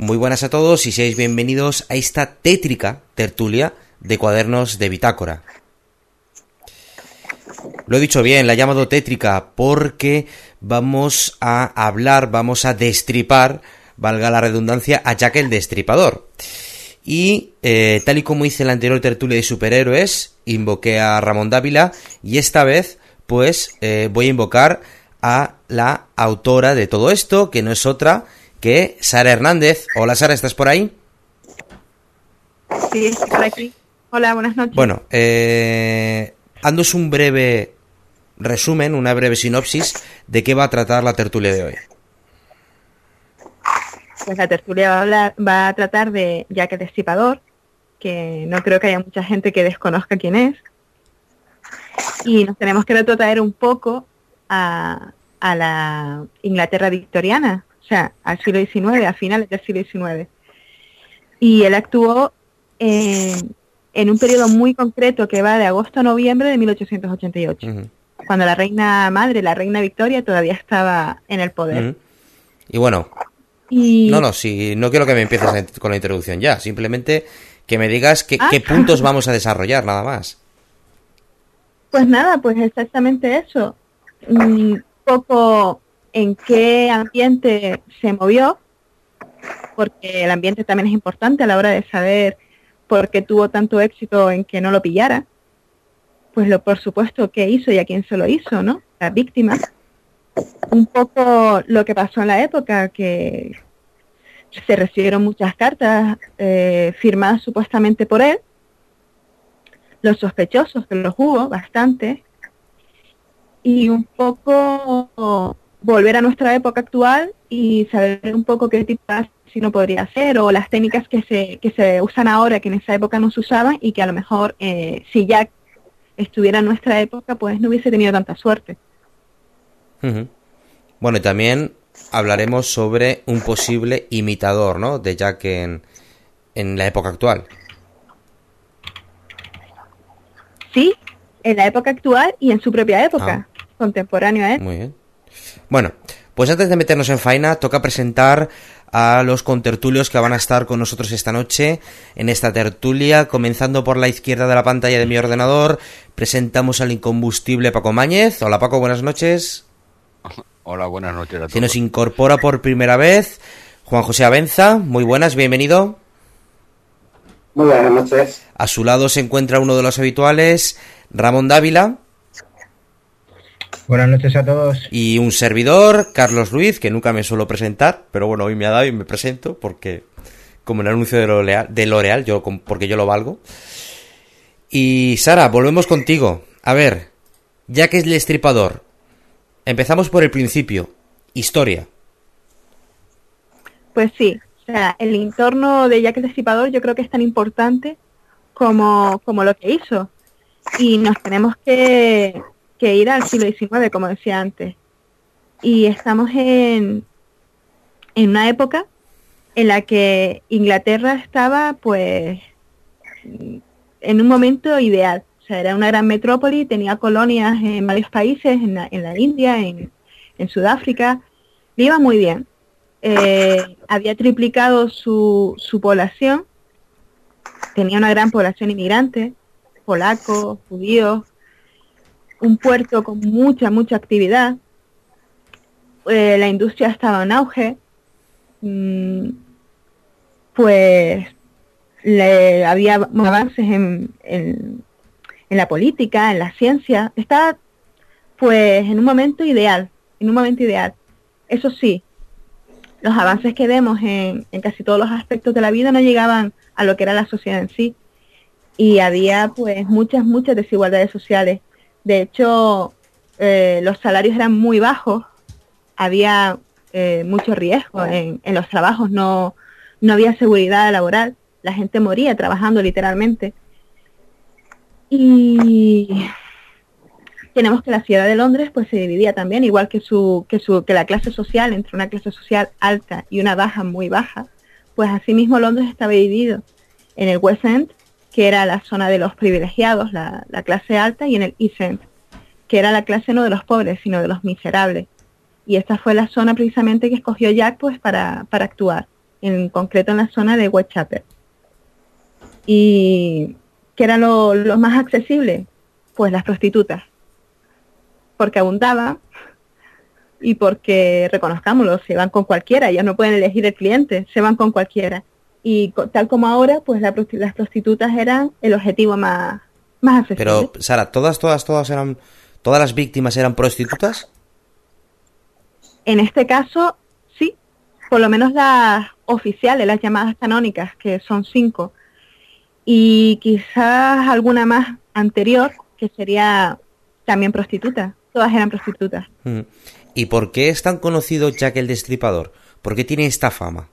Muy buenas a todos y seáis bienvenidos a esta tétrica tertulia de cuadernos de bitácora. Lo he dicho bien, la he llamado tétrica porque vamos a hablar, vamos a destripar, valga la redundancia, a Jack el Destripador. Y eh, tal y como hice la anterior tertulia de superhéroes, invoqué a Ramón Dávila y esta vez pues eh, voy a invocar a la autora de todo esto, que no es otra que Sara Hernández. Hola Sara, ¿estás por ahí? Sí, estoy por aquí. Hola, buenas noches. Bueno, eh, un breve resumen, una breve sinopsis de qué va a tratar la tertulia de hoy. Pues la tertulia va a, hablar, va a tratar de Jack el Destripador, que no creo que haya mucha gente que desconozca quién es. Y nos tenemos que retrotraer un poco a, a la Inglaterra victoriana, o sea, al siglo XIX, a finales del siglo XIX. Y él actuó en, un periodo muy concreto que va de agosto a noviembre de 1888, cuando la reina madre, la reina Victoria, todavía estaba en el poder. Y bueno, no, no, si no quiero que me empieces con la introducción ya, simplemente que me digas qué ah. puntos vamos a desarrollar, nada más. Pues nada, pues exactamente eso. Un poco en qué ambiente se movió, porque el ambiente también es importante a la hora de saber por qué tuvo tanto éxito en que no lo pillara. Pues lo por supuesto qué hizo y a quién se lo hizo, ¿no? Las víctimas. Un poco lo que pasó en la época, que se recibieron muchas cartas eh, firmadas supuestamente por él. Los sospechosos, que los hubo, bastante. Y un poco volver a nuestra época actual y saber un poco qué tipo de si no podría hacer o las técnicas que se, que se usan ahora que en esa época no se usaban y que a lo mejor eh, si ya estuviera en nuestra época pues no hubiese tenido tanta suerte. Bueno, y también hablaremos sobre un posible imitador, ¿no? De Jack en, en la época actual. Sí, en la época actual y en su propia época, ah. contemporáneo a él. Muy bien. Bueno, pues antes de meternos en faena, toca presentar a los contertulios que van a estar con nosotros esta noche en esta tertulia, comenzando por la izquierda de la pantalla de mi ordenador, presentamos al incombustible Paco Máñez. Hola Paco, buenas noches. Hola, buenas noches a todos. Se nos incorpora por primera vez Juan José Abenza, muy buenas, bienvenido. Muy buenas noches. A su lado se encuentra uno de los habituales, Ramón Dávila. Buenas noches a todos. Y un servidor, Carlos Ruiz, que nunca me suelo presentar, pero bueno, hoy me ha dado y me presento porque, como el anuncio de L'Oreal, de L'Oreal yo, porque yo lo valgo. Y Sara, volvemos contigo. A ver, ya que es el estripador, empezamos por el principio. Historia. Pues sí, o sea, el entorno de Jack el Destripador yo creo que es tan importante como, como lo que hizo. Y nos tenemos que, que ir al siglo XIX, como decía antes. Y estamos en, en una época en la que Inglaterra estaba pues en un momento ideal. O sea, era una gran metrópoli, tenía colonias en varios países, en la, en la India, en, Sudáfrica. Le iba muy bien. Eh, había triplicado su, su población, tenía una gran población inmigrante, polacos, judíos, un puerto con mucha, mucha actividad. Eh, la industria estaba en auge. Mm, pues le, había avances en, en, la política, en la ciencia. Estaba pues en un momento ideal, en un momento ideal. Eso sí, los avances que vemos en, en, casi todos los aspectos de la vida no llegaban a lo que era la sociedad en sí. Y había pues muchas, muchas desigualdades sociales. De hecho, eh, los salarios eran muy bajos, había eh, mucho riesgo en, los trabajos, no, no había seguridad laboral, la gente moría trabajando literalmente. Y tenemos que la ciudad de Londres pues se dividía también, igual que su, que su, que la clase social, entre una clase social alta y una baja muy baja, pues asimismo Londres estaba dividido. En el West End que era la zona de los privilegiados, la, clase alta, y en el End, que era la clase no de los pobres, sino de los miserables. Y esta fue la zona precisamente que escogió Jack pues para, para actuar. en concreto en la zona de Whitechapel. ¿Y qué era lo, más accesible? Pues las prostitutas, porque abundaban y porque, reconozcámoslo, se van con cualquiera, ellos no pueden elegir el cliente, se van con cualquiera. Y tal como ahora, pues las prostitutas eran el objetivo más, más accesible. Pero, Sara, ¿todas, todas, todas eran, todas las víctimas eran prostitutas? En este caso, sí, por lo menos las oficiales, las llamadas canónicas, que son cinco, y quizás alguna más anterior, que sería también prostituta. Todas eran prostitutas. Mm. ¿Y por qué es tan conocido Jack el Destripador? ¿Por qué tiene esta fama?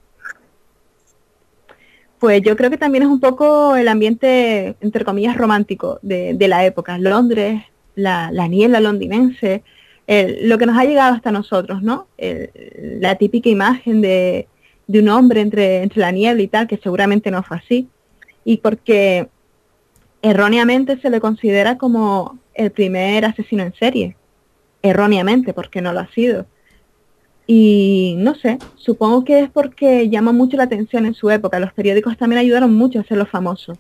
Pues yo creo que también es un poco el ambiente, entre comillas, romántico de, la época. Londres, la, la niebla londinense, lo que nos ha llegado hasta nosotros, ¿no? la típica imagen de, un hombre entre la niebla y tal, que seguramente no fue así. Y porque erróneamente se le considera como el primer asesino en serie. Erróneamente, porque no lo ha sido. Y no sé, supongo que es porque llama mucho la atención en su época. Los periódicos también ayudaron mucho a hacerlo famoso.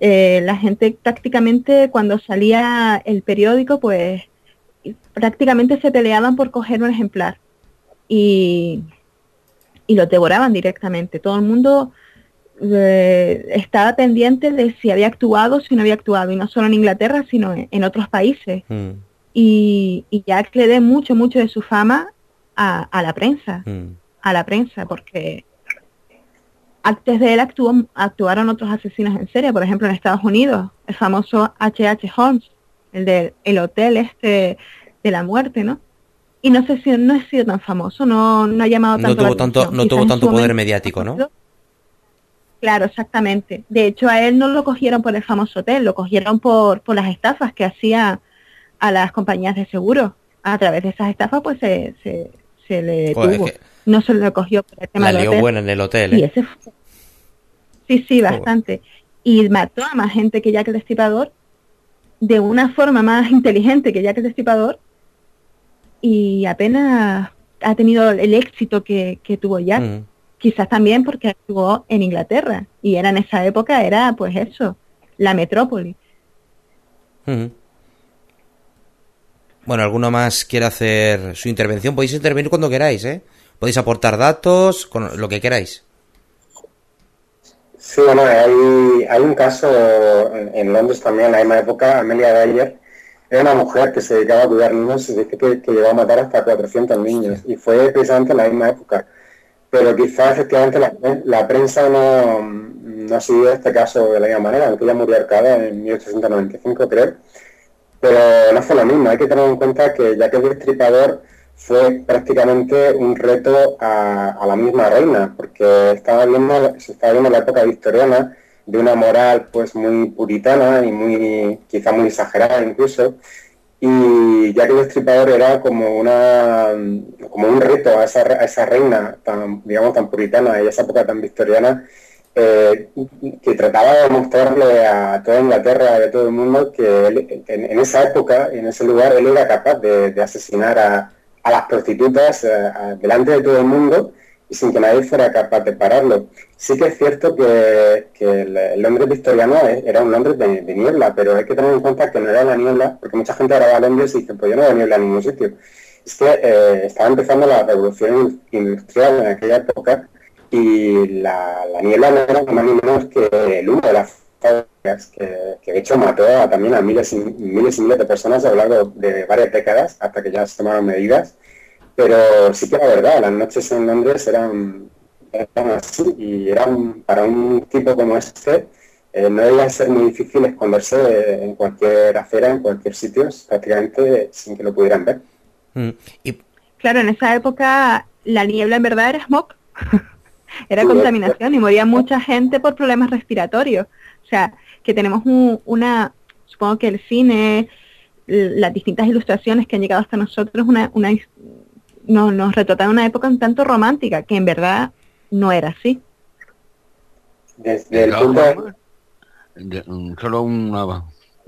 Eh, la gente prácticamente cuando salía el periódico, pues prácticamente se peleaban por coger un ejemplar. Y, y lo devoraban directamente. Todo el mundo eh, estaba pendiente de si había actuado, si no había actuado, y no solo en Inglaterra, sino en, otros países. Mm. Y, y, Jack le dé mucho, mucho de su fama a, la prensa, mm. a la prensa, porque antes de él actuó, actuaron otros asesinos en serie, por ejemplo en Estados Unidos, el famoso H.H. Holmes, el del el hotel este de la muerte, ¿no? Y no sé si no ha sido tan famoso, no, no ha llamado tanto no tuvo tanto, no tuvo tanto poder mediático, ¿no? Claro, exactamente. De hecho, a él no lo cogieron por el famoso hotel, lo cogieron por, por las estafas que hacía a las compañías de seguro. A través de esas estafas, pues se, se, le tuvo. No se lo cogió por el tema la del hotel. buena en el hotel, ¿eh? Sí, sí, bastante. Y mató a más gente que Jack el Destripador de una forma más inteligente que Jack el Destripador y apenas ha tenido el éxito que, que tuvo Jack. Mm quizás también porque actuó en Inglaterra y era en esa época era pues eso, la metrópoli. Bueno, ¿alguno más quiere hacer su intervención? Podéis intervenir cuando queráis, ¿eh? Podéis aportar datos, con lo que queráis. Sí, bueno, hay, hay un caso en Londres también, en la misma época, Amelia Dyer, era una mujer que se dedicaba a cuidar niños y dice que, que llegó a matar hasta 400 niños. Y fue precisamente en la misma época pero quizás efectivamente la, prensa no, no ha seguido este caso de la misma manera, aunque ella murió arcada en 1895, creo. Pero no fue lo mismo, hay que tener en cuenta que ya que el destripador fue prácticamente un reto a, la misma reina, porque estaba viendo, se estaba viendo la época victoriana de una moral pues muy puritana y muy quizá muy exagerada incluso, y ya que el destripador era como una como un reto a esa, a esa reina tan digamos tan puritana y esa época tan victoriana eh, que trataba de mostrarle a toda Inglaterra y a todo el mundo que en, esa época en ese lugar él era capaz de, asesinar a, las prostitutas eh, delante de todo el mundo y sin que nadie fuera capaz de pararlo. Sí que es cierto que, el, Londres victoriano era un Londres de, niebla, pero hay que tener en cuenta que no era la niebla, porque mucha gente ahora va a Londres y dice, pues yo no veo niebla en ningún sitio. Es que eh, estaba empezando la revolución industrial en aquella época y la, niebla no era más ni menos que el humo de las fábricas, que, de hecho mató también a miles y, miles y miles de personas a lo largo de varias décadas, hasta que ya se tomaron medidas pero sí que la verdad, las noches en Londres eran, así y eran para un tipo como este, eh, no debía ser muy difícil esconderse en cualquier acera, en cualquier sitio, prácticamente sin que lo pudieran ver. Mm, y... Claro, en esa época la niebla en verdad era smog, era contaminación y moría mucha gente por problemas respiratorios. O sea, que tenemos una, supongo que el cine, las distintas ilustraciones que han llegado hasta nosotros, una, una nos, nos retrata una época un tanto romántica, que en verdad no era así. Desde el punto mm, solo una,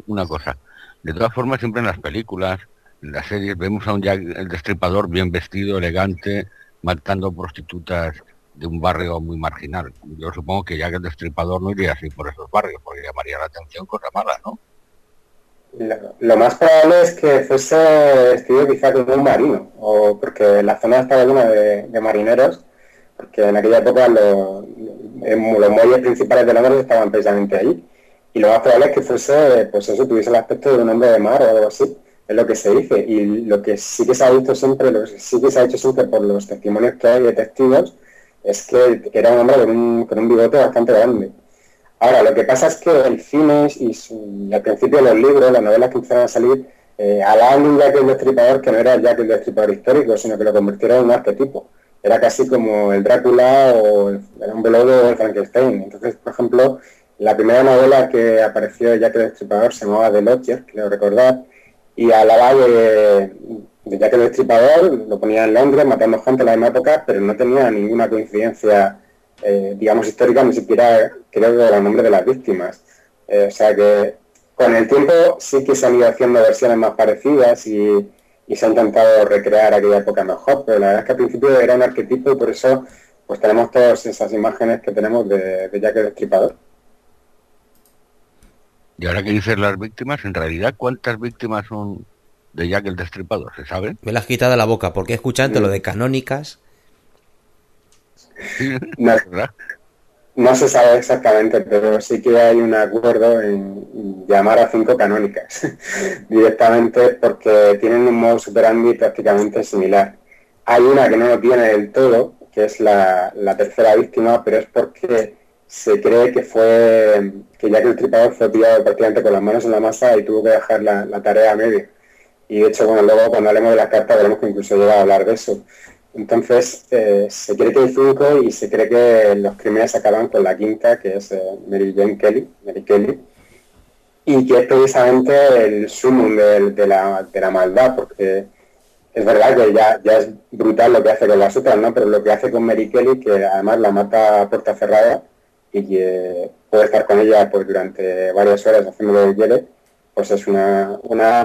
una cosa. De todas formas, siempre en las películas, en las series, vemos a un Jack el Destripador bien vestido, elegante, matando prostitutas de un barrio muy marginal. Yo supongo que ya que el destripador no iría así por esos barrios, porque llamaría la atención cosa mala, ¿no? Lo, más probable es que fuese vestido quizá como un marino, o porque la zona estaba llena de, marineros, porque en aquella época los, los muelles principales de Londres estaban precisamente allí. Y lo más probable es que fuese, pues eso, tuviese el aspecto de un hombre de mar o algo así, es lo que se dice. Y lo que sí que se ha visto siempre, lo que sí que se ha hecho siempre por los testimonios que hay de testigos, es que era un hombre con un, con un bigote bastante grande. Ahora, lo que pasa es que el cine y, al principio los libros, las novelas que empezaron a salir, eh, hablaban de un Jack el Destripador que no era Jack el Destripador histórico, sino que lo convirtieron en un arquetipo. Era casi como el Drácula o el, velodo o el Frankenstein. Entonces, por ejemplo, la primera novela que apareció Jack el Destripador se llamaba The Lodger, creo recordar, y hablaba de, de Jack el Destripador, lo ponía en Londres matando gente en la misma época, pero no tenía ninguna coincidencia eh, digamos, histórica, ni siquiera creo que el nombre de las víctimas. Eh, o sea que con el tiempo sí que se han ido haciendo versiones más parecidas y, se ha intentado recrear aquella época mejor, pero la verdad es que al principio era un arquetipo y por eso pues tenemos todas esas imágenes que tenemos de, de Jack el Destripador. Y ahora que dices las víctimas, en realidad, ¿cuántas víctimas son de Jack el Destripador? ¿Se sabe? Me las has quitado de la boca, porque escuchando lo de canónicas no, se sabe exactamente, pero sí que hay un acuerdo en llamar a cinco canónicas directamente porque tienen un modo superandi prácticamente similar. Hay una que no lo tiene del todo, que es la, tercera víctima, pero es porque se cree que fue que ya que el tripador fue pillado prácticamente con las manos en la masa y tuvo que dejar la, tarea a medio. Y de hecho, bueno, luego cuando hablemos de las cartas veremos que incluso llega a hablar de eso. Entonces, eh, se cree que hay cinco y se cree que los crímenes acaban con la quinta, que es eh, Mary Jane Kelly, Mary Kelly, y que es precisamente el sumum de, la, maldad, porque es verdad que ya, ya, es brutal lo que hace con las otras, ¿no? Pero lo que hace con Mary Kelly, que además la mata a puerta cerrada y que puede estar con ella pues, durante varias horas haciendo el hielo, pues es una,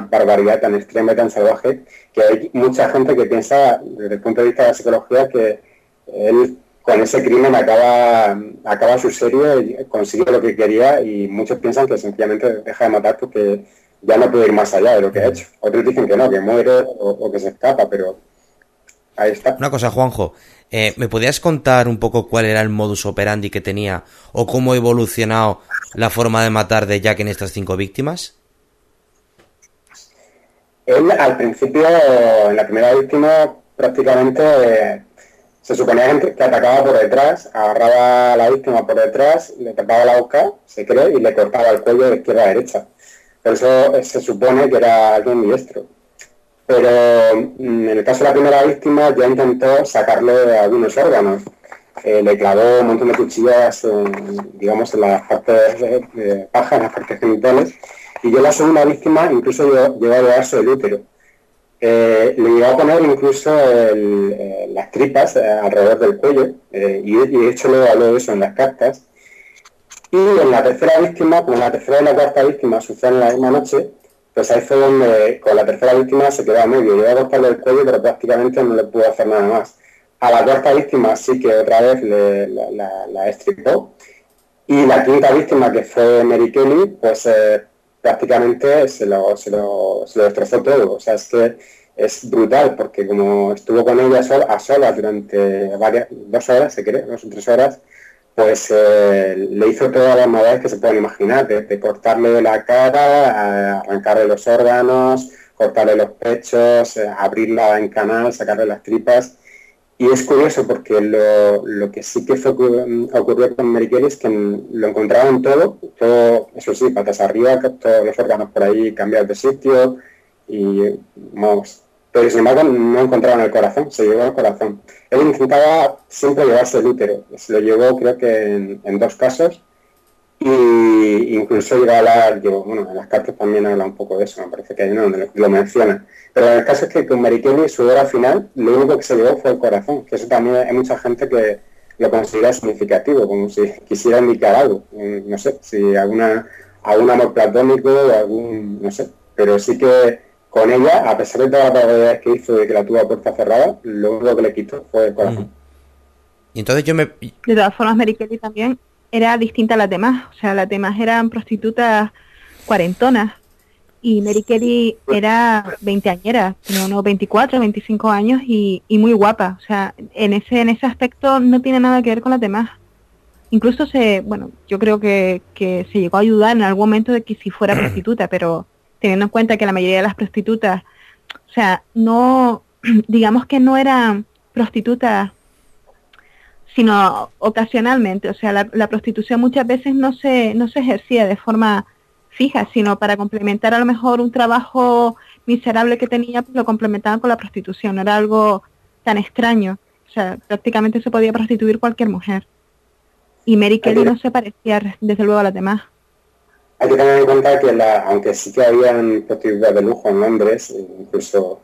barbaridad tan extrema y tan salvaje que hay mucha gente que piensa, desde el punto de vista de la psicología, que él con ese crimen acaba, acaba su serie, consigue lo que quería y muchos piensan que sencillamente deja de matar porque ya no puede ir más allá de lo que ha hecho. Otros dicen que no, que muere o, que se escapa, pero ahí está. Una cosa, Juanjo, eh, ¿me podías contar un poco cuál era el modus operandi que tenía o cómo ha evolucionado la forma de matar de Jack en estas cinco víctimas? Él al principio, en la primera víctima, prácticamente se suponía que atacaba por detrás, agarraba a la víctima por detrás, le tapaba la boca, se cree, y le cortaba el cuello de izquierda a derecha. Por eso se supone que era alguien diestro. Pero mm, en el caso de la primera víctima ya intentó sacarle algunos órganos. Eh, le clavó un montón de cuchillas, digamos, en las partes de paja, en las partes genitales, y yo la segunda víctima incluso llegó, a llevarse el útero. Eh, le llegó a poner incluso eh, las tripas eh, alrededor del cuello, y, de hecho luego habló de eso en las cartas. Y en la tercera víctima, como la tercera y la cuarta víctima suceden la misma noche, pues ahí fue donde con la tercera víctima se quedó a medio. Llegó a cortarle el cuello, pero prácticamente no le pudo hacer nada más. A la cuarta víctima sí que otra vez la, la, estripó. Y la quinta víctima, que fue Mary Kelly, pues prácticamente se lo, se, lo, se lo destrozó todo. O sea, es que es brutal porque como estuvo con ella a solas durante varias, dos horas, se cree, dos o tres horas, pues eh, le hizo todas las maldades que se pueden imaginar, de, cortarle la cara, arrancarle los órganos, cortarle los pechos, eh, abrirla en canal, sacarle las tripas. Y es curioso porque lo, lo, que sí que fue, ocurrió con Mary Kelly es que lo encontraban todo, todo, eso sí, patas arriba, todos los órganos por ahí cambiados de sitio y vamos. Pero sin embargo no encontraban el corazón, se llevó el corazón. Él intentaba siempre llevarse el útero, se lo llevó creo que en dos casos y incluso llega a hablar, bueno, en las cartas también habla un poco de eso, me parece que hay uno donde lo, menciona. Pero el caso es que con Mary Kelly, su hora final, lo único que se llevó fue el corazón, que eso también hay mucha gente que lo considera significativo, como si quisiera indicar algo. Mm, no sé, si alguna, algún amor platónico algún, no sé. Pero sí que con ella, a pesar de todas las barbaridades que hizo de que la tuvo a puerta cerrada, lo único que le quitó fue el corazón. Y entonces yo me... De todas formas, Mary Kelly también era distinta a las demás. O sea, las demás eran prostitutas cuarentonas. Y Mary Kelly era veinteañera, no, unos 24, 25 años y, y, muy guapa. O sea, en ese, en ese aspecto no tiene nada que ver con las demás. Incluso se, bueno, yo creo que, que se llegó a ayudar en algún momento de que si fuera prostituta, pero teniendo en cuenta que la mayoría de las prostitutas, o sea, no, digamos que no eran prostitutas sino ocasionalmente. O sea, la, prostitución muchas veces no se, no se ejercía de forma fija, sino para complementar a lo mejor un trabajo miserable que tenía, pues lo complementaban con la prostitución. No era algo tan extraño. O sea, prácticamente se podía prostituir cualquier mujer. Y Mary Kelly no se parecía desde luego a las demás. Hay que tener en cuenta que la, aunque sí que habían prostitutas de lujo en Londres, incluso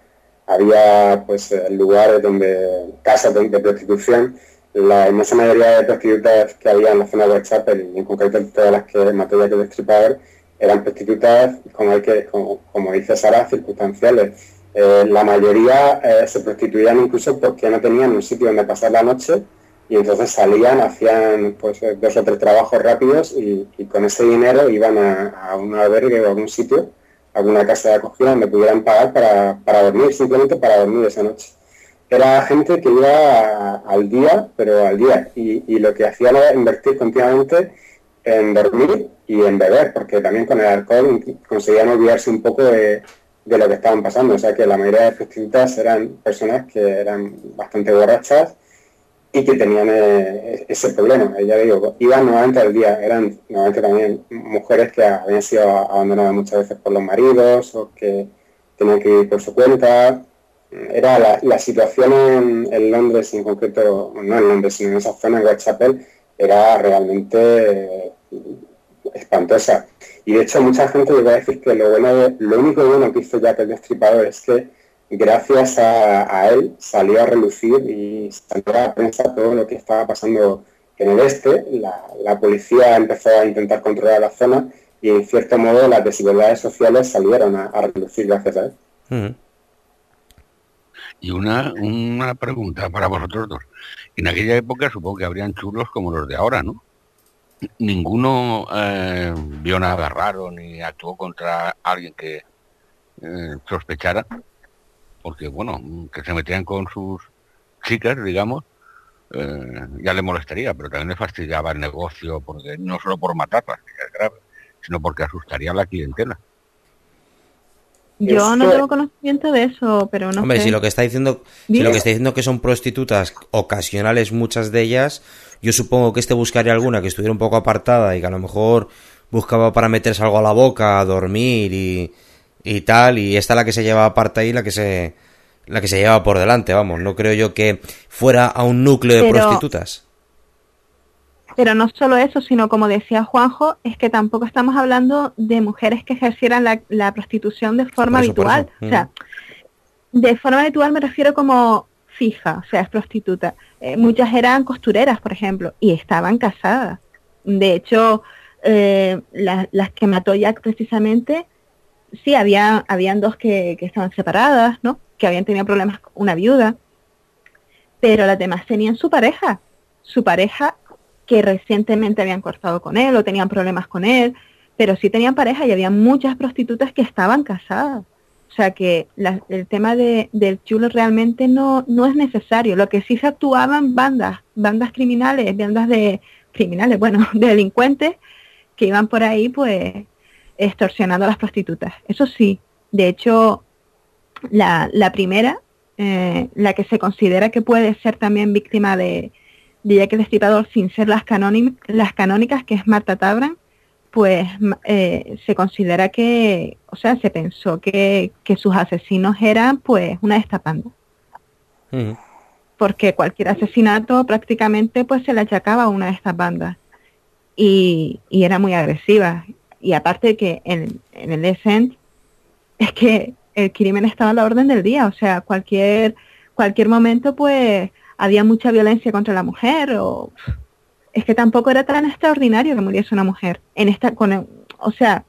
había pues lugares donde casas de prostitución, la inmensa mayoría de prostitutas que había en la zona de Whitechapel, y en concreto todas las que materia que destripador, eran prostitutas, como, hay que, como, dice Sara, circunstanciales. Eh, la mayoría eh, se prostituían incluso porque no tenían un sitio donde pasar la noche y entonces salían, hacían pues dos o tres trabajos rápidos y, con ese dinero iban a, un albergue o a algún sitio, a alguna casa de acogida donde pudieran pagar para, para dormir, simplemente para dormir esa noche era gente que iba al día, pero al día, y, lo que hacía era invertir continuamente en dormir y en beber, porque también con el alcohol conseguían olvidarse un poco de, lo que estaban pasando. O sea que la mayoría de prostitutas eran personas que eran bastante borrachas y que tenían eh, ese problema. Ya digo, iban nuevamente al día, eran nuevamente también mujeres que habían sido abandonadas muchas veces por los maridos o que tenían que ir por su cuenta era la, situación en, Londres, en concreto, no en Londres, sino en esa zona, en Whitechapel, era realmente eh, espantosa. Y de hecho mucha gente llegó a decir que lo, bueno lo único bueno que hizo Jack el Destripador es que gracias a, él salió a relucir y salió a prensa todo lo que estaba pasando en el este. La, policía empezó a intentar controlar la zona y en cierto modo las desigualdades sociales salieron a, relucir gracias a él. Y una, una pregunta para vosotros dos. En aquella época supongo que habrían chulos como los de ahora, ¿no? Ninguno eh, vio nada raro ni actuó contra alguien que eh, sospechara, porque bueno, que se metían con sus chicas, digamos, eh, ya le molestaría, pero también le fastidiaba el negocio, porque no solo por matarlas, que es grave, sino porque asustaría a la clientela. Yo no tengo conocimiento de eso, pero no Hombre, si lo que está diciendo, si lo que está diciendo que son prostitutas ocasionales muchas de ellas, yo supongo que este buscaría alguna que estuviera un poco apartada y que a lo mejor buscaba para meterse algo a la boca, a dormir y, y tal, y esta la que se lleva aparte ahí, la que se la que se lleva por delante, vamos, no creo yo que fuera a un núcleo de prostitutas. Pero no solo eso, sino como decía Juanjo, es que tampoco estamos hablando de mujeres que ejercieran la, prostitución de forma habitual. O sea, de forma habitual me refiero como fija, o sea, es prostituta. Eh, muchas eran costureras, por ejemplo, y estaban casadas. De hecho, eh, las que mató Jack precisamente, sí, había, habían dos que, que estaban separadas, ¿no? Que habían tenido problemas con una viuda, pero las demás tenían su pareja. Su pareja que recientemente habían cortado con él o tenían problemas con él, pero sí tenían pareja y había muchas prostitutas que estaban casadas. O sea que el tema de, del chulo realmente no, no es necesario. Lo que sí se actuaban bandas, bandas criminales, bandas de criminales, bueno, de delincuentes que iban por ahí pues extorsionando a las prostitutas. Eso sí, de hecho, la, la primera, eh, la que se considera que puede ser también víctima de, diría que el Destripador, sin ser las, las canónicas, que es Marta Tabran, pues eh, se considera que, o sea, se pensó que, sus asesinos eran pues una de estas bandas. Porque cualquier asesinato prácticamente pues se le achacaba a una de estas bandas. Y, era muy agresiva. Y aparte que en, en el Descent es que el crimen estaba a la orden del día. O sea, cualquier, cualquier momento pues había mucha violencia contra la mujer o es que tampoco era tan extraordinario que muriese una mujer en esta con o sea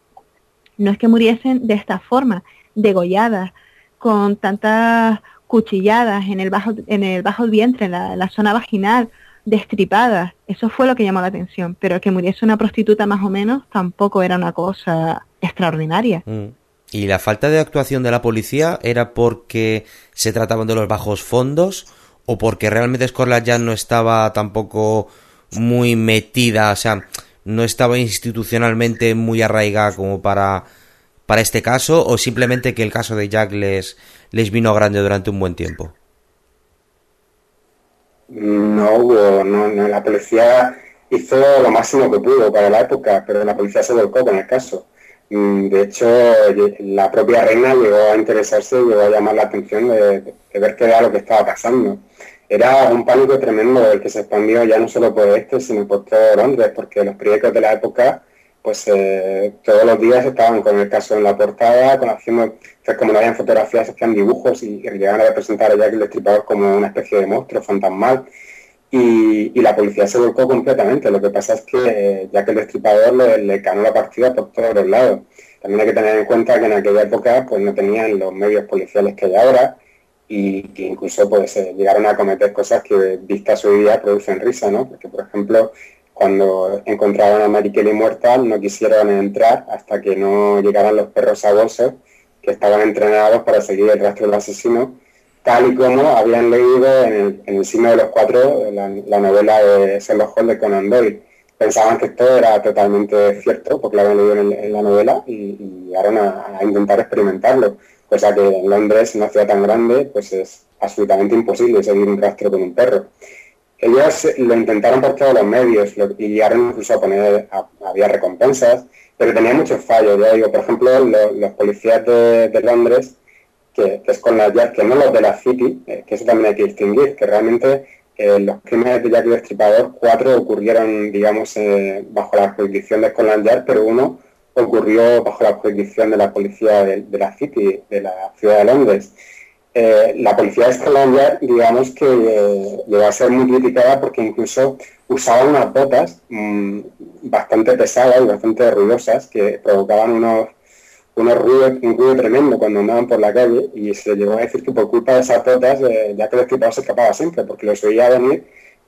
no es que muriesen de esta forma degolladas con tantas cuchilladas en el bajo en el bajo vientre en la, zona vaginal destripadas. Eso fue lo que llamó la atención. Pero que muriese una prostituta más o menos tampoco era una cosa extraordinaria. Mm. ¿Y la falta de actuación de la policía era porque se trataban de los bajos fondos o porque realmente Scotland ya no estaba tampoco muy metida, o sea, no estaba institucionalmente muy arraigada como para, para este caso o simplemente que el caso de Jack les, les vino grande durante un buen tiempo? No hubo, no, no, la policía hizo lo máximo que pudo para la época, pero la policía se volcó con el caso. Mm, de hecho, la propia reina llegó a interesarse, llegó a llamar la atención de, ver qué era lo que estaba pasando. Era un pánico tremendo el que se expandió ya no solo por este, sino por todo Londres, porque los periódicos de la época, pues eh, todos los días estaban con el caso en la portada, con haciendo, pues, como no habían fotografías, hacían dibujos y, llegaban a representar a Jack el Destripador como una especie de monstruo fantasmal. Y, la policía se volcó completamente. Lo que pasa es que ya que el destripador le, le ganó la partida por todos los lados. También hay que tener en cuenta que en aquella época pues no tenían los medios policiales que hay ahora y que incluso pues eh, llegaron a cometer cosas que vistas hoy día producen risa, ¿no? Porque por ejemplo cuando encontraron a Mary Kelly muerta no quisieron entrar hasta que no llegaran los perros sabosos que estaban entrenados para seguir el rastro del asesino tal y como habían leído en el, en de los cuatro, la, novela de Sherlock Holmes de Conan Doyle. Pensaban que esto era totalmente cierto, porque lo habían leído en, la novela y, llegaron a, intentar experimentarlo. Cosa que en Londres, una ciudad tan grande, pues es absolutamente imposible seguir un rastro con un perro. Ellos lo intentaron por todos los medios y llegaron incluso a poner, había recompensas, pero tenía muchos fallos. Ya digo, por ejemplo, los policías de Londres que, es con las que no los de la City, eh, que eso también hay que distinguir, que realmente eh, los crímenes de Jack el Destripador, cuatro ocurrieron, digamos, eh, bajo la jurisdicción de Scotland Yard, pero uno ocurrió bajo la jurisdicción de la policía de, la City, de la ciudad de Londres. la policía de Scotland Yard, digamos que llegó a ser muy criticada porque incluso usaban unas botas mm, bastante pesadas y bastante ruidosas que provocaban unos unos ruidos, un ruido tremendo cuando andaban por la calle y se llegó a decir que por culpa de esas botas, eh, ya que el equipado se escapaba siempre, porque los oía venir,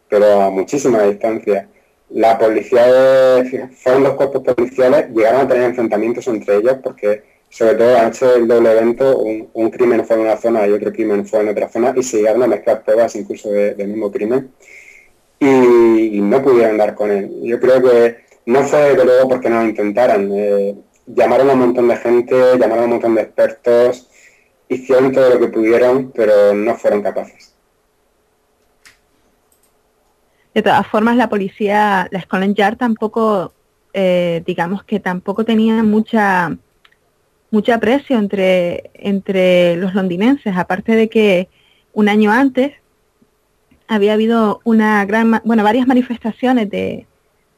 pero a muchísima distancia. La policía, de, fueron los cuerpos policiales, llegaron a tener enfrentamientos entre ellos porque, sobre todo, antes del doble evento, un, crimen fue en una zona y otro crimen fue en otra zona y se llegaron a mezclar pruebas incluso del mismo crimen y, no pudieron dar con él. Yo creo que no fue de luego porque no lo intentaran. Eh, llamaron a un montón de gente, llamaron a un montón de expertos, hicieron todo lo que pudieron, pero no fueron capaces. De todas formas, la policía, la Scotland Yard tampoco, eh, digamos que tampoco tenía mucha mucha aprecio entre, entre los londinenses, aparte de que un año antes había habido una gran, bueno, varias manifestaciones de,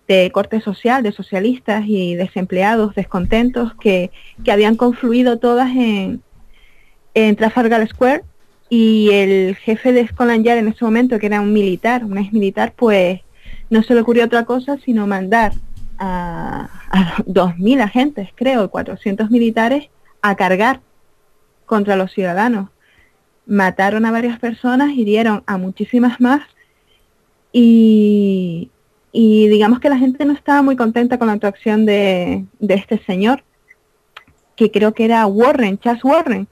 de corte social, de socialistas y desempleados descontentos que, habían confluido todas en, en Trafalgar Square y el jefe de Scotland Yard en ese momento, que era un militar, un ex militar, pues no se le ocurrió otra cosa sino mandar a, a 2.000 agentes, creo, 400 militares a cargar contra los ciudadanos. Mataron a varias personas, hirieron a muchísimas más y, y digamos que la gente no estaba muy contenta con la actuación de, este señor, que creo que era Warren, Chas Warren,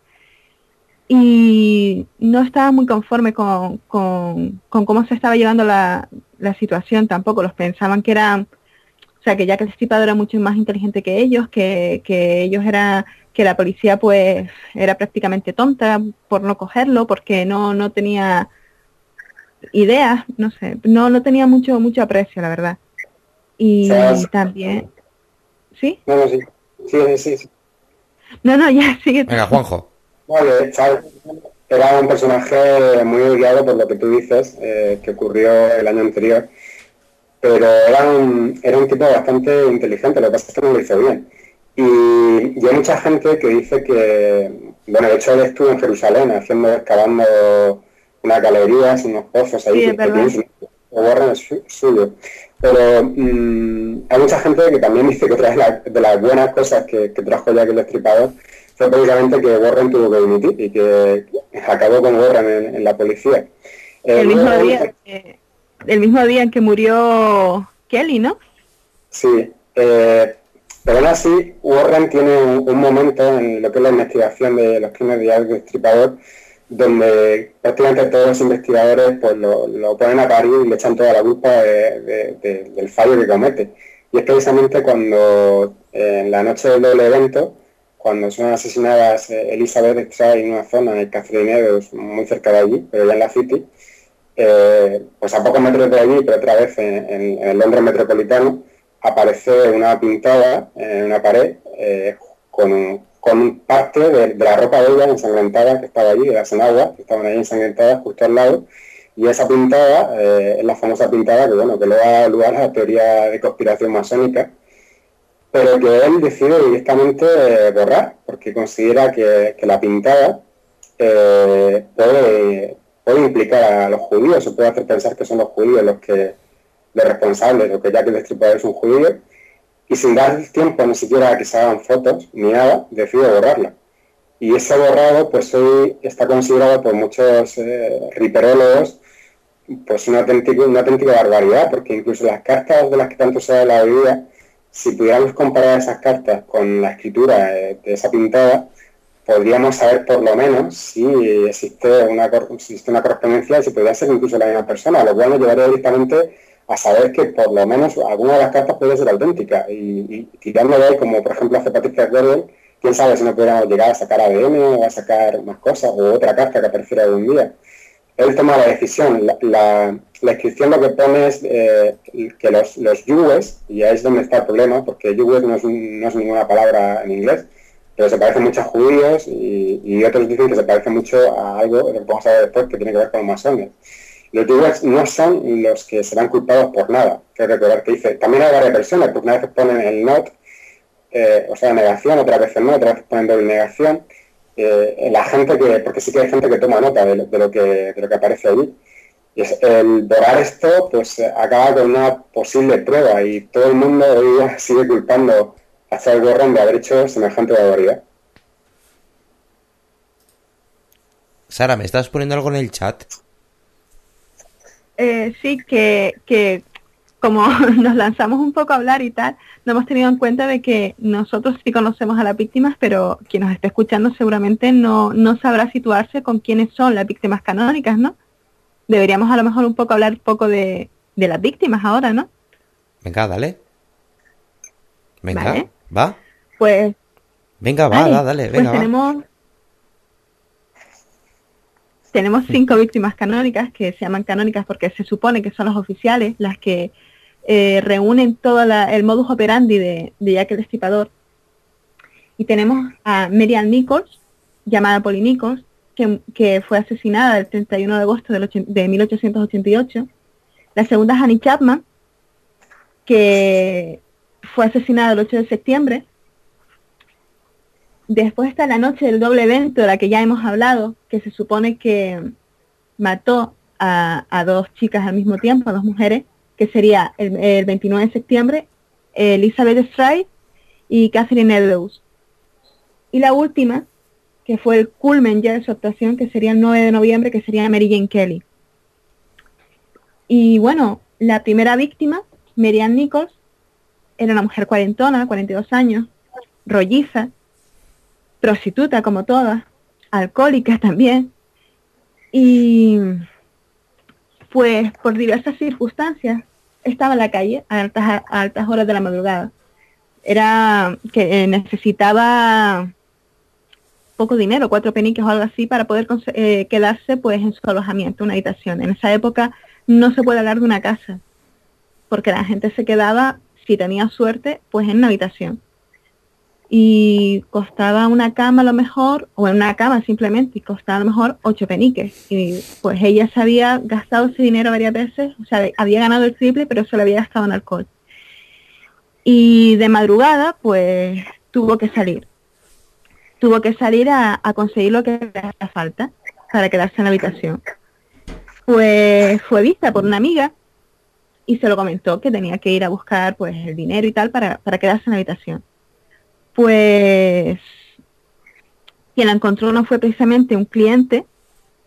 y no estaba muy conforme con, cómo se estaba llevando la, situación tampoco, los pensaban que eran, o sea, que ya que el estipador era mucho más inteligente que ellos, que, que ellos era que la policía pues era prácticamente tonta por no cogerlo, porque no, no tenía ideas, no sé, no, no tenía mucho, mucho aprecio, la verdad. Y también... ¿Sí? No, no, sí. Sí, sí, sí. No, no, ya sigue. Venga, Juanjo. Vale, era un personaje muy odiado por lo que tú dices, eh, que ocurrió el año anterior, pero era un, era un tipo bastante inteligente, lo que pasa es que no lo hizo bien. Y, y, hay mucha gente que dice que, bueno, de hecho él estuvo en Jerusalén haciendo, excavando unas galerías, unos pozos ahí sí, que es suyo. Pero mm, hay mucha gente que también dice que otra de, las buenas cosas que, trajo ya que el Destripador fue precisamente que Warren tuvo que dimitir y que acabó con Warren en, la policía. el mismo día que, el mismo día en que murió Kelly, ¿no? Sí, eh, pero aún así Warren tiene un, momento en lo que es la investigación de los crímenes de Jack Destripador donde prácticamente todos los investigadores pues lo, ponen a parir y le echan toda la culpa del fallo que comete. Y es precisamente cuando en la noche del doble evento, cuando son asesinadas eh, Elizabeth Stray en una zona de Catherine muy cerca de allí, pero ya en la City, eh, pues a pocos metros de allí, pero otra vez en, el Londres metropolitano, aparece una pintada en una pared eh, con, con parte de, la ropa de ella ensangrentada que estaba allí, de las enaguas, que estaban ahí ensangrentadas justo al lado, y esa pintada eh, es la famosa pintada que, bueno, que le da lugar a la teoría de conspiración masónica, pero que él decide directamente eh, borrar, porque considera que, la pintada eh, puede, puede, implicar a los judíos, o puede hacer pensar que son los judíos los que los responsables, o que ya que el destripador es un judío, y sin dar tiempo ni siquiera a que se hagan fotos ni nada, decide borrarla. Y ese borrado, pues hoy está considerado por muchos eh, riperólogos pues una auténtica, una barbaridad, porque incluso las cartas de las que tanto se habla hoy día, si pudiéramos comparar esas cartas con la escritura de, esa pintada, podríamos saber por lo menos si existe una, existe una correspondencia y si podría ser incluso la misma persona, lo cual nos llevaría directamente a saber que por lo menos alguna de las cartas puede ser auténtica. Y, tirando de ahí, como por ejemplo hace Patricia Gordon, quién sabe si no pudiéramos llegar a sacar ADN o a sacar más cosas, o otra carta que apareciera algún día. Él toma la decisión. La, la, inscripción lo que pone es eh, que los, los yugues, y ahí es donde está el problema, porque yugues no es, no es ninguna palabra en inglés, pero se parece mucho a judíos y, y, otros dicen que se parece mucho a algo que vamos a ver después que tiene que ver con los masones. Los yugues no son los que serán culpados por nada. Que recordar que dice, también hay varias versiones, porque una vez ponen el not, eh, o sea, negación, otra vez el no, otra vez ponen doble negación. Eh, la gente que, porque sí que hay gente que toma nota de lo, que, aparece ahí. Y es, el borrar esto, pues acaba con una posible prueba y todo el mundo hoy día sigue culpando a Charles Warren de haber hecho semejante barbaridad. Sara, ¿me estás poniendo algo en el chat? Eh, sí, que, que como nos lanzamos un poco a hablar y tal, no hemos tenido en cuenta de que nosotros sí conocemos a las víctimas, pero quien nos esté escuchando seguramente no, no sabrá situarse con quiénes son las víctimas canónicas, ¿no? Deberíamos a lo mejor un poco hablar un poco de, de las víctimas ahora, ¿no? Venga, dale. Venga, va. Pues... Venga, va, dale, pues venga. tenemos, tenemos cinco víctimas canónicas que se llaman canónicas porque se supone que son las oficiales, las que eh, reúnen todo el modus operandi de, Jack el Destripador. Y tenemos a Miriam Nichols, llamada Polly Nichols, que, fue asesinada el 31 de agosto de 1888. La segunda es Annie Chapman, que fue asesinada el 8 de septiembre Después está la noche del doble evento de la que ya hemos hablado, que se supone que mató a, dos chicas al mismo tiempo, a dos mujeres, que sería el, 29 de septiembre, Elizabeth Stride y Catherine Edwards. Y la última, que fue el culmen ya de su actuación, que sería el 9 de noviembre, que sería Mary Jane Kelly. Y bueno, la primera víctima, Marianne Nichols, era una mujer cuarentona, 42 años, rolliza, prostituta como todas, alcohólica también. Y pues por diversas circunstancias estaba en la calle a altas, altas horas de la madrugada. Era que necesitaba poco dinero, cuatro peniques o algo así, para poder eh, quedarse pues en su alojamiento, una habitación. En esa época no se puede hablar de una casa, porque la gente se quedaba, si tenía suerte, pues en una habitación y costaba una cama a lo mejor, o una cama simplemente, y costaba a lo mejor ocho peniques. Y pues ella se había gastado ese dinero varias veces, o sea, había ganado el triple, pero se lo había gastado en alcohol. Y de madrugada, pues tuvo que salir. Tuvo que salir a, conseguir lo que le hacía falta para quedarse en la habitación. Pues fue vista por una amiga y se lo comentó que tenía que ir a buscar pues el dinero y tal para, para quedarse en la habitación pues quien la encontró no fue precisamente un cliente,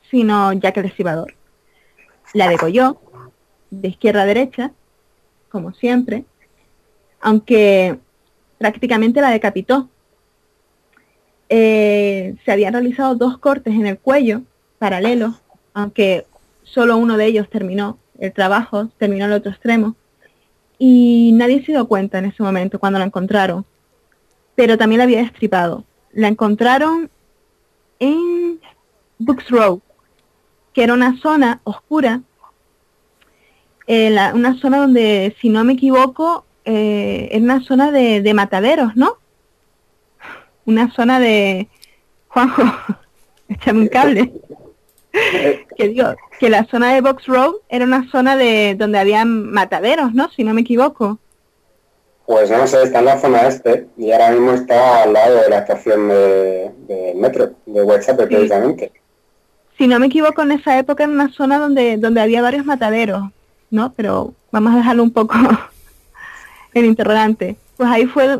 sino Jack el Destripador. La degolló de izquierda a derecha, como siempre, aunque prácticamente la decapitó. Eh, se habían realizado dos cortes en el cuello paralelos, aunque solo uno de ellos terminó el trabajo, terminó el otro extremo, y nadie se dio cuenta en ese momento cuando la encontraron, pero también la había destripado. La encontraron en Books Road, que era una zona oscura, eh, una zona donde, si no me equivoco, eh, era una zona de, de mataderos, ¿no? Una zona de... Juanjo, échame un cable. que digo, que la zona de Box Road era una zona de donde había mataderos, ¿no? Si no me equivoco. Pues no sé, está en la zona este y ahora mismo está al lado de la estación de, metro, de WhatsApp precisamente. Si no me equivoco, en esa época era una zona donde, donde había varios mataderos, ¿no? Pero vamos a dejarlo un poco el interrogante. Pues ahí fue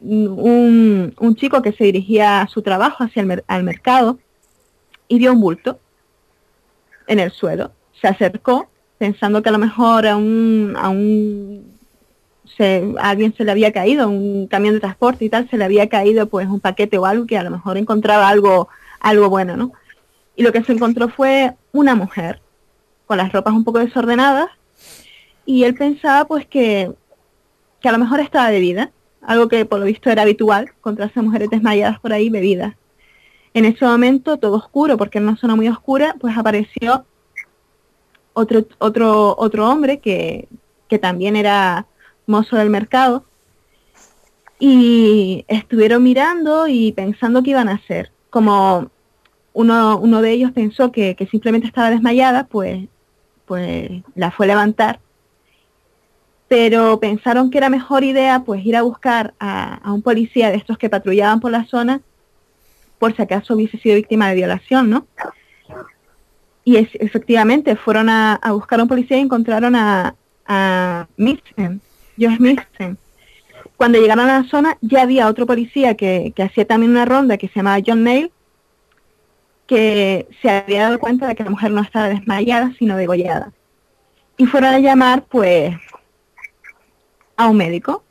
un, un chico que se dirigía a su trabajo hacia el al mercado y vio un bulto en el suelo. Se acercó pensando que a lo mejor a un, a un se, alguien se le había caído, un camión de transporte y tal, se le había caído pues un paquete o algo que a lo mejor encontraba algo, algo bueno, ¿no? Y lo que se encontró fue una mujer con las ropas un poco desordenadas y él pensaba pues que, que a lo mejor estaba bebida, algo que por lo visto era habitual, contra esas mujeres desmayadas por ahí bebidas. En ese momento, todo oscuro, porque en una zona muy oscura, pues apareció otro, otro, otro hombre que, que también era mozo del mercado. Y estuvieron mirando y pensando qué iban a hacer. Como uno, uno de ellos pensó que, simplemente estaba desmayada, pues, pues la fue levantar. Pero pensaron que era mejor idea pues ir a buscar a, un policía de estos que patrullaban por la zona por si acaso hubiese sido víctima de violación, ¿no? Y efectivamente fueron a, buscar a un policía y encontraron a, a Josh Mixen. Cuando llegaron a la zona ya había otro policía que, que hacía también una ronda que se llamaba John Nail, que se había dado cuenta de que la mujer no estaba desmayada, sino degollada. Y fueron a llamar, pues, a un médico.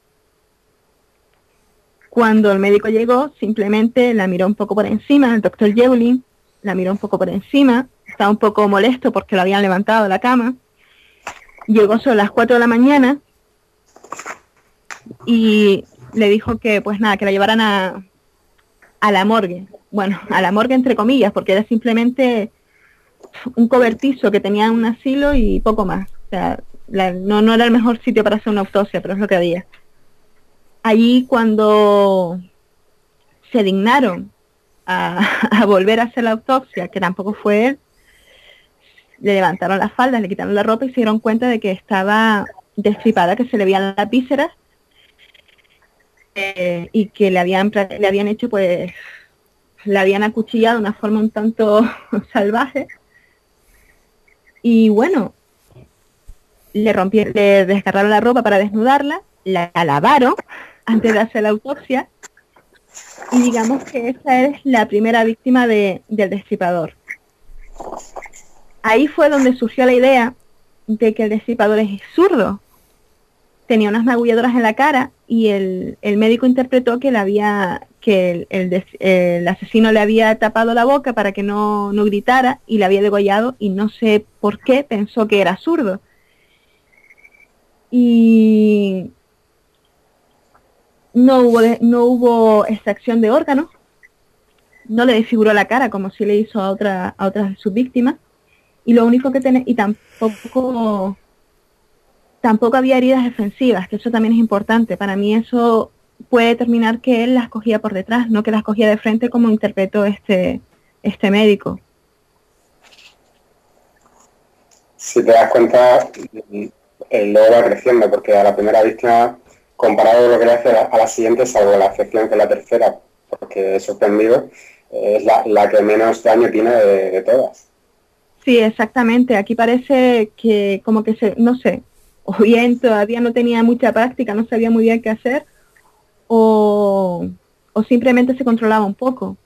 Cuando el médico llegó, simplemente la miró un poco por encima, el doctor Yevlin la miró un poco por encima, estaba un poco molesto porque lo habían levantado de la cama. Llegó sobre las 4 de la mañana y le dijo que, pues nada, que la llevaran a, a la morgue. Bueno, a la morgue entre comillas, porque era simplemente un cobertizo que tenía un asilo y poco más. O sea, no, no era el mejor sitio para hacer una autopsia, pero es lo que había allí cuando se dignaron a, volver a hacer la autopsia, que tampoco fue él, le levantaron las faldas, le quitaron la ropa y se dieron cuenta de que estaba destripada, que se le veían las vísceras eh, y que le habían, le habían hecho, pues, la habían acuchillado de una forma un tanto salvaje. Y bueno, le rompieron, le desgarraron la ropa para desnudarla, la lavaron antes de hacer la autopsia y digamos que esa es la primera víctima de, del destripador. Ahí fue donde surgió la idea de que el destripador es zurdo. Tenía unas magulladoras en la cara y el, el médico interpretó que, le había, que el, el, asesino le había tapado la boca para que no, no gritara y le había degollado y no sé por qué pensó que era zurdo. Y no hubo, no hubo extracción de órganos, no le desfiguró la cara como si le hizo a, otra, a otras de sus víctimas, y lo único que tiene, y tampoco, tampoco había heridas defensivas, que eso también es importante. Para mí eso puede determinar que él las cogía por detrás, no que las cogía de frente como interpretó este, este médico. Si te das cuenta, el lobo va creciendo, porque a la primera víctima comparado lo que le hace a la siguiente, salvo la afección que es la tercera, porque he sorprendido, es la, que menos daño tiene de, todas. Sí, exactamente. Aquí parece que como que se, no sé, o bien todavía no tenía mucha práctica, no sabía muy bien qué hacer, o, o simplemente se controlaba un poco.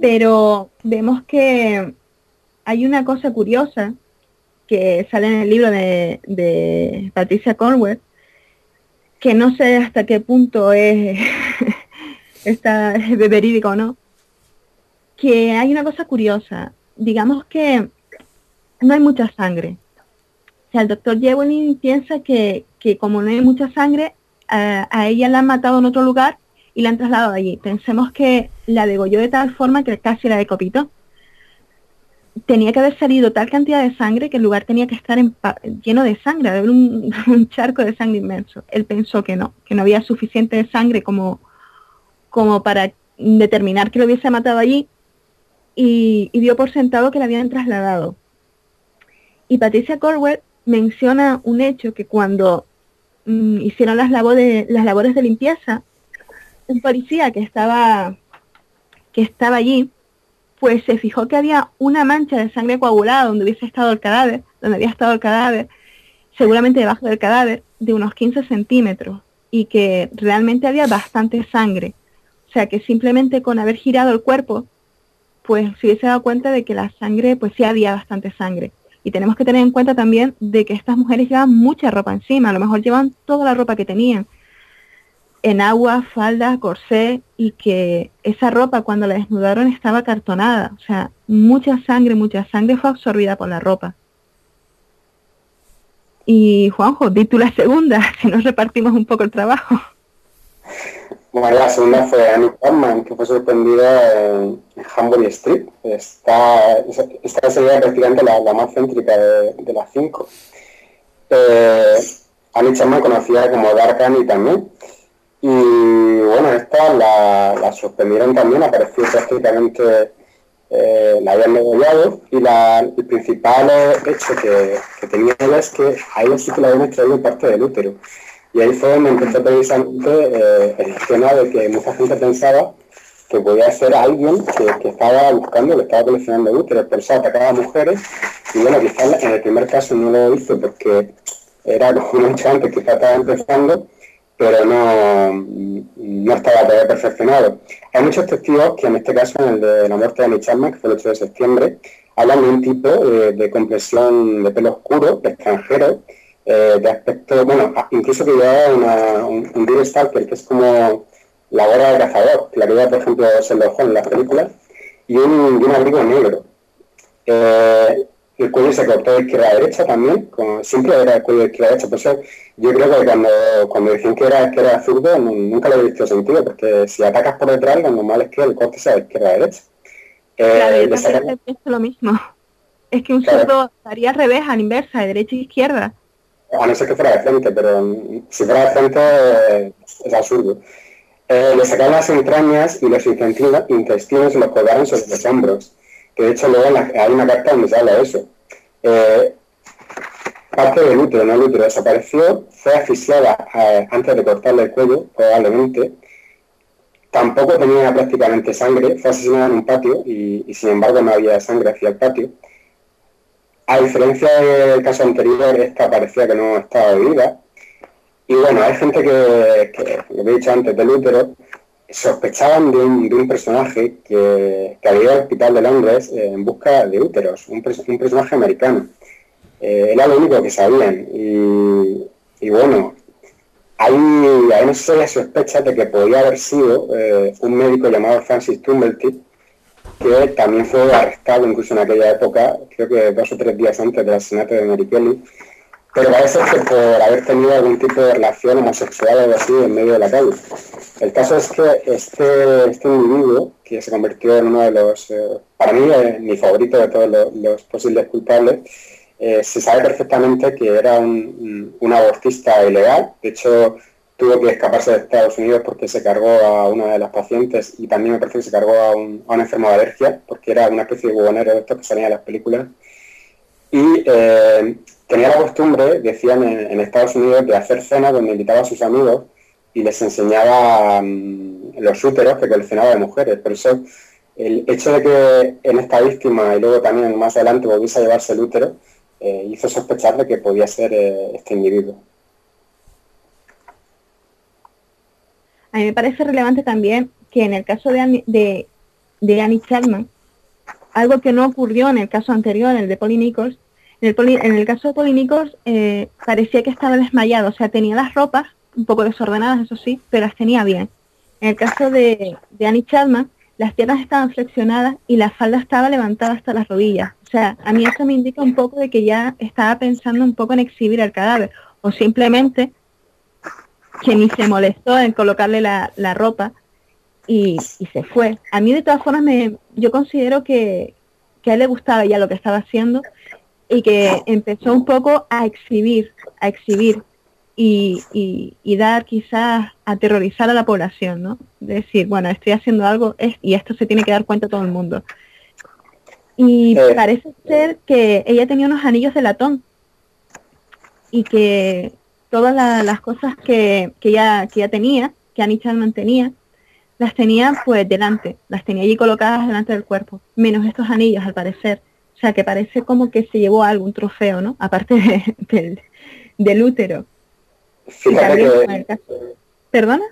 Pero vemos que hay una cosa curiosa que sale en el libro de, de Patricia Cornwell, que no sé hasta qué punto es, está, es verídico o no, que hay una cosa curiosa. Digamos que no hay mucha sangre. O sea, el doctor Jewelin piensa que, que como no hay mucha sangre, a, ella la han matado en otro lugar y la han trasladado allí. Pensemos que la degolló de tal forma que casi la decopitó. Tenía que haber salido tal cantidad de sangre que el lugar tenía que estar lleno de sangre, de haber un, charco de sangre inmenso. Él pensó que no, que no había suficiente sangre como, como para determinar que lo hubiese matado allí y, y dio por sentado que la habían trasladado. Y Patricia Corwell menciona un hecho que cuando mm, hicieron las labores, las labores de limpieza, un policía que estaba, que estaba allí, pues se fijó que había una mancha de sangre coagulada donde hubiese estado el cadáver, donde había estado el cadáver, seguramente debajo del cadáver, de unos 15 centímetros, y que realmente había bastante sangre. O sea que simplemente con haber girado el cuerpo, pues se hubiese dado cuenta de que la sangre, pues sí había bastante sangre. Y tenemos que tener en cuenta también de que estas mujeres llevan mucha ropa encima, a lo mejor llevan toda la ropa que tenían, en agua, falda, corsé, y que esa ropa cuando la desnudaron estaba cartonada. O sea, mucha sangre, mucha sangre fue absorbida por la ropa. Y Juanjo, di tú la segunda, si nos repartimos un poco el trabajo. La segunda fue Annie Chapman, que fue sorprendida en Hambury Street. Está, esta sería prácticamente la, más céntrica de, las cinco. Eh, Annie Chapman conocida como Dark Annie también. Y bueno, esta la, la sorprendieron también, apareció prácticamente, eh, la habían degollado y la, el principal hecho que, que tenía es que a ella sí que la habían extraído parte del útero. Y ahí fue donde empezó precisamente eh, el tema de que mucha gente pensaba que podía ser alguien que, que estaba buscando, que estaba coleccionando úteros, pero eso atacaba a mujeres. Y bueno, quizás en el primer caso no lo hizo porque era como hecho antes, quizás estaba empezando, pero no, no estaba todavía perfeccionado. Hay muchos testigos que en este caso, en el de la muerte de Annie que fue el 8 de septiembre, hablan de un tipo de, de compresión de pelo oscuro, extranjero, eh, de aspecto, bueno, incluso que llevaba una, un, un deer stalker, que es como la gorra de cazador, que la que lleva, por ejemplo, Sherlock Holmes en las películas, y un, y un abrigo negro. Eh, el cuello se cortó de izquierda a derecha también, como siempre era el cuello de izquierda a derecha, por eso yo creo que cuando, cuando decían que era, que era zurdo, nunca lo he visto sentido, porque si atacas por detrás, lo normal es que el corte sea de izquierda a derecha. Eh, claro, sacan... es lo mismo. Es que un claro. zurdo estaría al revés, a la inversa, de derecha a izquierda. A no ser que fuera de frente, pero si fuera de frente eh, es absurdo. Eh, le sacaron las entrañas y los intestinos, intestinos los colgaron sobre los hombros. Que de hecho luego hay una carta donde se habla de eso. Eh, parte del útero, no el útero, desapareció, fue asfixiada eh, antes de cortarle el cuello, probablemente. Tampoco tenía prácticamente sangre, fue asesinada en un patio y, y sin embargo no había sangre hacia el patio. A diferencia del caso anterior, esta parecía que no estaba viva. Y bueno, hay gente que, que lo he dicho antes del útero, sospechaban de un, personaje que, había ido al hospital de Londres eh, en busca de úteros, un, personaje americano. Eh, era lo único que sabían. Y, bueno, hay, hay no sé sospechas de que podía haber sido eh, un médico llamado Francis Tumblety, que también fue arrestado incluso en aquella época, creo que dos o tres días antes del asesinato de Mary Kelly, pero parece que por haber tenido algún tipo de relación homosexual o algo así en medio de la calle. El caso es que este, este individuo, que se convirtió en uno de los, eh, para mí, eh, mi favorito de todos los, los posibles culpables, eh, se sabe perfectamente que era un, un, abortista ilegal, de hecho tuvo que escaparse de Estados Unidos porque se cargó a una de las pacientes y también me parece que se cargó a un, enfermo de alergia, porque era una especie de bubonero de estos que salían en las películas. Y eh, tenía la costumbre, decían en, Estados Unidos, de hacer cenas donde invitaba a sus amigos y les enseñaba um, los úteros que coleccionaba de mujeres. Por eso el hecho de que en esta víctima y luego también más adelante volviese a llevarse el útero, eh, hizo sospechar de que podía ser eh, este individuo. A mí me parece relevante también que en el caso de Annie, de, Annie Chapman, algo que no ocurrió en el caso anterior, el de Polly Nichols, En el, en caso de Polinicos eh, parecía que estaba desmayado, o sea, tenía las ropas un poco desordenadas, eso sí, pero las tenía bien. En el caso de, de Annie Chapman, las piernas estaban flexionadas y la falda estaba levantada hasta las rodillas. O sea, a mí eso me indica un poco de que ya estaba pensando un poco en exhibir el cadáver o simplemente que ni se molestó en colocarle la, ropa y, se fue. A mí de todas formas me, yo considero que, que a él le gustaba ya lo que estaba haciendo y que empezó un poco a exhibir, a exhibir y, y, dar quizás aterrorizar a la población, ¿no? Decir, bueno, estoy haciendo algo y esto se tiene que dar cuenta todo el mundo. Y eh. parece ser que ella tenía unos anillos de latón y que todas las cosas que, que, ella, que ella tenía, que Annie Chalman tenía, las tenía pues delante, las tenía allí colocadas delante del cuerpo, menos estos anillos al parecer. O sea que parece como que se llevó algún trofeo, ¿no? Aparte del, del útero. Fíjate que... ¿Perdona?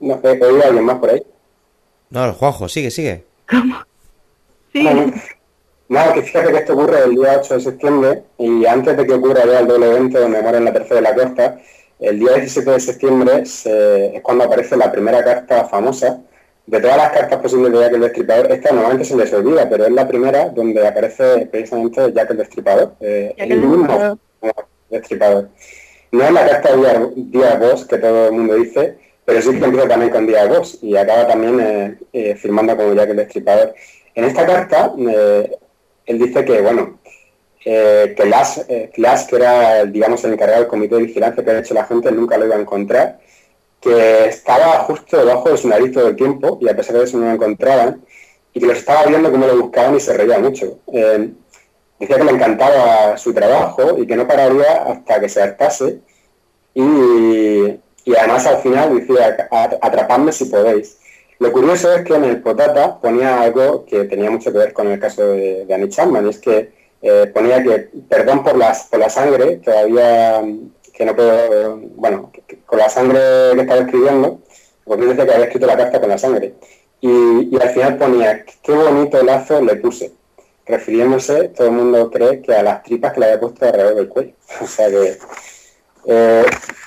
No sé, ¿oído alguien más por ahí? No, Juanjo, sigue, sigue. ¿Cómo? Sí. No, que fíjate que esto ocurre el día 8 de septiembre y antes de que ocurra ya el doble evento donde mueren la tercera de la costa, el día 17 de septiembre es cuando aparece la primera carta famosa. De todas las cartas posibles de Jack el Destripador, esta normalmente se les olvida, pero es la primera donde aparece precisamente Jack el Destripador, eh, el mismo Destripador. No es la carta de Día Boss que todo el mundo dice, pero sí que empieza también con Día Boss y acaba también eh, eh, firmando como Jack el Destripador. En esta carta, él dice que, bueno, que Las, que era, digamos, el encargado del comité de vigilancia que ha hecho la gente, nunca lo iba a encontrar, que estaba justo debajo de su nariz todo el tiempo y a pesar de eso no lo encontraban, y que los estaba viendo como lo buscaban y se reía mucho. Decía que le encantaba su trabajo y que no pararía hasta que se hartase. Y, además al final decía, atrapadme si podéis. Lo curioso es que en el Potata ponía algo que tenía mucho que ver con el caso de, de Annie Chapman, es que eh, ponía que perdón por, las, por la sangre, todavía que no puedo, bueno, con la sangre que estaba escribiendo, porque decía que había escrito la carta con la sangre. Y, y al final ponía, qué bonito lazo le puse refiriéndose, todo el mundo cree que a las tripas que le había puesto alrededor del cuello. o sea que eh,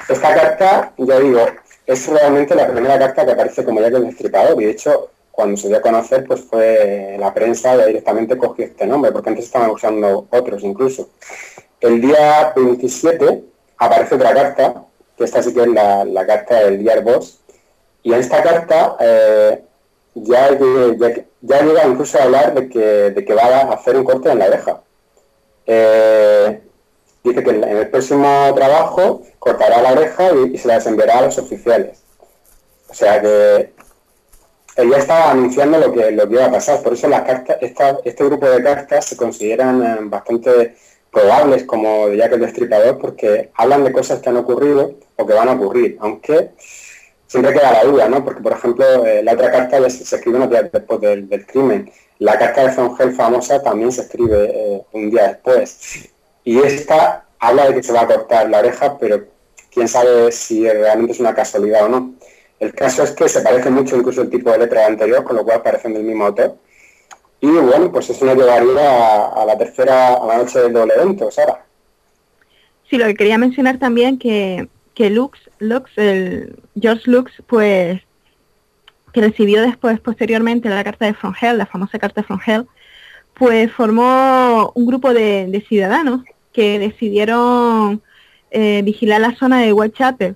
esta carta, ya digo, es realmente la primera carta que aparece como ya que destripador y de hecho cuando se dio a conocer pues fue la prensa ya directamente cogió este nombre porque antes estaban usando otros incluso. El día 27 aparece otra carta, que esta sí que es la, carta del día Boss, y en esta carta eh, ya, ya, llega incluso a hablar de que, de que va a hacer un corte en la oreja. Eh, dice que en el próximo trabajo cortará la oreja y, se la enviará a los oficiales. O sea que ella estaba anunciando lo que, lo que iba a pasar. Por eso las cartas, este grupo de cartas se consideran eh, bastante probables como ya que el destripador porque hablan de cosas que han ocurrido o que van a ocurrir. Aunque siempre queda la duda, ¿no? Porque, por ejemplo, eh, la otra carta ya se, escribe unos días después del, crimen. La carta de Frongel famosa también se escribe eh, un día después. Y esta habla de que se va a cortar la oreja, pero quién sabe si realmente es una casualidad o no. El caso es que se parece mucho incluso el tipo de letra anterior, con lo cual parecen del mismo autor. Y bueno, pues eso nos llevaría a, la tercera, a la noche del doble evento, Sara. Sí, lo que quería mencionar también que, que Lux Lux, el George Lux, pues que recibió después, posteriormente, la carta de Frongel, la famosa carta de Frongel, pues formó un grupo de, ciudadanos que decidieron eh, vigilar la zona de Whitechapel.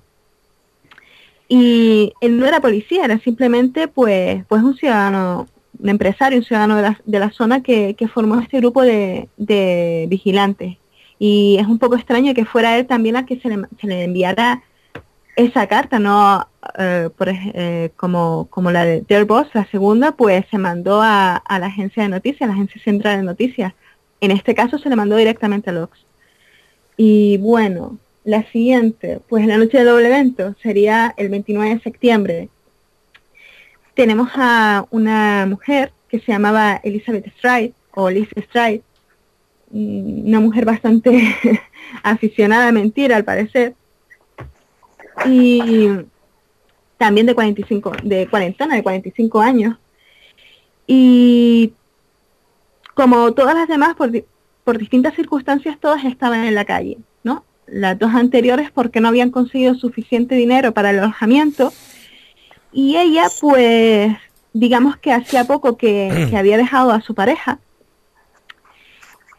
Y él no era policía, era simplemente pues, pues un ciudadano, un empresario, un ciudadano de la, de la zona que, formó este grupo de, de, vigilantes. Y es un poco extraño que fuera él también a que se le, se le enviara esa carta, no eh, por, eh, como, como la de Boss, la segunda, pues se mandó a, la agencia de noticias, la agencia central de noticias. En este caso se le mandó directamente a Lux. Y bueno, la siguiente, pues la noche del doble evento sería el 29 de septiembre. Tenemos a una mujer que se llamaba Elizabeth Stride, o Liz Stride, mm, una mujer bastante aficionada a mentir al parecer, y también de 45, de cuarentena, de 45 años. Y como todas las demás, por, por distintas circunstancias todas estaban en la calle, ¿no? Las dos anteriores porque no habían conseguido suficiente dinero para el alojamiento y ella pues digamos que hacía poco que, había dejado a su pareja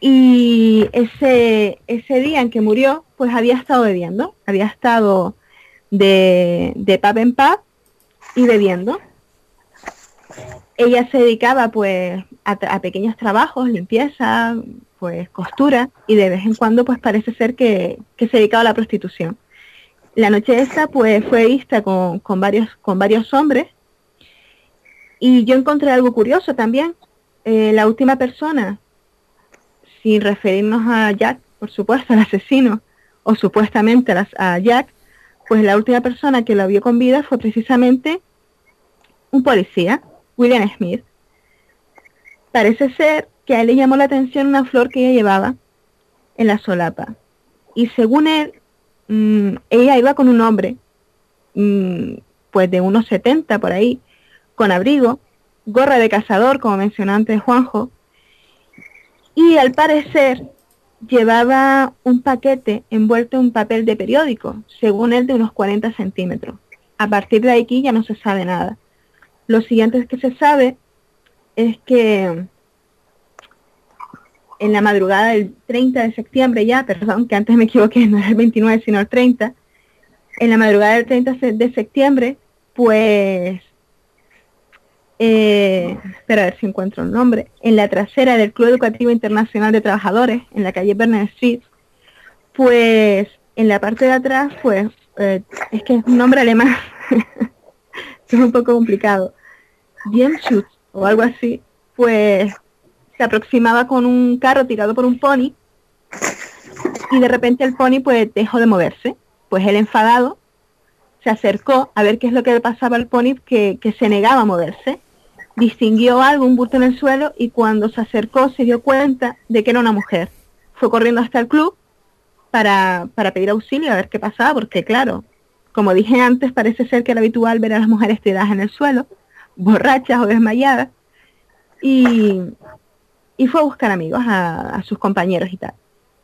y ese, ese día en que murió pues había estado bebiendo, había estado de, de pub en pub y bebiendo. Ella se dedicaba pues a pequeños trabajos, limpieza, pues costura y de vez en cuando pues parece ser que, se dedicaba a la prostitución. La noche esa pues fue vista con, varios, con varios hombres y yo encontré algo curioso también. Eh, la última persona, sin referirnos a Jack, por supuesto, al asesino, o supuestamente a, Jack, pues la última persona que lo vio con vida fue precisamente un policía, William Smith. Parece ser que a él le llamó la atención una flor que ella llevaba en la solapa. Y según él, mm, ella iba con un hombre, mm, pues de unos 70 por ahí, con abrigo, gorra de cazador, como mencionó antes Juanjo, y al parecer llevaba un paquete envuelto en un papel de periódico, según él de unos 40 centímetros. A partir de aquí ya no se sabe nada. Lo siguiente que se sabe es que en la madrugada del 30 de septiembre ya, perdón, que antes me equivoqué, no era el 29 sino el 30, en la madrugada del 30 de septiembre, pues, eh, espera a ver si encuentro el nombre, en la trasera del Club Educativo Internacional de Trabajadores, en la calle Bernard Street, pues en la parte de atrás, pues, eh, es que es un nombre alemán, es un poco complicado, Schutz o algo así, pues se aproximaba con un carro tirado por un pony y de repente el pony pues dejó de moverse. Pues él enfadado se acercó a ver qué es lo que le pasaba al pony que, se negaba a moverse. Distinguió algo, un bulto en el suelo y cuando se acercó se dio cuenta de que era una mujer. Fue corriendo hasta el club para, para pedir auxilio a ver qué pasaba porque claro, como dije antes, parece ser que era habitual ver a las mujeres tiradas en el suelo, borrachas o desmayadas. Y, y fue a buscar amigos, a, sus compañeros y tal.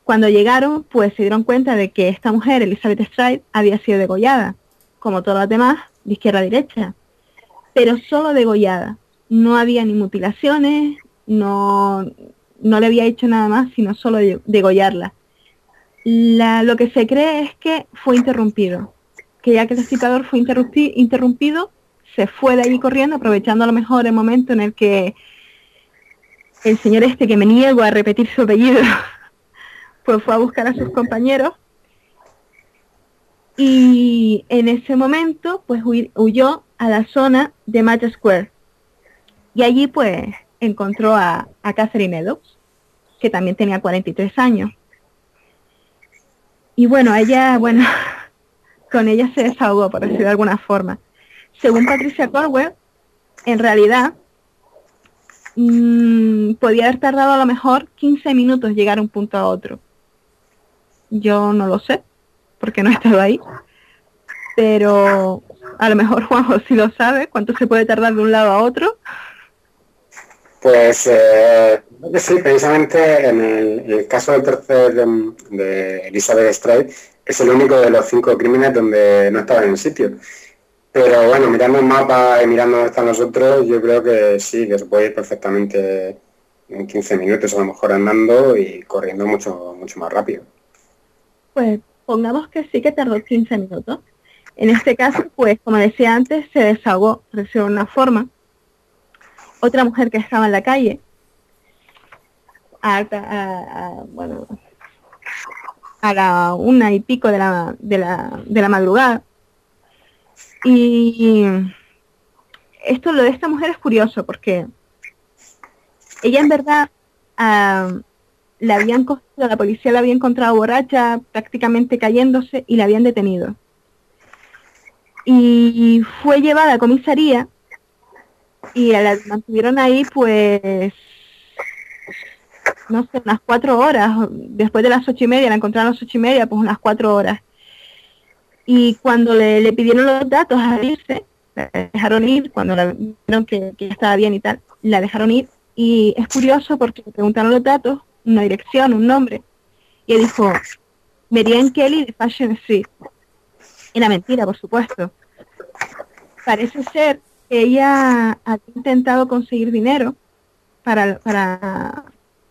Cuando llegaron, pues se dieron cuenta de que esta mujer, Elizabeth Stride, había sido degollada, como todas las demás, de izquierda a derecha, pero solo degollada. No había ni mutilaciones, no, no le había hecho nada más, sino solo degollarla. La, lo que se cree es que fue interrumpido, que ya que el citador fue interrumpido, se fue de allí corriendo, aprovechando a lo mejor el momento en el que el señor este que me niego a repetir su apellido, pues fue a buscar a sus compañeros y en ese momento pues huyó a la zona de Match Square y allí pues encontró a, Catherine Meadows, que también tenía 43 años. Y bueno, ella, bueno, con ella se desahogó, por decirlo de alguna forma. Según Patricia Corwell, en realidad Mm, podía haber tardado a lo mejor 15 minutos llegar a un punto a otro. Yo no lo sé, porque no he estado ahí. Pero a lo mejor Juanjo sí lo sabe, cuánto se puede tardar de un lado a otro. Pues eh, sí, precisamente en el, caso del tercer de, Elizabeth Stride es el único de los cinco crímenes donde no estaba en el sitio. Pero bueno, mirando el mapa y mirando dónde están nosotros, yo creo que sí, que se puede ir perfectamente en 15 minutos a lo mejor andando y corriendo mucho, mucho más rápido. Pues pongamos que sí que tardó 15 minutos. En este caso, pues como decía antes, se desahogó, de una forma. Otra mujer que estaba en la calle, a, bueno, a la una y pico de la, de la, de la madrugada, y esto, lo de esta mujer es curioso porque ella en verdad la habían la policía la había encontrado borracha, prácticamente cayéndose y la habían detenido. Y fue llevada a comisaría y la mantuvieron ahí pues no sé, unas cuatro horas, después de las ocho y media, la encontraron a las ocho y media, pues unas cuatro horas. Y cuando le, pidieron los datos a irse, la dejaron ir, cuando la vieron que, estaba bien y tal, la dejaron ir. Y es curioso porque le preguntaron los datos una dirección, un nombre. Y él dijo, Marianne Kelly de Fashion Street. Era mentira, por supuesto. Parece ser que ella ha intentado conseguir dinero para, para,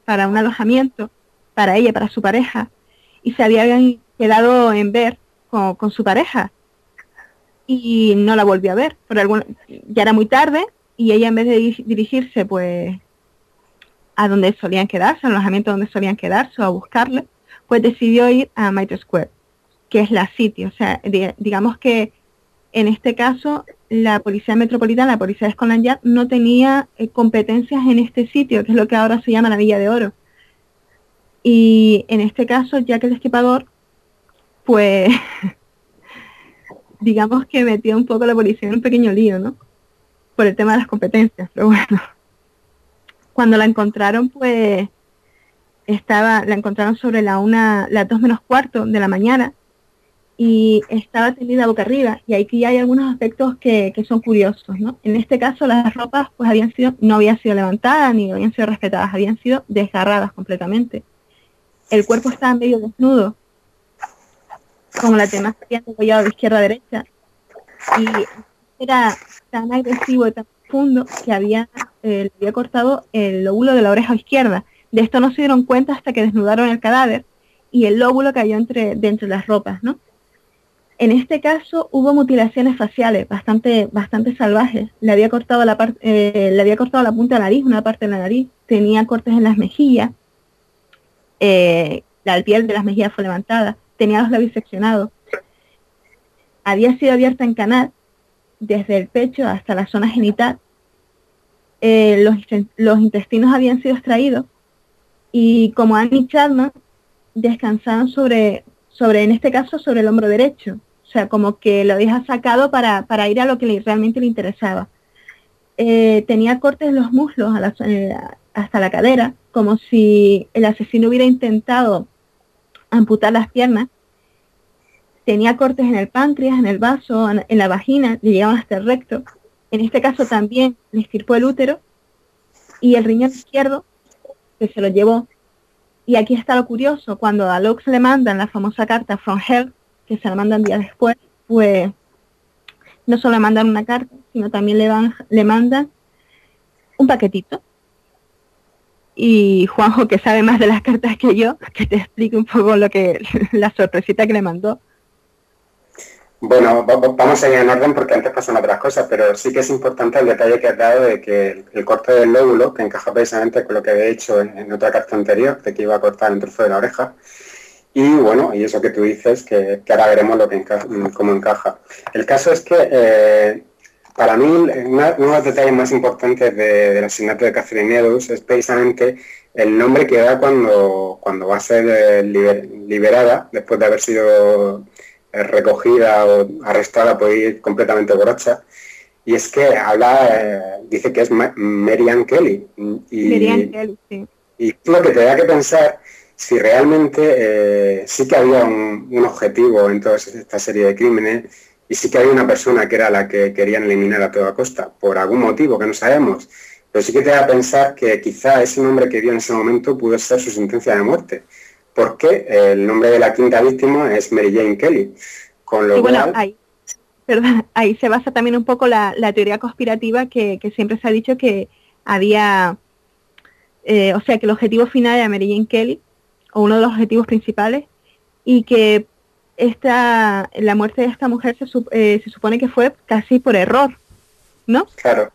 para un alojamiento, para ella, para su pareja, y se había quedado en ver con, su pareja y no la volvió a ver. Por algún, ya era muy tarde y ella en vez de dirigirse pues a donde solían quedarse, al alojamiento donde solían quedarse o a buscarle, pues decidió ir a Mitre Square, que es la City. O sea, digamos que en este caso la Policía Metropolitana, la Policía de Scotland Yard, no tenía eh, competencias en este sitio, que es lo que ahora se llama la Villa de Oro. Y en este caso, ya que el esquipador, pues digamos que metió un poco la policía en un pequeño lío, ¿no? Por el tema de las competencias, pero bueno. Cuando la encontraron, pues estaba, la encontraron sobre la una, las dos menos cuarto de la mañana y estaba tendida boca arriba. Y aquí hay algunos aspectos que, que, son curiosos, ¿no? En este caso las ropas pues habían sido, no habían sido levantadas ni habían sido respetadas, habían sido desgarradas completamente. El cuerpo estaba medio desnudo, como la tema habían degollado de izquierda a derecha. Y era tan agresivo y tan profundo que había, eh, había cortado el lóbulo de la oreja izquierda. De esto no se dieron cuenta hasta que desnudaron el cadáver y el lóbulo cayó entre, de las ropas, ¿no? En este caso hubo mutilaciones faciales bastante, bastante salvajes. Le había cortado la parte, eh, le había cortado la punta de la nariz, una parte de la nariz. Tenía cortes en las mejillas. Eh, la piel de las mejillas fue levantada tenía los labios seccionados. Había sido abierta en canal desde el pecho hasta la zona genital. Eh, los, intestinos habían sido extraídos y como Annie Chapman descansaban sobre, sobre, en este caso, sobre el hombro derecho. O sea, como que lo había sacado para, ir a lo que realmente le interesaba. Eh, tenía cortes en los muslos eh, hasta la cadera, como si el asesino hubiera intentado amputar las piernas. Tenía cortes en el páncreas, en el vaso, en, la vagina, le llegaban hasta el recto. En este caso también le estirpó el útero y el riñón izquierdo, que se lo llevó. Y aquí está lo curioso, cuando a Lux le mandan la famosa carta From Hell, que se la mandan días después, pues no solo le mandan una carta, sino también le, van, le mandan un paquetito y Juanjo, que sabe más de las cartas que yo, que te explique un poco lo que la sorpresita que le mandó. Bueno, vamos a ir en orden porque antes pasan otras cosas, pero sí que es importante el detalle que has dado de que el corte del lóbulo, que encaja precisamente con lo que había hecho en, otra carta anterior, de que iba a cortar un trozo de la oreja, y bueno, y eso que tú dices, que, ahora veremos lo que cómo encaja. El caso es que eh, para mí, uno de los detalles más importantes del asesinato de Catherine Eddowes es precisamente el nombre que da cuando, cuando va a ser eh, liberada, después de haber sido eh, recogida o arrestada por ir completamente borracha. Y es que habla, eh, dice que es Marianne Kelly. Y, Kelly, sí. Y lo que te da que pensar si realmente sí que había un, un objetivo en toda esta serie de crímenes y sí que hay una persona que era la que querían eliminar a toda costa, por algún motivo que no sabemos. Pero sí que te da a pensar que quizá ese nombre que dio en ese momento pudo ser su sentencia de muerte. Porque el nombre de la quinta víctima es Mary Jane Kelly. Con lo bueno, ahí, ahí se basa también un poco la, teoría conspirativa que, siempre se ha dicho que había, eh, o sea, que el objetivo final era Mary Jane Kelly, o uno de los objetivos principales, y que esta, la muerte de esta mujer se, eh, se supone que fue casi por error, ¿no? Claro.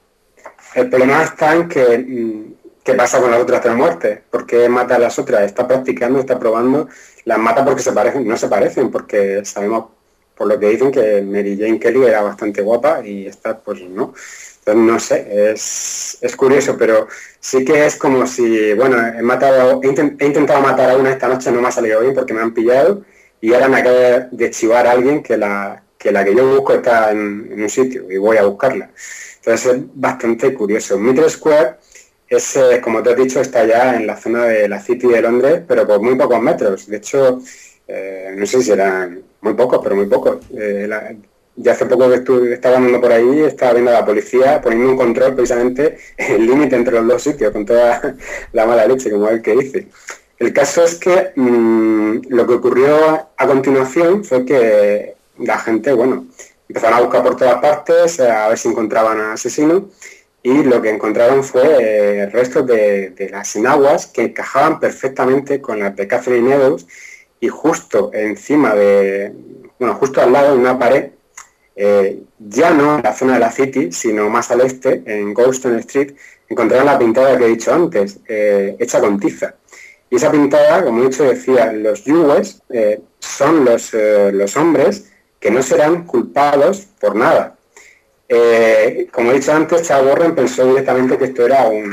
El problema está en que mm, qué pasa con las otras tres muertes, por qué mata a las otras, está practicando, está probando, las mata porque se parecen, no se parecen, porque sabemos por lo que dicen que Mary Jane Kelly era bastante guapa y esta pues no. Entonces no sé, es, es curioso, pero sí que es como si, bueno, he matado, he, intentado matar a una esta noche, no me ha salido bien porque me han pillado y ahora me acaba de chivar a alguien que la que, la que yo busco está en, un sitio y voy a buscarla. Entonces es bastante curioso. Mitre Square es, eh, como te he dicho, está ya en la zona de la City de Londres, pero por muy pocos metros. De hecho, eh, no sé si eran muy pocos, pero muy pocos. Eh, ya hace poco que estuve, estaba andando por ahí, estaba viendo a la policía poniendo un control precisamente el límite entre los dos sitios, con toda la mala leche, como el que dice. El caso es que mm, lo que ocurrió a continuación fue que la gente, bueno, empezaron a buscar por todas partes a ver si encontraban al asesino y lo que encontraron fue eh, restos de, las enaguas que encajaban perfectamente con las de Catherine Eddowes y justo encima de, bueno, justo al lado de una pared, eh, ya no en la zona de la City, sino más al este, en Goldstone Street, encontraron la pintada que he dicho antes, eh, hecha con tiza. Y esa pintada, como he dicho, decía, los yugues son los, los hombres que no serán culpados por nada. Eh, como he dicho antes, Chaborren pensó directamente que esto era un,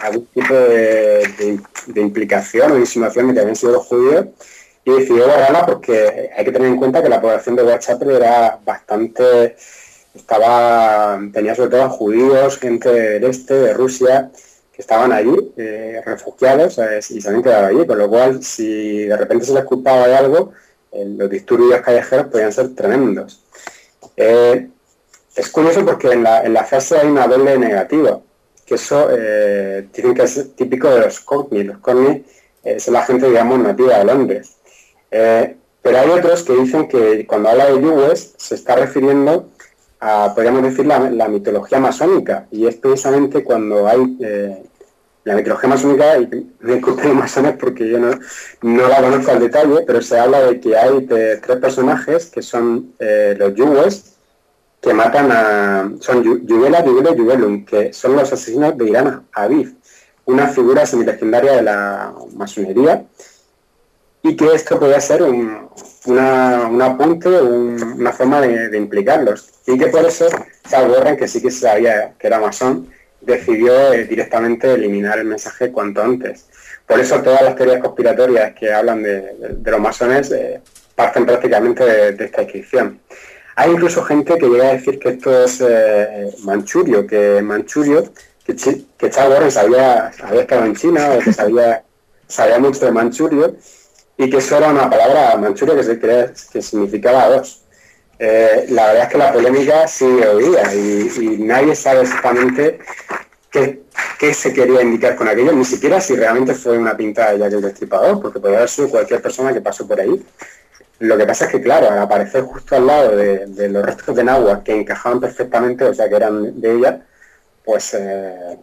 algún tipo de, implicación o insinuación de que habían sido los judíos y decidió borrarla porque hay que tener en cuenta que la población de Whitechapel era bastante, estaba, tenía sobre todo judíos, gente del este, de Rusia, que estaban allí, eh, refugiados, eh, y se habían quedado allí, con lo cual si de repente se les culpaba de algo, los disturbios callejeros podían ser tremendos. Es curioso porque en la, en la frase hay una doble negativa, que eso eh, dicen que es típico de los Cockney. Los Cockney eh, son la gente, digamos, nativa de Londres. Eh, pero hay otros que dicen que cuando habla de Yugues se está refiriendo podríamos decir, la, mitología masónica. Y es precisamente cuando hay la mitología masónica, y me masones porque yo no, no, la conozco al detalle, pero se habla de que hay tres personajes que son los Yugues, que matan a... Son Yubela, Yubela y Yubelum, que son los asesinos de Irán Aviv, una figura semilegendaria de la masonería, y que esto podría ser un, una, apunte, una forma de, implicarlos. Y que por eso Charles que sí que sabía que era masón, decidió eh, directamente eliminar el mensaje cuanto antes. Por eso todas las teorías conspiratorias que hablan de, los masones eh, parten prácticamente de, esta inscripción. Hay incluso gente que llega a decir que esto es eh, Manchurio, que Manchurio, que, que Charles había, había estado en China o que sabía, sabía mucho de Manchurio y que eso era una palabra Manchurio que, se cree, que significaba dos. Eh, la verdad es que la polémica sigue hoy día y, nadie sabe exactamente qué, qué, se quería indicar con aquello, ni siquiera si realmente fue una pinta de Jack el Destripador, porque podría haber sido cualquier persona que pasó por ahí lo que pasa es que, claro, al aparecer justo al lado de, los restos de agua que encajaban perfectamente, o sea, que eran de ella, pues eh,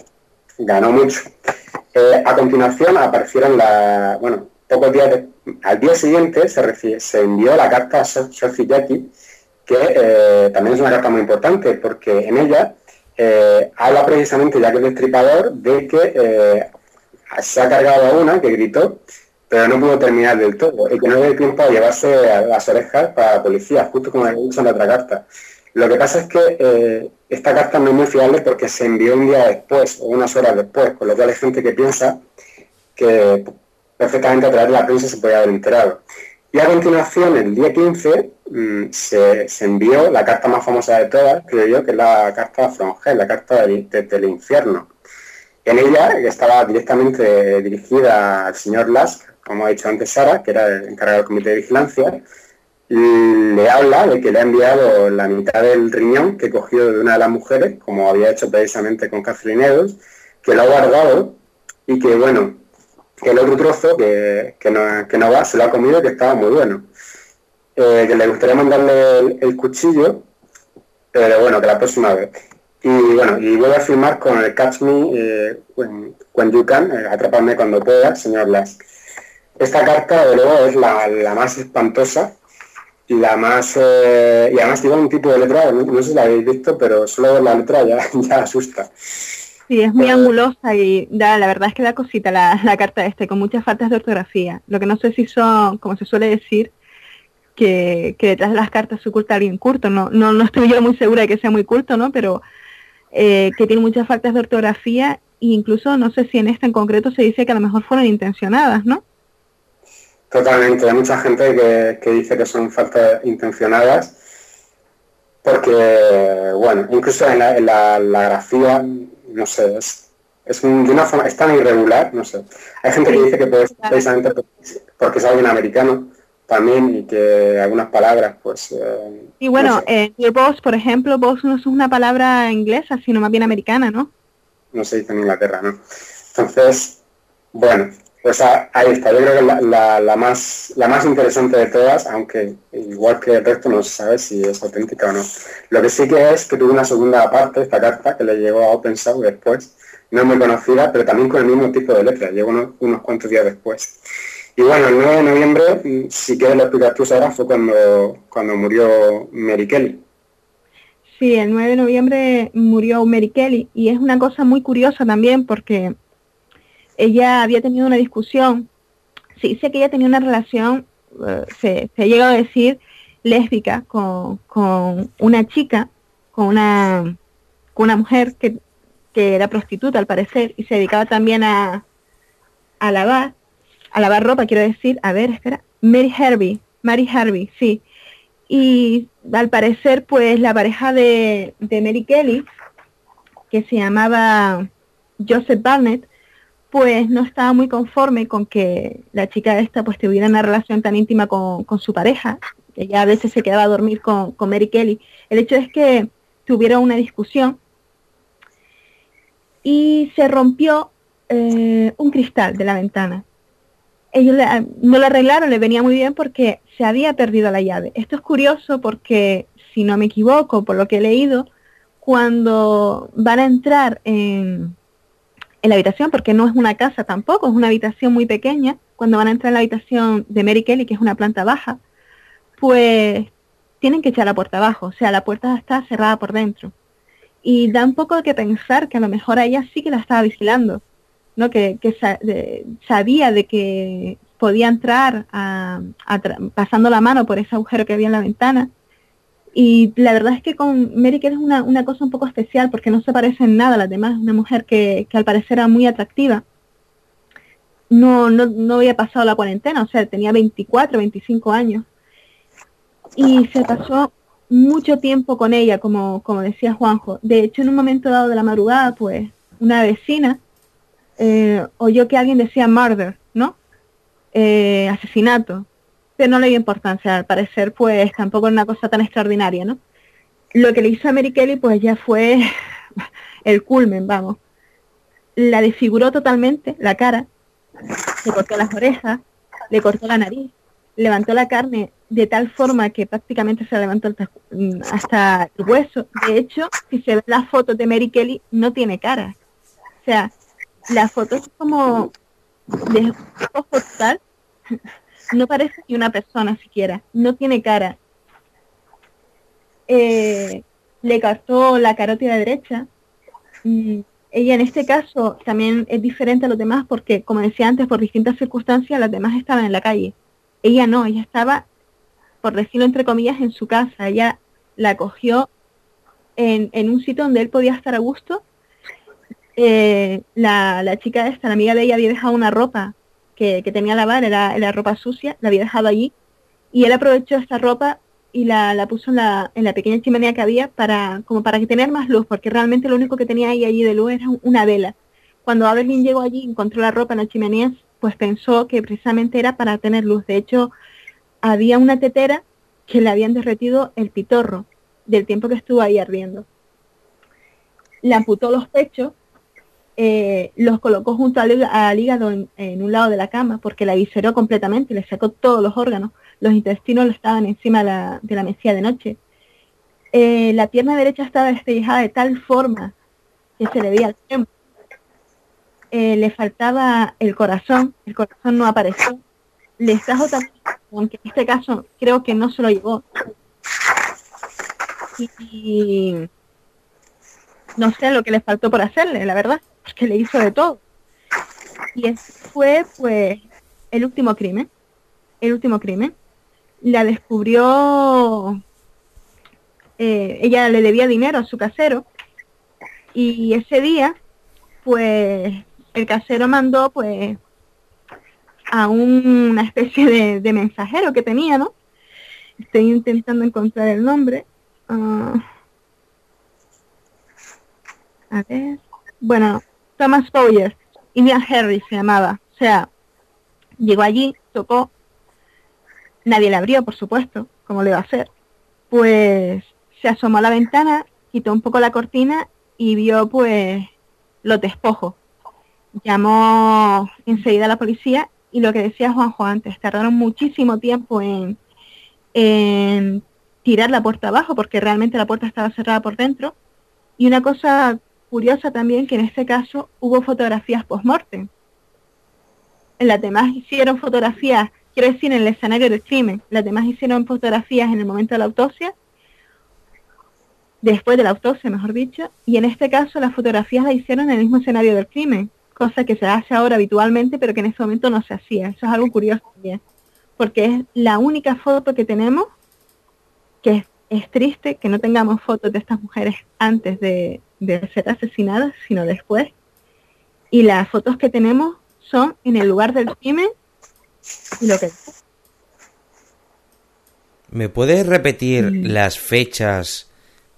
ganó mucho. Eh, a continuación aparecieron la, bueno, pocos días, al día siguiente se, se envió la carta a Sophie Jackie, que eh, también es una carta muy importante, porque en ella habla precisamente ya que el destripador de que se ha cargado a una que gritó pero no pudo terminar del todo y que no dio tiempo a llevarse a las orejas para la policía, justo como he dicho en la otra carta. Lo que pasa es que eh, esta carta no es muy fiable porque se envió un día después o unas horas después, con lo cual hay gente que piensa que perfectamente a través de la prensa se podía haber enterado. Y a continuación, el día 15, mm, se, envió la carta más famosa de todas, creo yo, que es la carta From la carta del, infierno. En ella, que estaba directamente dirigida al señor Lask, como ha dicho antes Sara, que era el encargado del comité de vigilancia, le habla de que le ha enviado la mitad del riñón que cogió de una de las mujeres, como había hecho precisamente con Catherine Edwards, que lo ha guardado y que, bueno, que el otro trozo que, no, va, se lo ha comido que estaba muy bueno. Eh, que le gustaría mandarle el, cuchillo, pero bueno, que la próxima vez. Y bueno, y voy a firmar con el Catch Me eh, when, You Can, eh, atraparme cuando pueda, señor Lask. Esta carta, de luego, es la, más espantosa y la más... Eh, y además tiene un tipo de letra, no, sé si la habéis visto, pero solo la letra ya, ya asusta. Sí, es muy angulosa y da, la verdad es que da cosita la, la, carta este, con muchas faltas de ortografía. Lo que no sé si son, como se suele decir, que, detrás de las cartas se oculta alguien culto. No, no, no estoy yo muy segura de que sea muy culto, ¿no? Pero eh, que tiene muchas faltas de ortografía e incluso no sé si en esta en concreto se dice que a lo mejor fueron intencionadas, ¿no? Totalmente, hay mucha gente que, dice que son faltas intencionadas, porque, bueno, incluso en la, grafía, no sé, es, es de una forma, es tan irregular, no sé. Hay gente que dice que puede precisamente porque es alguien americano también y que algunas palabras, pues... Eh, y bueno, eh, boss, por ejemplo, boss no es una palabra inglesa, sino más bien americana, ¿no? No se dice en Inglaterra, ¿no? Entonces, bueno, Pues ahí está, yo creo que la, la, más, la más interesante de todas, aunque igual que el resto no se sabe si es auténtica o no. Lo que sí que es que tuvo una segunda parte, esta carta, que le llegó a OpenSAW después, no muy conocida, pero también con el mismo tipo de letra, llegó unos, cuantos días después. Y bueno, el 9 de noviembre, si quieres lo explicas tú, Sara, fue cuando, cuando murió Mary Kelly. Sí, el 9 de noviembre murió Mary Kelly y es una cosa muy curiosa también porque ella había tenido una discusión, se dice que ella tenía una relación, eh, se, ha llegado a decir, lésbica con, una chica, con una, con una mujer que, era prostituta al parecer y se dedicaba también a, a lavar, a lavar ropa, quiero decir, a ver, espera, Mary Herbie, Mary Herbie, sí. Y al parecer, pues la pareja de, de Mary Kelly, que se llamaba Joseph Barnett, pues no estaba muy conforme con que la chica esta pues tuviera una relación tan íntima con, su pareja. Ella a veces se quedaba a dormir con, Mary Kelly. El hecho es que tuvieron una discusión y se rompió eh, un cristal de la ventana. Ellos no lo arreglaron, le venía muy bien porque se había perdido la llave. Esto es curioso porque, si no me equivoco, por lo que he leído, cuando van a entrar en, en la habitación, porque no es una casa tampoco, es una habitación muy pequeña. Cuando van a entrar en la habitación de Mary Kelly, que es una planta baja, pues tienen que echar la puerta abajo, o sea, la puerta está cerrada por dentro. Y da un poco de que pensar que a lo mejor a ella sí que la estaba vigilando, ¿no? Que, sabía de que podía entrar pasando la mano por ese agujero que había en la ventana y la verdad es que con Mary Kay es una, una, cosa un poco especial porque no se parece en nada a las demás. Una mujer que, que al parecer era muy atractiva. No, no, no había pasado la cuarentena, o sea, tenía 24, 25 años. Y se pasó mucho tiempo con ella, como, como decía Juanjo. De hecho, en un momento dado de la madrugada, pues, una vecina eh, oyó que alguien decía murder, ¿no? Eh, asesinato no le dio importancia. Al parecer, pues tampoco es una cosa tan extraordinaria, ¿no? Lo que le hizo a Mary Kelly, pues ya fue el culmen, vamos. La desfiguró totalmente, la cara, le cortó las orejas, le cortó la nariz, levantó la carne de tal forma que prácticamente se levantó hasta el hueso. De hecho, si se ve la foto de Mary Kelly, no tiene cara. O sea, la foto es como de ojo total no parece ni una persona siquiera, no tiene cara. Eh, le cortó la carótida derecha. Ella en este caso también es diferente a los demás porque, como decía antes, por distintas circunstancias, las demás estaban en la calle. Ella no, ella estaba, por decirlo entre comillas, en su casa. Ella la cogió en, en un sitio donde él podía estar a gusto. Eh, la, la chica esta, la amiga de ella, había dejado una ropa que, tenía lavar, era la ropa sucia, la había dejado allí, y él aprovechó esta ropa y la, la puso en la, en la, pequeña chimenea que había para, como para que tener más luz, porque realmente lo único que tenía ahí allí de luz era una vela. Cuando Abelín llegó allí y encontró la ropa en la chimenea, pues pensó que precisamente era para tener luz. De hecho, había una tetera que le habían derretido el pitorro del tiempo que estuvo ahí ardiendo. Le amputó los pechos eh, los colocó junto al, hígado en, un lado de la cama porque la visceró completamente, le sacó todos los órganos. Los intestinos estaban encima de la, de mesilla de noche. Eh, la pierna derecha estaba despellejada de tal forma que se le veía el tiempo. Eh, le faltaba el corazón, el corazón no apareció. Le trajo también, aunque en este caso creo que no se lo llevó. y no sé lo que le faltó por hacerle, la verdad que le hizo de todo. Y fue pues el último crimen. El último crimen. La descubrió, eh, ella le debía dinero a su casero y ese día pues el casero mandó pues a una especie de, mensajero que tenía, ¿no? Estoy intentando encontrar el nombre. Ah, a ver. Bueno, Thomas Bowyer, Indian Harry se llamaba. O sea, llegó allí, tocó, nadie le abrió, por supuesto, como le va a hacer. Pues se asomó a la ventana, quitó un poco la cortina y vio pues los despojos. llamó enseguida a la policía y lo que decía Juanjo antes, tardaron muchísimo tiempo en, en tirar la puerta abajo porque realmente la puerta estaba cerrada por dentro. Y una cosa curiosa también que en este caso hubo fotografías post-mortem. Las demás hicieron fotografías, quiero decir, en el escenario del crimen. Las demás hicieron fotografías en el momento de la autopsia, después de la autopsia, mejor dicho, y en este caso las fotografías las hicieron en el mismo escenario del crimen, cosa que se hace ahora habitualmente, pero que en ese momento no se hacía. Eso es algo curioso también, porque es la única foto que tenemos que es triste que no tengamos fotos de estas mujeres antes de, de ser asesinadas, sino después. Y las fotos que tenemos son en el lugar del crimen y lo que... ¿Me puedes repetir Mm. las fechas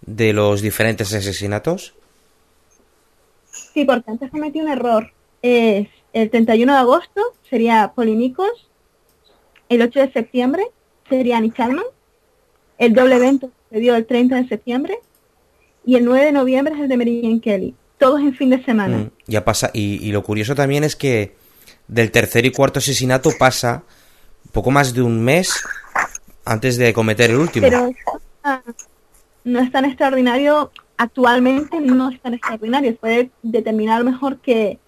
de los diferentes asesinatos? Sí, porque antes cometí un error. Es el 31 de agosto sería Polinicos, el 8 de septiembre sería Annie Chalman, el doble evento se dio el 30 de septiembre y el 9 de noviembre es el de Mary Jane Kelly. Todos en fin de semana. Mm, ya pasa. Y, y lo curioso también es que del tercer y cuarto asesinato pasa poco más de un mes antes de cometer el último. Pero no es tan extraordinario, actualmente no es tan extraordinario. Puede determinar mejor que,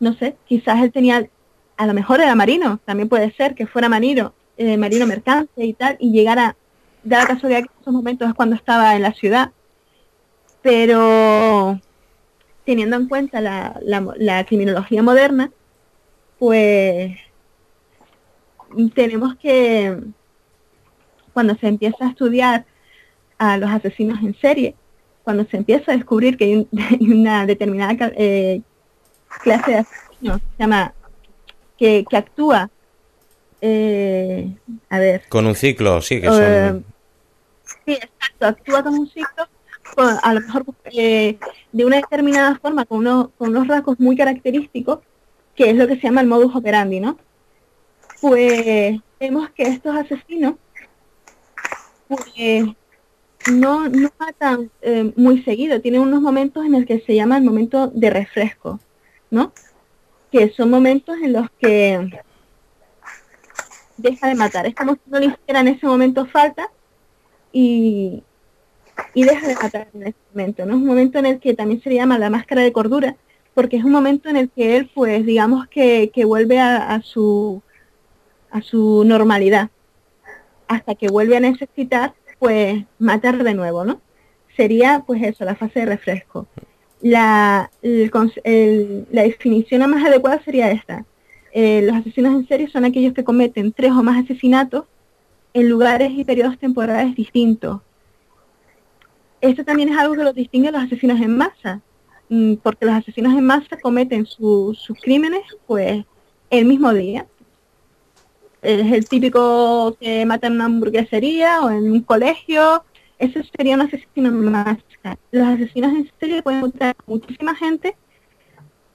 no sé, quizás él tenía, a lo mejor era marino, también puede ser que fuera marino, eh, marino mercante y tal, y llegara, da la casualidad que en esos momentos es cuando estaba en la ciudad. Pero teniendo en cuenta la, la, la criminología moderna, pues tenemos que, cuando se empieza a estudiar a los asesinos en serie, cuando se empieza a descubrir que hay, un- hay una determinada eh, clase de asesino, se llama, que, que actúa, eh, a ver, Con un ciclo, sí, que Eh, son... Sí, exacto, actúa como un ciclo, con- a lo mejor eh, de una determinada forma, con unos, con unos rasgos muy característicos, que es lo que se llama el modus operandi, ¿no? Pues vemos que estos asesinos pues, no, no matan eh, muy seguido, tienen unos momentos en el que se llama el momento de refresco, ¿no? Que son momentos en los que deja de matar. Es como si no le hiciera en ese momento falta y, y deja de matar en ese momento, ¿no? Es un momento en el que también se le llama la máscara de cordura, porque es un momento en el que él, pues, digamos que, que vuelve a, su a su normalidad, hasta que vuelve a necesitar, pues, matar de nuevo, ¿no? Sería, pues eso, la fase de refresco. La, la definición más adecuada sería esta. Eh, los asesinos en serie son aquellos que cometen tres o más asesinatos en lugares y periodos temporales distintos. Esto también es algo que los distingue a los asesinos en masa, mm, porque los asesinos en masa cometen su- sus crímenes pues el mismo día. Es el típico que mata en una hamburguesería o en un colegio. Ese sería un asesino en masa. Los asesinos en serie pueden matar a muchísima gente,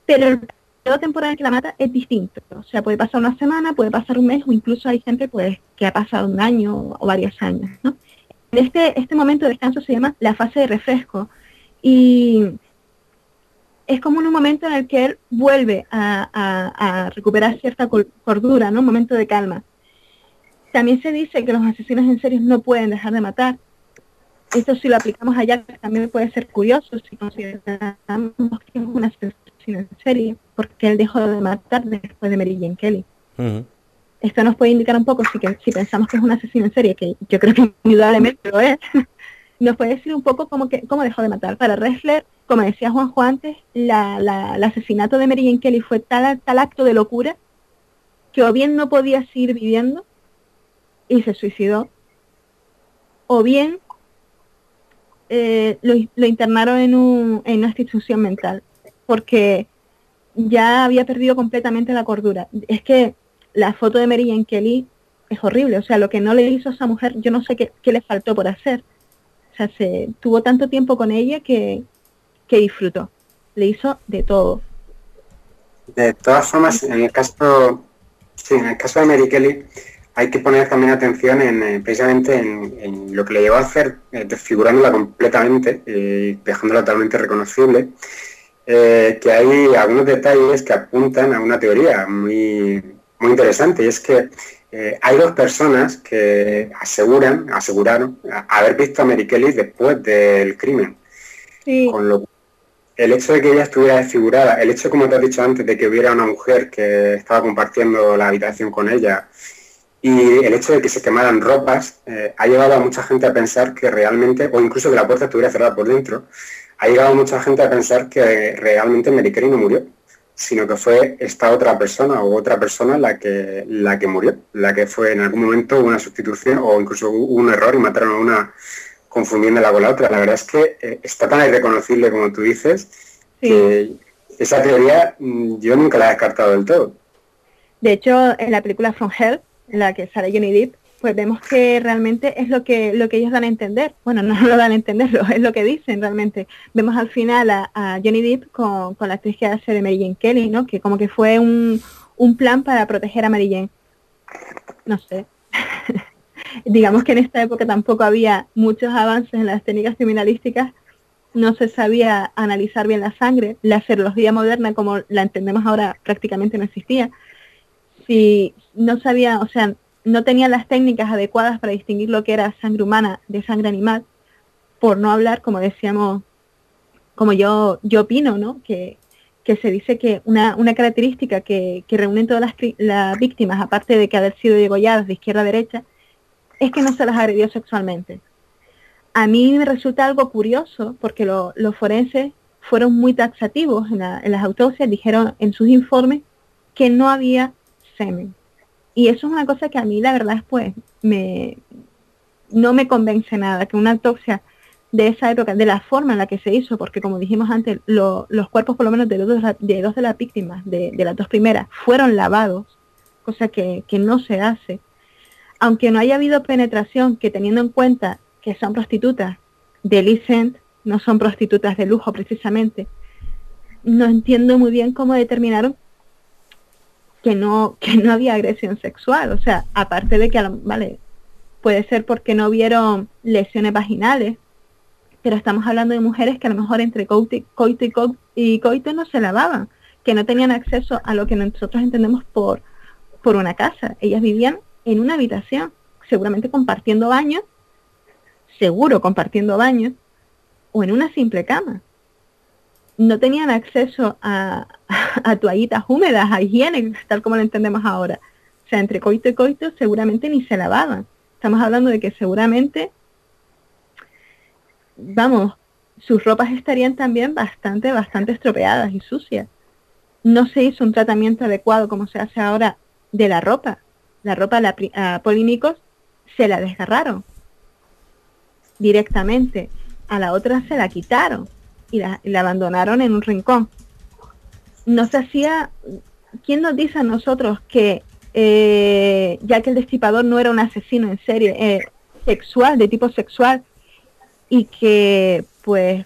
pero el periodo temporal que la mata es distinto. O sea, puede pasar una semana, puede pasar un mes, o incluso hay gente pues que ha pasado un año o varios años. ¿no? Este, este momento de descanso se llama la fase de refresco. Y es como un momento en el que él vuelve a, recuperar cierta cordura, ¿no? Un momento de calma. También se dice que los asesinos en serie no pueden dejar de matar. Esto si lo aplicamos allá también puede ser curioso si consideramos que es un asesino en serie, porque él dejó de matar después de Mary Jane Kelly. Esto nos puede indicar un poco si, que, si pensamos que es un asesino en serie, que yo creo que indudablemente lo es, nos puede decir un poco cómo, dejó de matar. Para Ressler, como decía Juanjo antes, la, el asesinato de Mary Jane Kelly fue tal, tal acto de locura que o bien no podía seguir viviendo y se suicidó, o bien eh, lo, lo internaron en, un, en una institución mental, porque ya había perdido completamente la cordura. Es que la foto de Mary Jane Kelly es horrible, o sea, lo que no le hizo a esa mujer, yo no sé qué, qué le faltó por hacer. O sea, se tuvo tanto tiempo con ella que, que disfrutó. Le hizo de todo. De todas formas, en el caso, sí, en el caso de Mary Kelly, hay que poner también atención en eh, precisamente en, lo que le llevó a hacer, eh, desfigurándola completamente, eh, dejándola totalmente reconocible. eh, que hay algunos detalles que apuntan a una teoría muy, muy interesante, y es que eh, hay dos personas que aseguran, aseguraron haber visto a Mary Kelly después del crimen. Con lo el hecho de que ella estuviera desfigurada, el hecho, como te has dicho antes, de que hubiera una mujer que estaba compartiendo la habitación con ella y el hecho de que se quemaran ropas, eh, ha llevado a mucha gente a pensar que realmente, o incluso que la puerta estuviera cerrada por dentro, ha llegado a mucha gente a pensar que realmente Mary Kelly no murió, sino que fue esta otra persona o otra persona la que, la que murió, la que fue en algún momento una sustitución o incluso un error y mataron a una confundiéndola con la otra. La verdad es que eh, está tan irreconocible como tú dices que esa teoría mm, yo nunca la he descartado del todo. De hecho, en la película From Hell, en la que sale Johnny Depp, pues vemos que realmente es lo que lo que ellos dan a entender. Bueno, no lo dan a entender, es lo que dicen realmente. Vemos al final a, Johnny Depp con, la actriz que hace de Mary Jane Kelly, ¿no? Que como que fue un, un plan para proteger a Mary Jane. No sé. digamos que en esta época tampoco había muchos avances en las técnicas criminalísticas, no se sabía analizar bien la sangre, la serología moderna como la entendemos ahora prácticamente no existía. Si no sabía, o sea, no tenía las técnicas adecuadas para distinguir lo que era sangre humana de sangre animal, por no hablar, como decíamos, como yo, yo opino, ¿no? Que, se dice que una, característica que, que reúnen todas las, las, víctimas, aparte de que haber sido degolladas de izquierda a derecha, es que no se las agredió sexualmente. A mí me resulta algo curioso porque los forenses fueron muy taxativos en, las autopsias, dijeron en sus informes que no había semen. Y eso es una cosa que a mí la verdad es pues me, no me convence nada, que una autopsia de esa época, de la forma en la que se hizo, porque como dijimos antes, los cuerpos por lo menos de dos de, dos de las víctimas, de, las dos primeras, fueron lavados, cosa que, que no se hace. Aunque no haya habido penetración, que teniendo en cuenta que son prostitutas de licent, no son prostitutas de lujo precisamente, no entiendo muy bien cómo determinaron que no, que no había agresión sexual. O sea, aparte de que, vale, puede ser porque no vieron lesiones vaginales, pero estamos hablando de mujeres que a lo mejor entre coito y, coito y, coito no se lavaban, que no tenían acceso a lo que nosotros entendemos por, por una casa. Ellas vivían en una habitación, seguramente compartiendo baño, seguro compartiendo baño, o en una simple cama. No tenían acceso a, toallitas húmedas, a higiene, tal como lo entendemos ahora. O sea, entre coito y coito seguramente ni se lavaban. Estamos hablando de que seguramente, vamos, sus ropas estarían también bastante, bastante estropeadas y sucias. No se hizo un tratamiento adecuado como se hace ahora de la ropa la ropa a, Polínicos se la desgarraron directamente. A la otra se la quitaron y la, abandonaron en un rincón. No se hacía... ¿Quién nos dice a nosotros que eh, ya que el destripador no era un asesino en serie eh, sexual, de tipo sexual, y que pues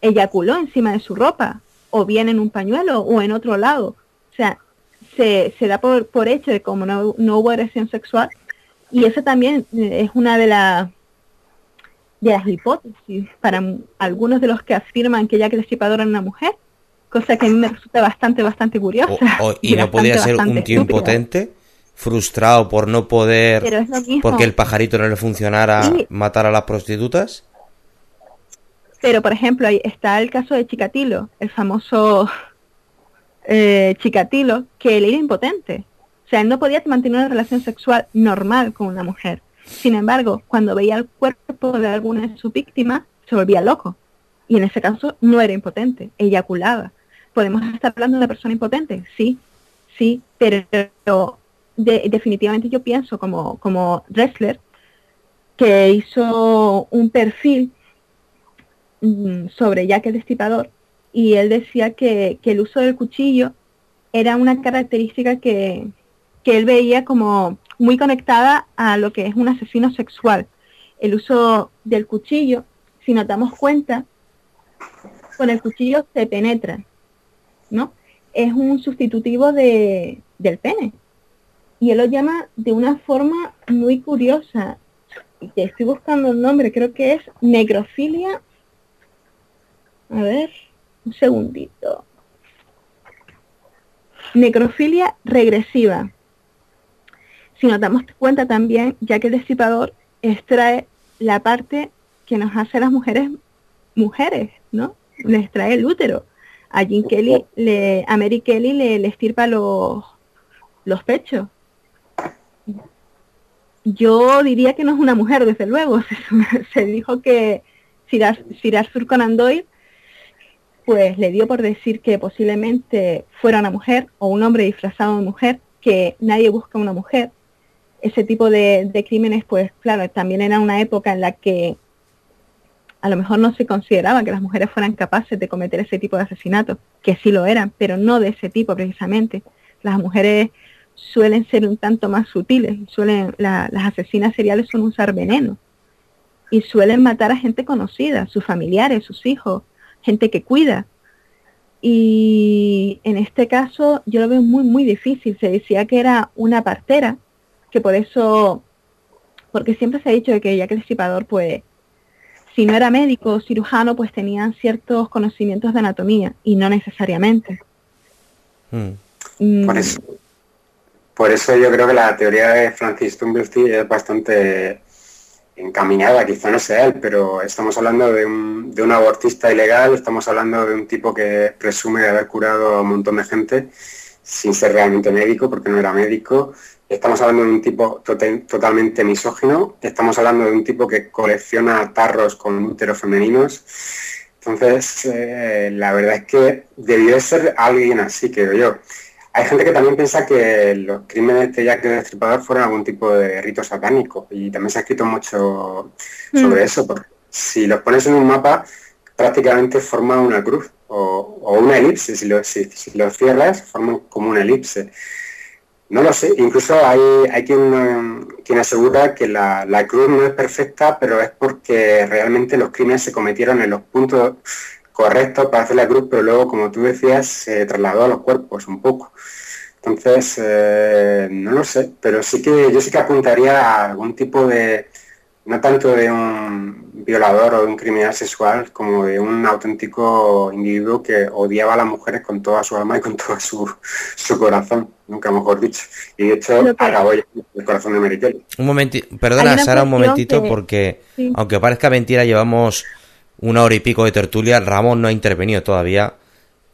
eyaculó encima de su ropa, o bien en un pañuelo o en otro lado. O sea, se, da por, hecho de como no, no, hubo agresión sexual y eso también eh, es una de, las de las hipótesis para algunos de los que afirman que ya que el Destripador era una mujer, cosa que a mí me resulta bastante, bastante curiosa. y, no podía ser un tío impotente, frustrado por no poder, porque el pajarito no le funcionara, matar a las prostitutas. Pero, por ejemplo, ahí está el caso de Chikatilo, el famoso eh, Chikatilo que él era impotente. O sea, él no podía mantener una relación sexual normal con una mujer. Sin embargo, cuando veía el cuerpo de alguna de sus víctimas, se volvía loco. Y en ese caso no era impotente, eyaculaba. ¿Podemos estar hablando de una persona impotente? Sí, sí, pero definitivamente yo pienso como, como wrestler que hizo un perfil mm, sobre Jack el Destipador y él decía que, el uso del cuchillo era una característica que, él veía como muy conectada a lo que es un asesino sexual. El uso del cuchillo, si nos damos cuenta, con el cuchillo se penetra, ¿no? Es un sustitutivo de, del pene. Y él lo llama de una forma muy curiosa. Estoy buscando el nombre, creo que es necrofilia. A ver, un segundito. Necrofilia regresiva. Si nos damos cuenta también, ya que el disipador extrae la parte que nos hace a las mujeres mujeres, ¿no? Le extrae el útero. A Jim Kelly, le, a Mary Kelly le, le estirpa los, los pechos. Yo diría que no es una mujer, desde luego. Se, dijo que Sir Arthur Conan Doyle pues le dio por decir que posiblemente fuera una mujer o un hombre disfrazado de mujer, que nadie busca una mujer. Ese tipo de, crímenes, pues claro, también era una época en la que a lo mejor no se consideraba que las mujeres fueran capaces de cometer ese tipo de asesinatos, que sí lo eran, pero no de ese tipo precisamente. Las mujeres suelen ser un tanto más sutiles, suelen, las asesinas seriales suelen usar veneno y suelen matar a gente conocida, sus familiares, sus hijos, gente que cuida. Y en este caso yo lo veo muy, muy difícil. Se decía que era una partera, que por eso, porque siempre se ha dicho que ya que el disipador, pues, si no era médico o cirujano, pues tenían ciertos conocimientos de anatomía y no necesariamente. Hmm. Mm. Por, eso, por eso yo creo que la teoría de Francis Tumblety es bastante encaminada, quizá no sea él, pero estamos hablando de un, de un abortista ilegal, estamos hablando de un tipo que presume de haber curado a un montón de gente sin ser realmente médico, porque no era médico. Estamos hablando de un tipo totalmente misógino, estamos hablando de un tipo que colecciona tarros con úteros femeninos. Entonces, eh, la verdad es que debió ser alguien así, creo yo. Hay gente que también piensa que los crímenes de Jack el Destripador fueron algún tipo de rito satánico y también se ha escrito mucho sobre mm. eso, porque si los pones en un mapa prácticamente forma una cruz o, una elipse, si los si, lo cierras forman como una elipse. No lo sé, incluso hay, hay quien, quien asegura que la, la, cruz no es perfecta, pero es porque realmente los crímenes se cometieron en los puntos correcto para hacer la cruz, pero luego, como tú decías, se trasladó a los cuerpos un poco. Entonces, eh, no lo sé, pero sí que yo sí que apuntaría a algún tipo de, no tanto de un violador o de un criminal sexual, como de un auténtico individuo que odiaba a las mujeres con toda su alma y con todo su, corazón, nunca mejor dicho. Y de hecho, acabó el corazón de Mary Un momentito, perdona Sara, un momentito, porque aunque parezca mentira, llevamos una hora y pico de tertulia. Ramón no ha intervenido todavía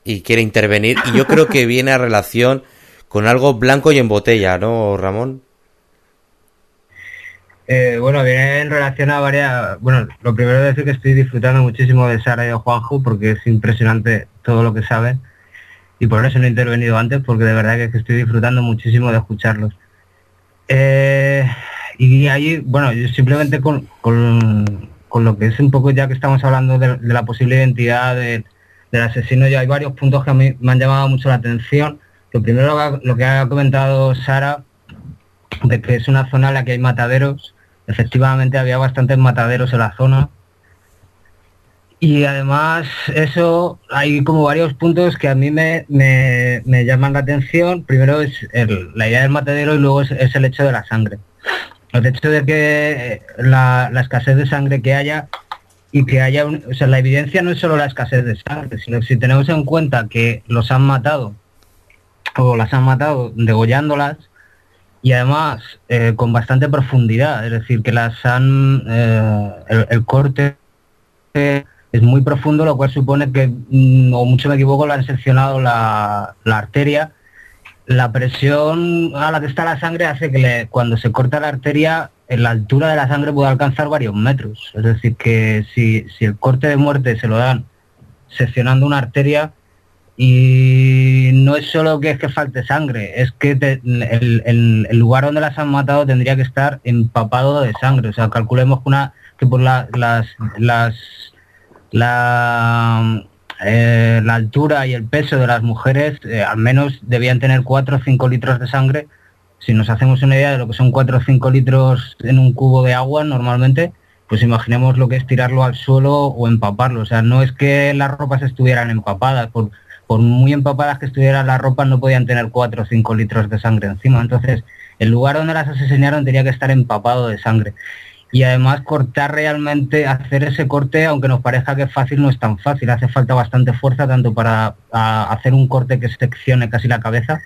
y quiere intervenir. Y yo creo que viene a relación con algo blanco y en botella, ¿no, Ramón? Eh, bueno, viene en relación a varias... Bueno, lo primero es decir que estoy disfrutando muchísimo de Sara y de Juanjo porque es impresionante todo lo que saben y por eso no he intervenido antes porque de verdad que estoy disfrutando muchísimo de escucharlos. Eh, y ahí, bueno, yo simplemente con, con lo que es un poco ya que estamos hablando de, la posible identidad del asesino, ya hay varios puntos que a mí me han llamado mucho la atención. Lo primero, lo que ha comentado Sara, de que es una zona en la que hay mataderos. Efectivamente había bastantes mataderos en la zona. Y además eso, hay como varios puntos que a mí me, llaman la atención. Primero es la idea del matadero y luego es el hecho de la sangre el hecho de que eh, la, escasez de sangre que haya y que haya, o sea, la evidencia no es solo la escasez de sangre, sino que si tenemos en cuenta que los han matado o las han matado degollándolas y además eh, con bastante profundidad, es decir, que las han, eh, el, corte es muy profundo, lo cual supone que, mm, o mucho me equivoco, lo han seccionado la, arteria la presión a la que está la sangre hace que cuando se corta la arteria, en la altura de la sangre puede alcanzar varios metros. Es decir, que si, el corte de muerte se lo dan seccionando una arteria, y no es solo que es que falte sangre, es que el, lugar donde las han matado tendría que estar empapado de sangre. O sea, calculemos que, una, que por las, las la eh, la altura y el peso de las mujeres eh, al menos debían tener 4 o 5 litros de sangre. Si nos hacemos una idea de lo que son 4 o 5 litros en un cubo de agua normalmente, pues imaginemos lo que es tirarlo al suelo o empaparlo. O sea, no es que las ropas estuvieran empapadas, por, por muy empapadas que estuvieran las ropas no podían tener 4 o 5 litros de sangre encima. Entonces, el lugar donde las asesinaron tenía que estar empapado de sangre. y además cortar realmente, hacer ese corte, aunque nos parezca que es fácil, no es tan fácil. Hace falta bastante fuerza tanto para hacer un corte que seccione casi la cabeza,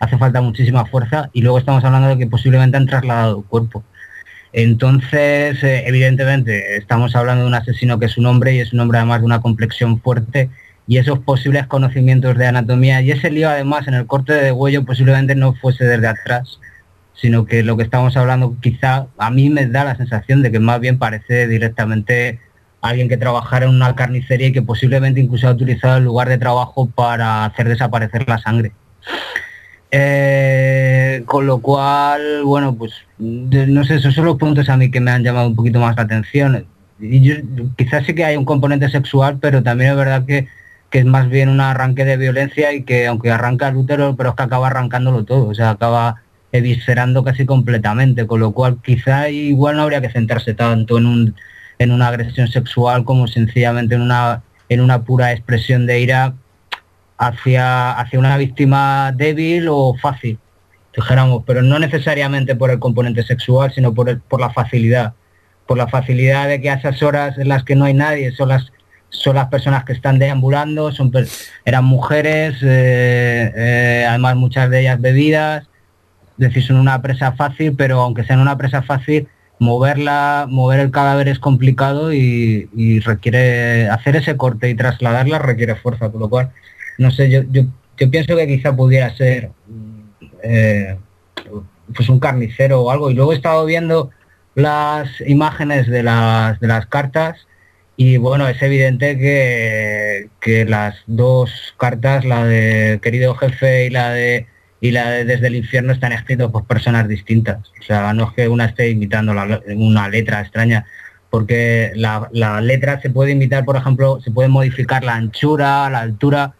hace falta muchísima fuerza y luego estamos hablando de que posiblemente han trasladado el cuerpo. Entonces, eh, evidentemente, estamos hablando de un asesino que es un hombre y es un hombre además de una complexión fuerte y esos posibles conocimientos de anatomía y ese lío además en el corte de huello posiblemente no fuese desde atrás, sino que lo que estamos hablando quizá a mí me da la sensación de que más bien parece directamente alguien que trabajara en una carnicería y que posiblemente incluso ha utilizado el lugar de trabajo para hacer desaparecer la sangre. Eh, con lo cual, bueno, pues no sé, esos son los puntos a mí que me han llamado un poquito más la atención. Y quizás sí que hay un componente sexual, pero también es verdad que, que es más bien un arranque de violencia y que aunque arranca el útero, pero es que acaba arrancándolo todo, o sea, acaba eviscerando casi completamente, con lo cual quizá igual no habría que centrarse tanto en, un, en una agresión sexual como sencillamente en una, en una pura expresión de ira hacia, hacia una víctima débil o fácil, dijéramos, pero no necesariamente por el componente sexual, sino por, por la facilidad, por la facilidad de que a esas horas en las que no hay nadie son las son las personas que están deambulando, son eran mujeres, eh, eh, además muchas de ellas bebidas, es decir, son una presa fácil, pero aunque sean una presa fácil, moverla, mover el cadáver es complicado y, requiere hacer ese corte y trasladarla requiere fuerza, por lo cual, no sé, yo, yo, pienso que quizá pudiera ser eh, pues un carnicero o algo. Y luego he estado viendo las imágenes de las, de las cartas y bueno, es evidente que, que las dos cartas, la de querido jefe y la de y la desde el infierno están escritos por personas distintas. O sea, no es que una esté imitando una letra extraña, porque la, letra se puede imitar, por ejemplo, se puede modificar la anchura, la altura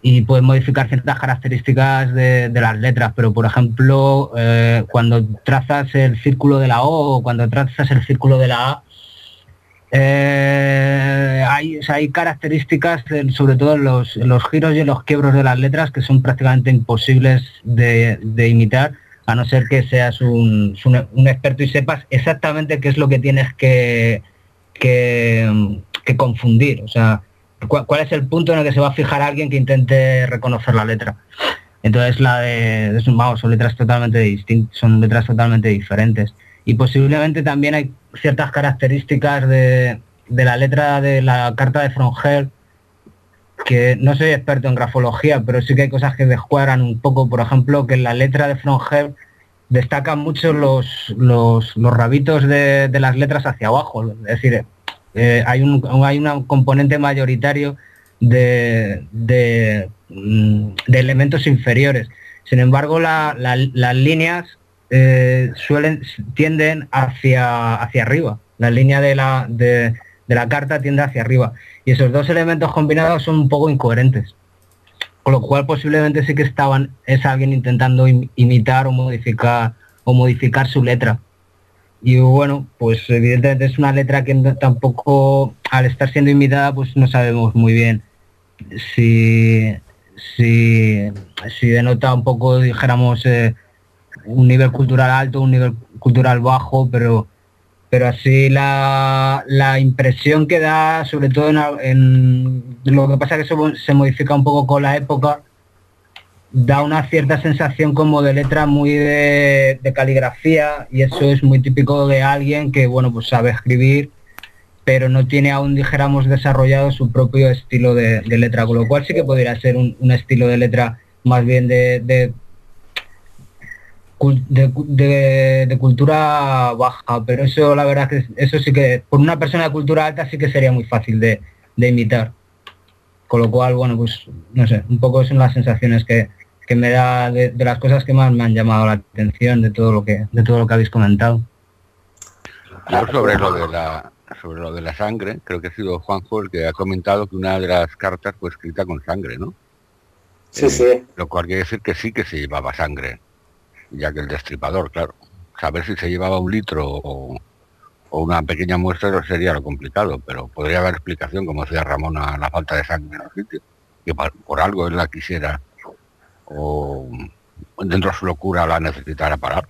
y puede modificar ciertas características de, las letras, pero por ejemplo, eh, cuando trazas el círculo de la O o cuando trazas el círculo de la A, eh, hay, hay, características, sobre todo en los, los, giros y en los quiebros de las letras, que son prácticamente imposibles de, imitar, a no ser que seas un, experto y sepas exactamente qué es lo que tienes que, que, confundir. O sea, cuál, es el punto en el que se va a fijar alguien que intente reconocer la letra. Entonces la de, vamos, son letras totalmente distintas, son letras totalmente diferentes y posiblemente también hay ciertas características de, la letra de la carta de Frongel que no soy experto en grafología, pero sí que hay cosas que descuadran un poco. Por ejemplo, que en la letra de Frongel destacan mucho los, los, rabitos de, las letras hacia abajo. Es decir, eh, hay, un, hay un componente mayoritario de, de, mm, elementos inferiores. Sin embargo, las líneas eh, suelen tienden hacia, hacia arriba. La línea de la, de, la carta tiende hacia arriba. Y esos dos elementos combinados son un poco incoherentes. Con lo cual posiblemente sí que estaban, es alguien intentando imitar o modificar o modificar su letra. Y bueno, pues evidentemente es una letra que tampoco, al estar siendo imitada, pues no sabemos muy bien si, si, si denota un poco, dijéramos, eh, un nivel cultural alto, un nivel cultural bajo, pero, pero así la, impresión que da, sobre todo en, lo que pasa que eso se modifica un poco con la época, da una cierta sensación como de letra muy de, caligrafía y eso es muy típico de alguien que bueno pues sabe escribir pero no tiene aún dijéramos desarrollado su propio estilo de, letra con lo cual sí que podría ser un, estilo de letra más bien de, cultura baja, pero eso la verdad que eso sí que por una persona de cultura alta sí que sería muy fácil de, imitar. Con lo cual, bueno, pues no sé, un poco son las sensaciones que, me da de, las cosas que más me han llamado la atención de todo lo que de todo lo que habéis comentado. sobre lo de la sobre lo de la sangre, creo que ha sido Juanjo el que ha comentado que una de las cartas fue escrita con sangre, ¿no? Sí, eh, sí. Lo cual quiere decir que sí que se llevaba sangre ya que el destripador, claro, saber si se llevaba un litro o, una pequeña muestra sería lo complicado, pero podría haber explicación, como decía Ramón, a la falta de sangre en el sitio, que por, algo él la quisiera o dentro de su locura la necesitara parar.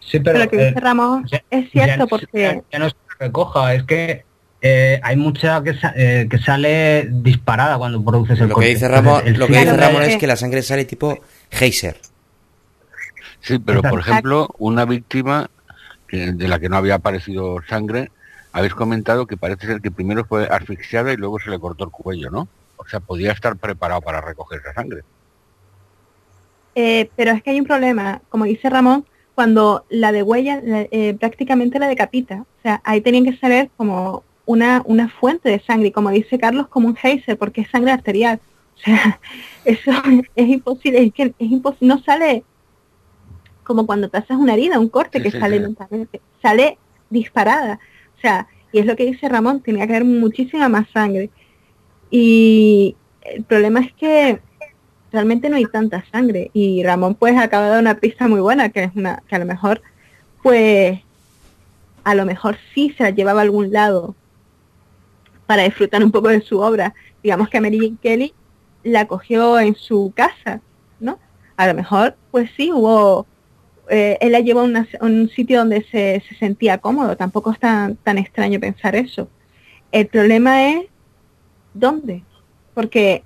Sí, pero, lo que dice eh, Ramón ya- es cierto ya, porque ya- ya no se recoja, es que eh, hay mucha que, sa- eh, que sale disparada cuando produces el Lo que dice Ramón, Entonces, lo que dice Ramón es es que- que la sangre sale tipo geyser. Sí, pero por ejemplo, una víctima que- de la que no había aparecido sangre, habéis comentado que parece ser que primero fue asfixiada y luego se le cortó el cuello, ¿no? O sea, podía estar preparado para recoger esa sangre. Eh, pero es que hay un problema, como dice Ramón, cuando la de huella la- eh, prácticamente la decapita. O sea, ahí tenían que salir como una, una fuente de sangre, y como dice Carlos, como un geyser, porque es sangre arterial. O sea, eso es imposible, es que es imposible, no sale como cuando te haces una herida, un corte que sí, sale sí. lentamente, sale disparada. O sea, y es lo que dice Ramón, tenía que haber muchísima más sangre. Y el problema es que realmente no hay tanta sangre y Ramón pues acaba de dar una pista muy buena que es una que a lo mejor pues a lo mejor sí se la llevaba a algún lado para disfrutar un poco de su obra digamos que Mary Jane Kelly la cogió en su casa no a lo mejor pues sí hubo eh, él la llevó a, una- a un sitio donde se, se sentía cómodo tampoco es tan tan extraño pensar eso el problema es dónde porque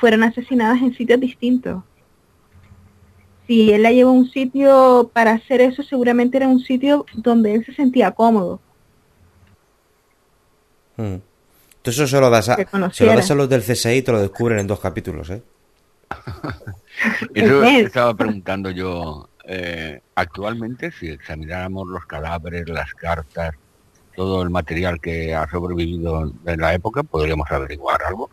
fueron asesinadas en sitios distintos. Si él la llevó a un sitio para hacer eso, seguramente era un sitio donde él se sentía cómodo. Mm. Tú eso se lo das a, se lo conociera. das a los del CSI y te lo descubren en dos capítulos, ¿eh? Eso Es- estaba preguntando yo. Eh, actualmente, si examináramos los cadáveres, las cartas, todo el material que ha sobrevivido de la época, podríamos averiguar algo.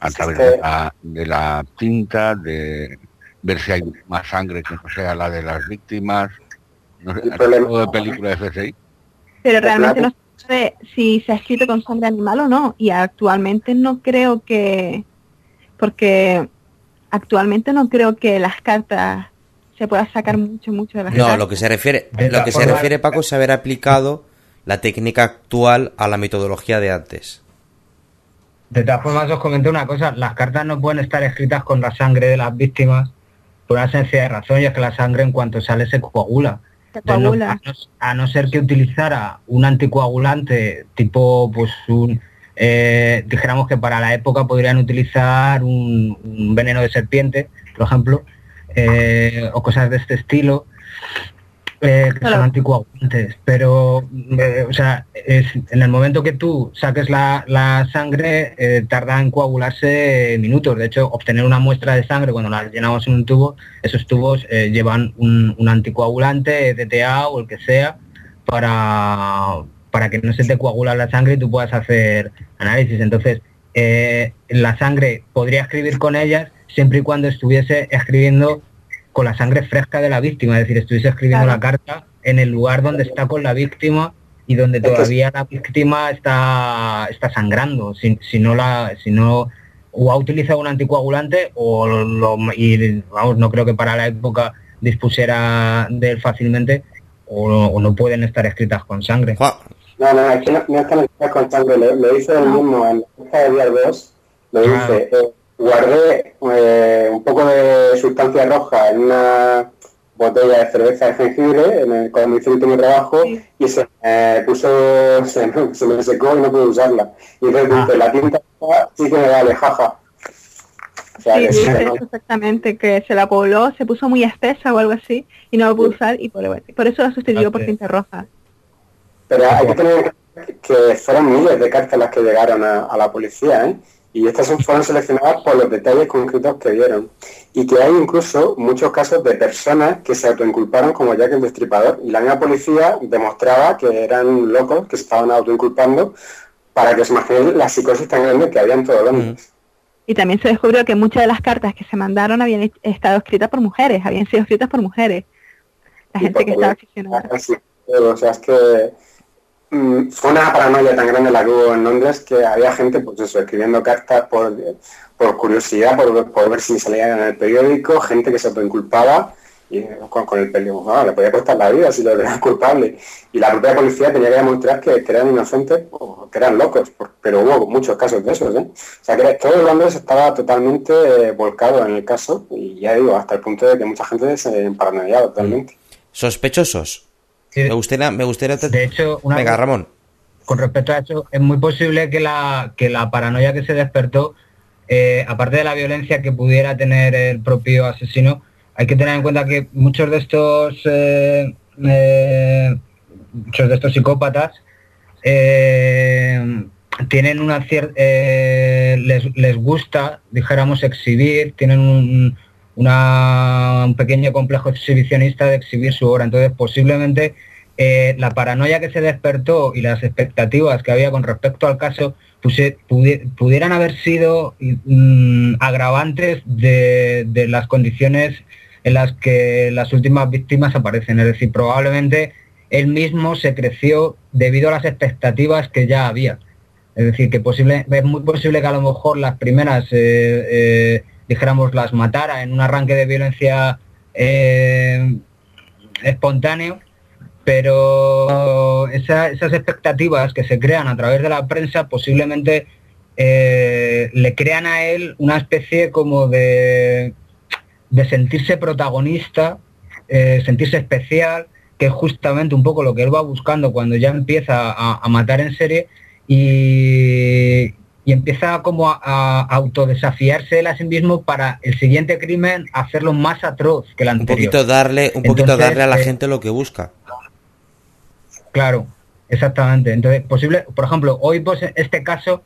A Sí, través de la, de la tinta, de ver si hay más sangre que no sea la de las víctimas. No sé, El ¿has problema- visto de película de? Pero realmente no se sabe si se ha escrito con sangre animal o no. Y actualmente no creo que... Porque actualmente no creo que las cartas se pueda sacar mucho, mucho de las No, lo que se refiere, lo la que se refiere Paco es haber aplicado la técnica actual a la metodología de antes. De todas formas, os comenté una cosa, las cartas no pueden estar escritas con la sangre de las víctimas por una sencilla razón, y es que la sangre en cuanto sale se coagula. Se Entonces, no- coagula. a, no, a no ser que utilizara un anticoagulante tipo, pues un, eh, dijéramos que para la época podrían utilizar un, un veneno de serpiente, por ejemplo, eh, o cosas de este estilo, eh, que Claro. son anticoagulantes. Pero, eh, o sea, es, en el momento que tú saques la, la sangre, eh, tarda en coagularse minutos. De hecho, obtener una muestra de sangre cuando la llenamos en un tubo, esos tubos llevan un, un anticoagulante, DTA o el que sea, para, para que no se te coagula la sangre y tú puedas hacer análisis. Entonces, la sangre podría escribir con ellas siempre y cuando estuviese escribiendo con la sangre fresca de la víctima, es decir, estuviese escribiendo Claro. la carta en el lugar donde está con la víctima y donde todavía la víctima está, está sangrando. Si, si no la, si no o ha utilizado un anticoagulante o lo, y vamos, no creo que para la época dispusiera de él fácilmente o, o no pueden estar escritas con sangre. No, no, aquí no, no están escritas con sangre, lo, lo dice él No. mismo en de día 2, lo Claro. dice, eh, guardé eh, un poco de sustancia roja en una botella de cerveza de jengibre en el, cuando hice el último trabajo Sí. y se me puso, se, me- se me secó y no pude usarla. Y entonces Ah. dice, la tinta roja sí que me vale, jaja. O sea, Sí, que sí, exactamente, que se la pobló, se puso muy espesa o algo así y no lo pudo usar y por, por eso la sustituyó por tinta roja. Pero hay que tener en cuenta que fueron miles de cartas las que llegaron a, a la policía, ¿eh? Y estas son- fueron seleccionadas por los detalles concretos que dieron. Y que hay incluso muchos casos de personas que se autoinculparon como Jack el Destripador. Y la misma policía demostraba que eran locos, que se estaban autoinculpando, para que os imaginen la psicosis tan grande que había en todo Londres. Y también se descubrió que muchas de las cartas que se mandaron habían estado escritas por mujeres, habían sido escritas por mujeres. La Y gente que estaba aficionada. Así, O sea, es que mm, fue una paranoia tan grande la que hubo en Londres que había gente, pues eso, escribiendo cartas por, por curiosidad, por, por ver si salían en el periódico, gente que se autoinculpaba y con, el periódico, le podía costar la vida si lo eran culpable. Y la propia policía tenía que demostrar que, eran inocentes o que eran locos, pero hubo muchos casos de esos, ¿eh? O sea, que todo Londres estaba totalmente eh, volcado en el caso y ya digo, hasta el punto de que mucha gente se paranoiaba totalmente. sospechosos. Me gustaría, me gustaría... De hecho, una Venga, Ramón. Con respecto a eso, es muy posible que la, que la paranoia que se despertó, eh, aparte de la violencia que pudiera tener el propio asesino, hay que tener en cuenta que muchos de estos eh, eh, muchos de estos psicópatas tienen una cierta les, les, gusta dijéramos exhibir tienen un, un pequeño complejo exhibicionista de exhibir su obra. Entonces, posiblemente eh, la paranoia que se despertó y las expectativas que había con respecto al caso eh, pudieran haber sido mm, agravantes de, las condiciones en las que las últimas víctimas aparecen. Es decir, probablemente él mismo se creció debido a las expectativas que ya había. Es decir, que posible, es muy posible que a lo mejor las primeras eh, dijéramos, las matara en un arranque de violencia eh, espontáneo, pero esas expectativas que se crean a través de la prensa posiblemente eh, le crean a él una especie como de, de sentirse protagonista, eh, sentirse especial, que es justamente un poco lo que él va buscando cuando ya empieza a matar en serie. Y, y empieza como a, autodesafiarse él a sí mismo para el siguiente crimen hacerlo más atroz que el anterior. Un poquito darle, un poquito darle a la eh, gente lo que busca. Claro, exactamente. Entonces, posible, por ejemplo, hoy pues este caso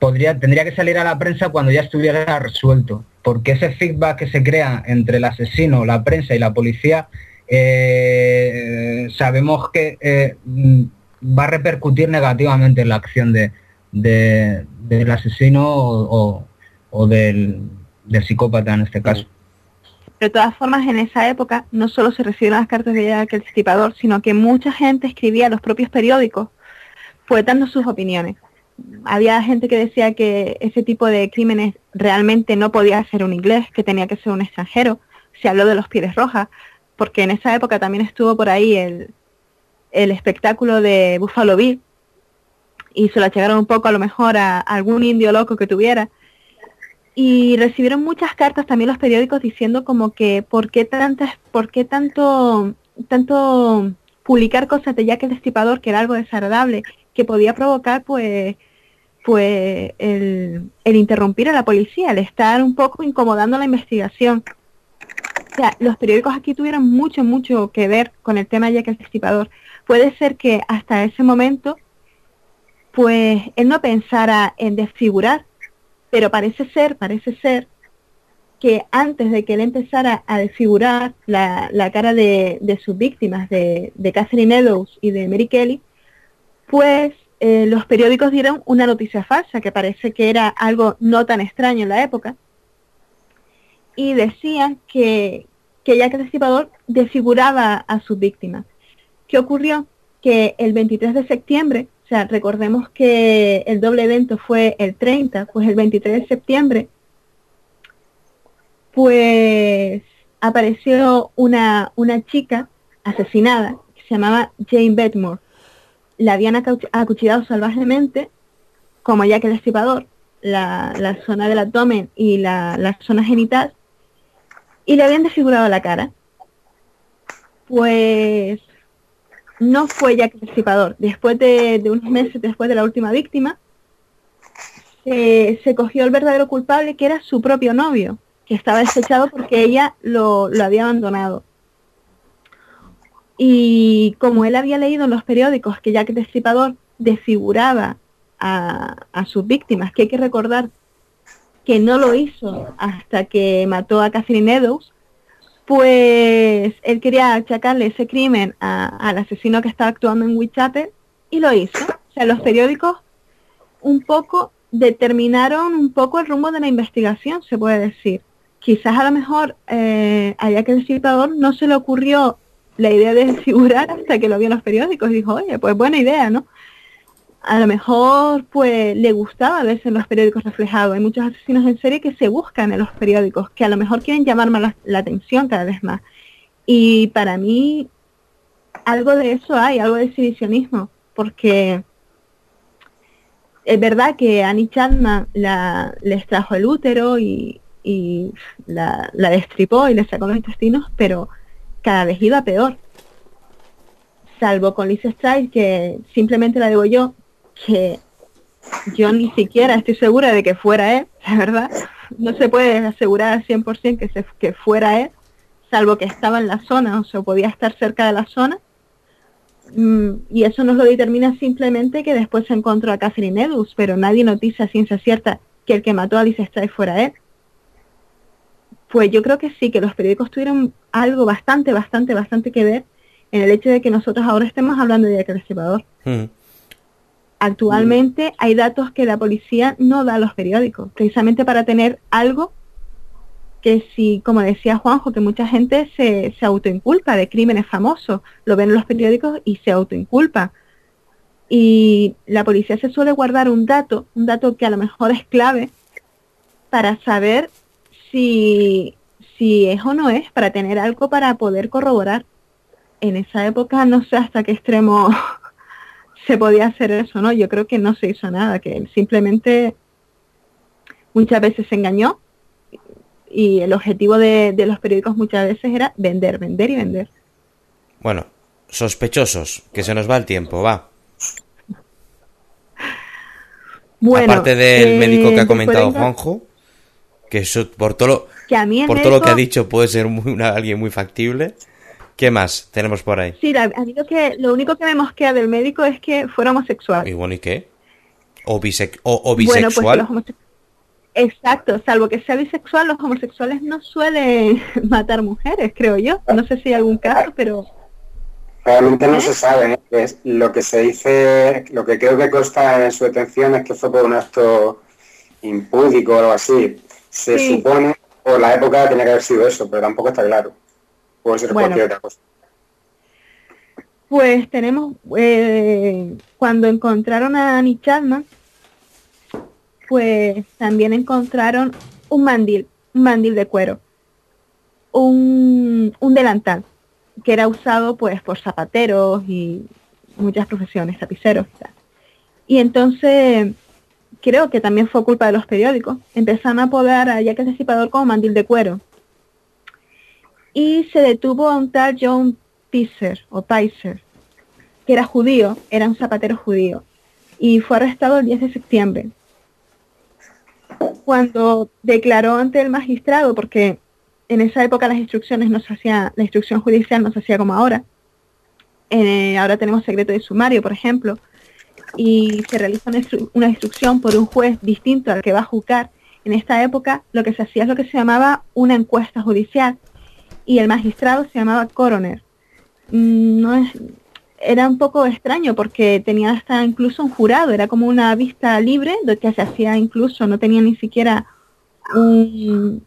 podría, tendría que salir a la prensa cuando ya estuviera resuelto, porque ese feedback que se crea entre el asesino, la prensa y la policía, eh, sabemos que eh, va a repercutir negativamente en la acción de, de, del asesino o, del, psicópata en este caso. De todas formas, en esa época no solo se recibieron las cartas de aquel Destripador, sino que mucha gente escribía los propios periódicos, dando sus opiniones. Había gente que decía que ese tipo de crímenes realmente no podía ser un inglés, que tenía que ser un extranjero. Se habló de los pieles rojas, porque en esa época también estuvo por ahí el, el espectáculo de Buffalo Bill, y se lo achacaron un poco a lo mejor a, algún indio loco que tuviera. Y recibieron muchas cartas también los periódicos diciendo como que por qué tantas, por qué tanto, tanto publicar cosas de Jack el Destripador que era algo desagradable, que podía provocar pues pues el, el, interrumpir a la policía, el estar un poco incomodando la investigación. O sea, los periódicos aquí tuvieron mucho, mucho que ver con el tema de Jack el Destripador. Puede ser que hasta ese momento pues él no pensara en desfigurar, pero parece ser, parece ser que antes de que él empezara a desfigurar la, cara de, sus víctimas, de, Catherine Eddowes y de Mary Kelly, pues eh, los periódicos dieron una noticia falsa, que parece que era algo no tan extraño en la época, y decían que, que Jack el Destripador desfiguraba a sus víctimas. ¿Qué ocurrió? Que el 23 de septiembre sea, recordemos que el doble evento fue el 30, pues el 23 de septiembre, pues apareció una, una chica asesinada que se llamaba Jane Bedmore. La habían acuchillado salvajemente, como ya que el estipador, la, la, zona del abdomen y la, la zona genital, y le habían desfigurado la cara. Pues no fue Jack el Después de, unos meses después de la última víctima, se cogió el verdadero culpable, que era su propio novio, que estaba desechado porque ella lo, había abandonado. Y como él había leído en los periódicos que Jack el Destripador desfiguraba a, a, sus víctimas, que hay que recordar que no lo hizo hasta que mató a Catherine Eddowes, pues él quería achacarle ese crimen al asesino que estaba actuando en WeChat y lo hizo. O sea, los periódicos un poco determinaron un poco el rumbo de la investigación, se puede decir. Quizás a lo mejor eh, a que el citador no se le ocurrió la idea de figurar hasta que lo vio en los periódicos y dijo, oye, pues buena idea, ¿no? A lo mejor pues le gustaba verse en los periódicos reflejado. Hay muchos asesinos en serie que se buscan en los periódicos, que a lo mejor quieren llamar más la, atención cada vez más. Y para mí algo de eso hay, algo de exhibicionismo, porque es verdad que Annie Chapman la, les trajo el útero y, la, la destripó y le sacó los intestinos, pero cada vez iba peor. salvo con Lisa Strike, que simplemente la digo yo, que yo ni siquiera estoy segura de que fuera él, la verdad. No se puede asegurar al 100% que, se, que fuera él, salvo que estaba en la zona o se podía estar cerca de la zona. Mm, y eso nos lo determina simplemente que después se encontró a Catherine Edus, pero nadie noticia ciencia cierta que el que mató a Lisa Strike fuera él. Pues yo creo que sí, que los periódicos tuvieron algo bastante, bastante, bastante que ver en el hecho de que nosotros ahora estemos hablando de Jack el mm. Actualmente hay datos que la policía no da a los periódicos, precisamente para tener algo que si, como decía Juanjo, que mucha gente se, se autoinculpa de crímenes famosos, lo ven en los periódicos y se autoinculpa. Y la policía se suele guardar un dato, un dato que a lo mejor es clave para saber si, si es o no es, para tener algo para poder corroborar. En esa época no sé hasta qué extremo se podía hacer eso, ¿no? Yo creo que no se hizo nada, que simplemente muchas veces se engañó y el objetivo de, los periódicos muchas veces era vender, vender y vender. Bueno, sospechosos, que se nos va el tiempo, va. Bueno, Aparte del eh, médico que ha comentado Juanjo, que eso, por todo lo que, por todo lo que ha dicho puede ser muy, alguien muy factible. ¿Qué más tenemos por ahí? Sí, a mí lo, que, lo único que me mosquea del médico es que fuera homosexual. ¿Y bueno, y qué? ¿O, o, bisexual? Bueno, pues Exacto, salvo que sea bisexual, los homosexuales no suelen matar mujeres, creo yo. No sé si hay algún caso, pero... Realmente no ¿Eh? se sabe. ¿eh? Es lo que se dice, lo que creo que consta en su detención es que fue por un acto impúdico o algo así. Se supone, por la época tenía que haber sido eso, pero tampoco está claro. Puede ser cualquier otra cosa. Pues tenemos, eh, cuando encontraron a Annie Chapman, pues también encontraron un mandil, un mandil de cuero, un, delantal, que era usado pues por zapateros y muchas profesiones, tapiceros y tal. Y entonces creo que también fue culpa de los periódicos. Empezaron a apodar a Jack el Disipador como mandil de cuero. Y se detuvo a un tal John Pizer o Pizer, que era judío, era un zapatero judío. Y fue arrestado el 10 de septiembre cuando declaró ante el magistrado, porque en esa época las instrucciones no se hacía, la instrucción judicial no se hacía como ahora. Eh, ahora tenemos secreto de sumario, por ejemplo, y se realiza una, instrucción por un juez distinto al que va a juzgar. En esta época lo que se hacía es lo que se llamaba una encuesta judicial y el magistrado se llamaba coroner. Mm, no es, era un poco extraño porque tenía hasta incluso un jurado, era como una vista libre, de que se hacía incluso, no tenía ni siquiera un,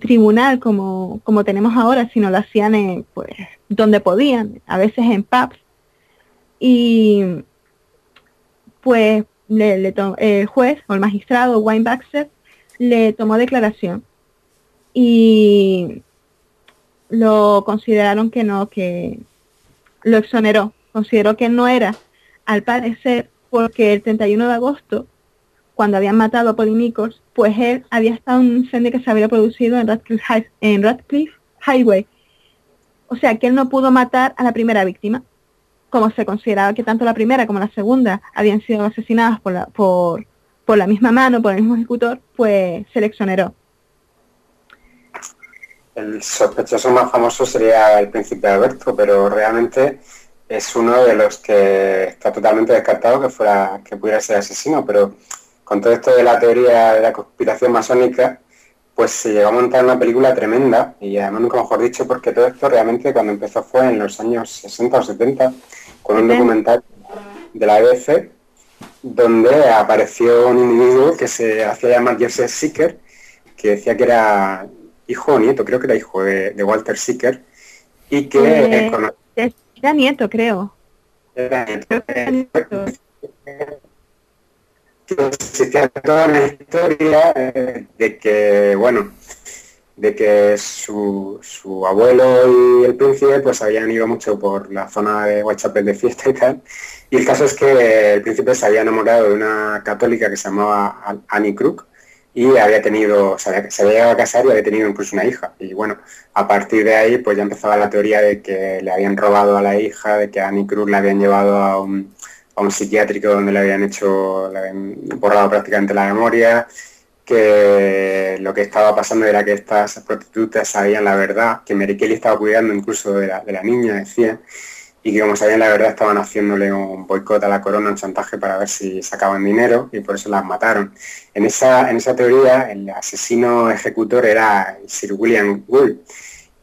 tribunal como, como tenemos ahora, sino lo hacían pues, donde podían, a veces en pubs. Y pues le, el juez o el magistrado Wayne Baxter le tomó declaración y lo consideraron que no, que lo exoneró. Consideró que no era, al parecer, porque el 31 de agosto, cuando habían matado a Polinicos, pues él había estado en un incendio que se había producido en Radcliffe, en Radcliffe Highway. O sea, que él no pudo matar a la primera víctima, como se consideraba que tanto la primera como la segunda habían sido asesinadas por la, por, por la misma mano, por el mismo ejecutor, pues se le exoneró. El sospechoso más famoso sería el príncipe Alberto, pero realmente es uno de los que está totalmente descartado que fuera que pudiera ser asesino, pero con todo esto de la teoría de la conspiración masónica, pues se llegó a montar una película tremenda, y además nunca mejor dicho, porque todo esto realmente cuando empezó fue en los años 60 o 70, con un documental de la EBC, donde apareció un individuo que se hacía llamar Joseph Seeker, que decía que era hijo o nieto, creo que era hijo de, Walter Seeker, y que... Eh, era nieto, creo. Era nieto. Existía toda una historia eh, de que, bueno, de que su, su, abuelo y el príncipe pues habían ido mucho por la zona de Whitechapel de fiesta y tal. Y el caso es que el príncipe se había enamorado de una católica que se llamaba Annie Crook y había tenido, se había, se había llegado a casar y había tenido incluso una hija. Y bueno, a partir de ahí pues ya empezaba la teoría de que le habían robado a la hija, de que a Annie Cruz la habían llevado a un, a un psiquiátrico donde le habían hecho, le habían borrado prácticamente la memoria, que lo que estaba pasando era que estas prostitutas sabían la verdad, que Mary Kelly estaba cuidando incluso de la, de la niña, decían, y que como sabían la verdad estaban haciéndole un boicot a la corona, un chantaje para ver si sacaban dinero y por eso las mataron. En esa, en esa teoría el asesino ejecutor era Sir William Gould,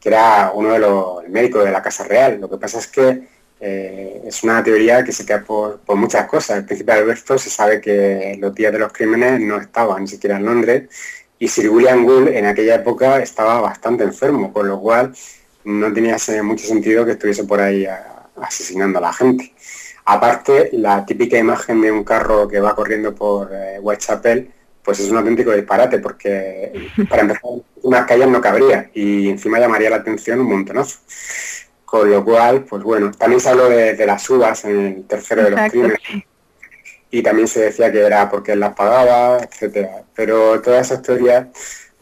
que era uno de los médicos de la Casa Real. Lo que pasa es que eh, es una teoría que se queda por, por muchas cosas. El príncipe Alberto se sabe que los días de los crímenes no estaba ni siquiera en Londres y Sir William Gould en aquella época estaba bastante enfermo, con lo cual no tenía mucho sentido que estuviese por ahí asesinando a la gente. Aparte, la típica imagen de un carro que va corriendo por eh, Whitechapel, pues es un auténtico disparate, porque para empezar, unas calles no cabría y encima llamaría la atención un montonazo. Con lo cual, pues bueno, también se habló de, las uvas en el tercero de los crímenes. Y también se decía que era porque él las pagaba, etcétera. Pero todas esas teorías,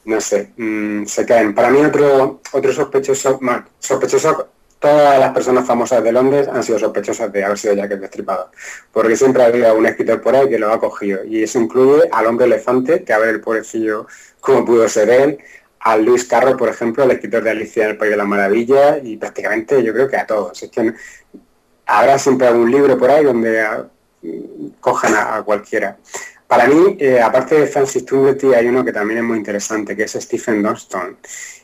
no sé, mm, se caen. Para mí otro, otro sospechoso, más, sospechoso todas las personas famosas de Londres han sido sospechosas de haber sido Jack el Destripador, porque siempre había un escritor por ahí que lo ha cogido, y eso incluye al hombre elefante, que a ver el pobrecillo cómo pudo ser él, a Luis Carro, por ejemplo, el escritor de Alicia en el País de la Maravilla, y prácticamente yo creo que a todos. Es que habrá siempre algún libro por ahí donde ah, cojan a, cualquiera. Para mí, eh, aparte de Francis Tunglety, hay uno que también es muy interesante, que es Stephen Dunston.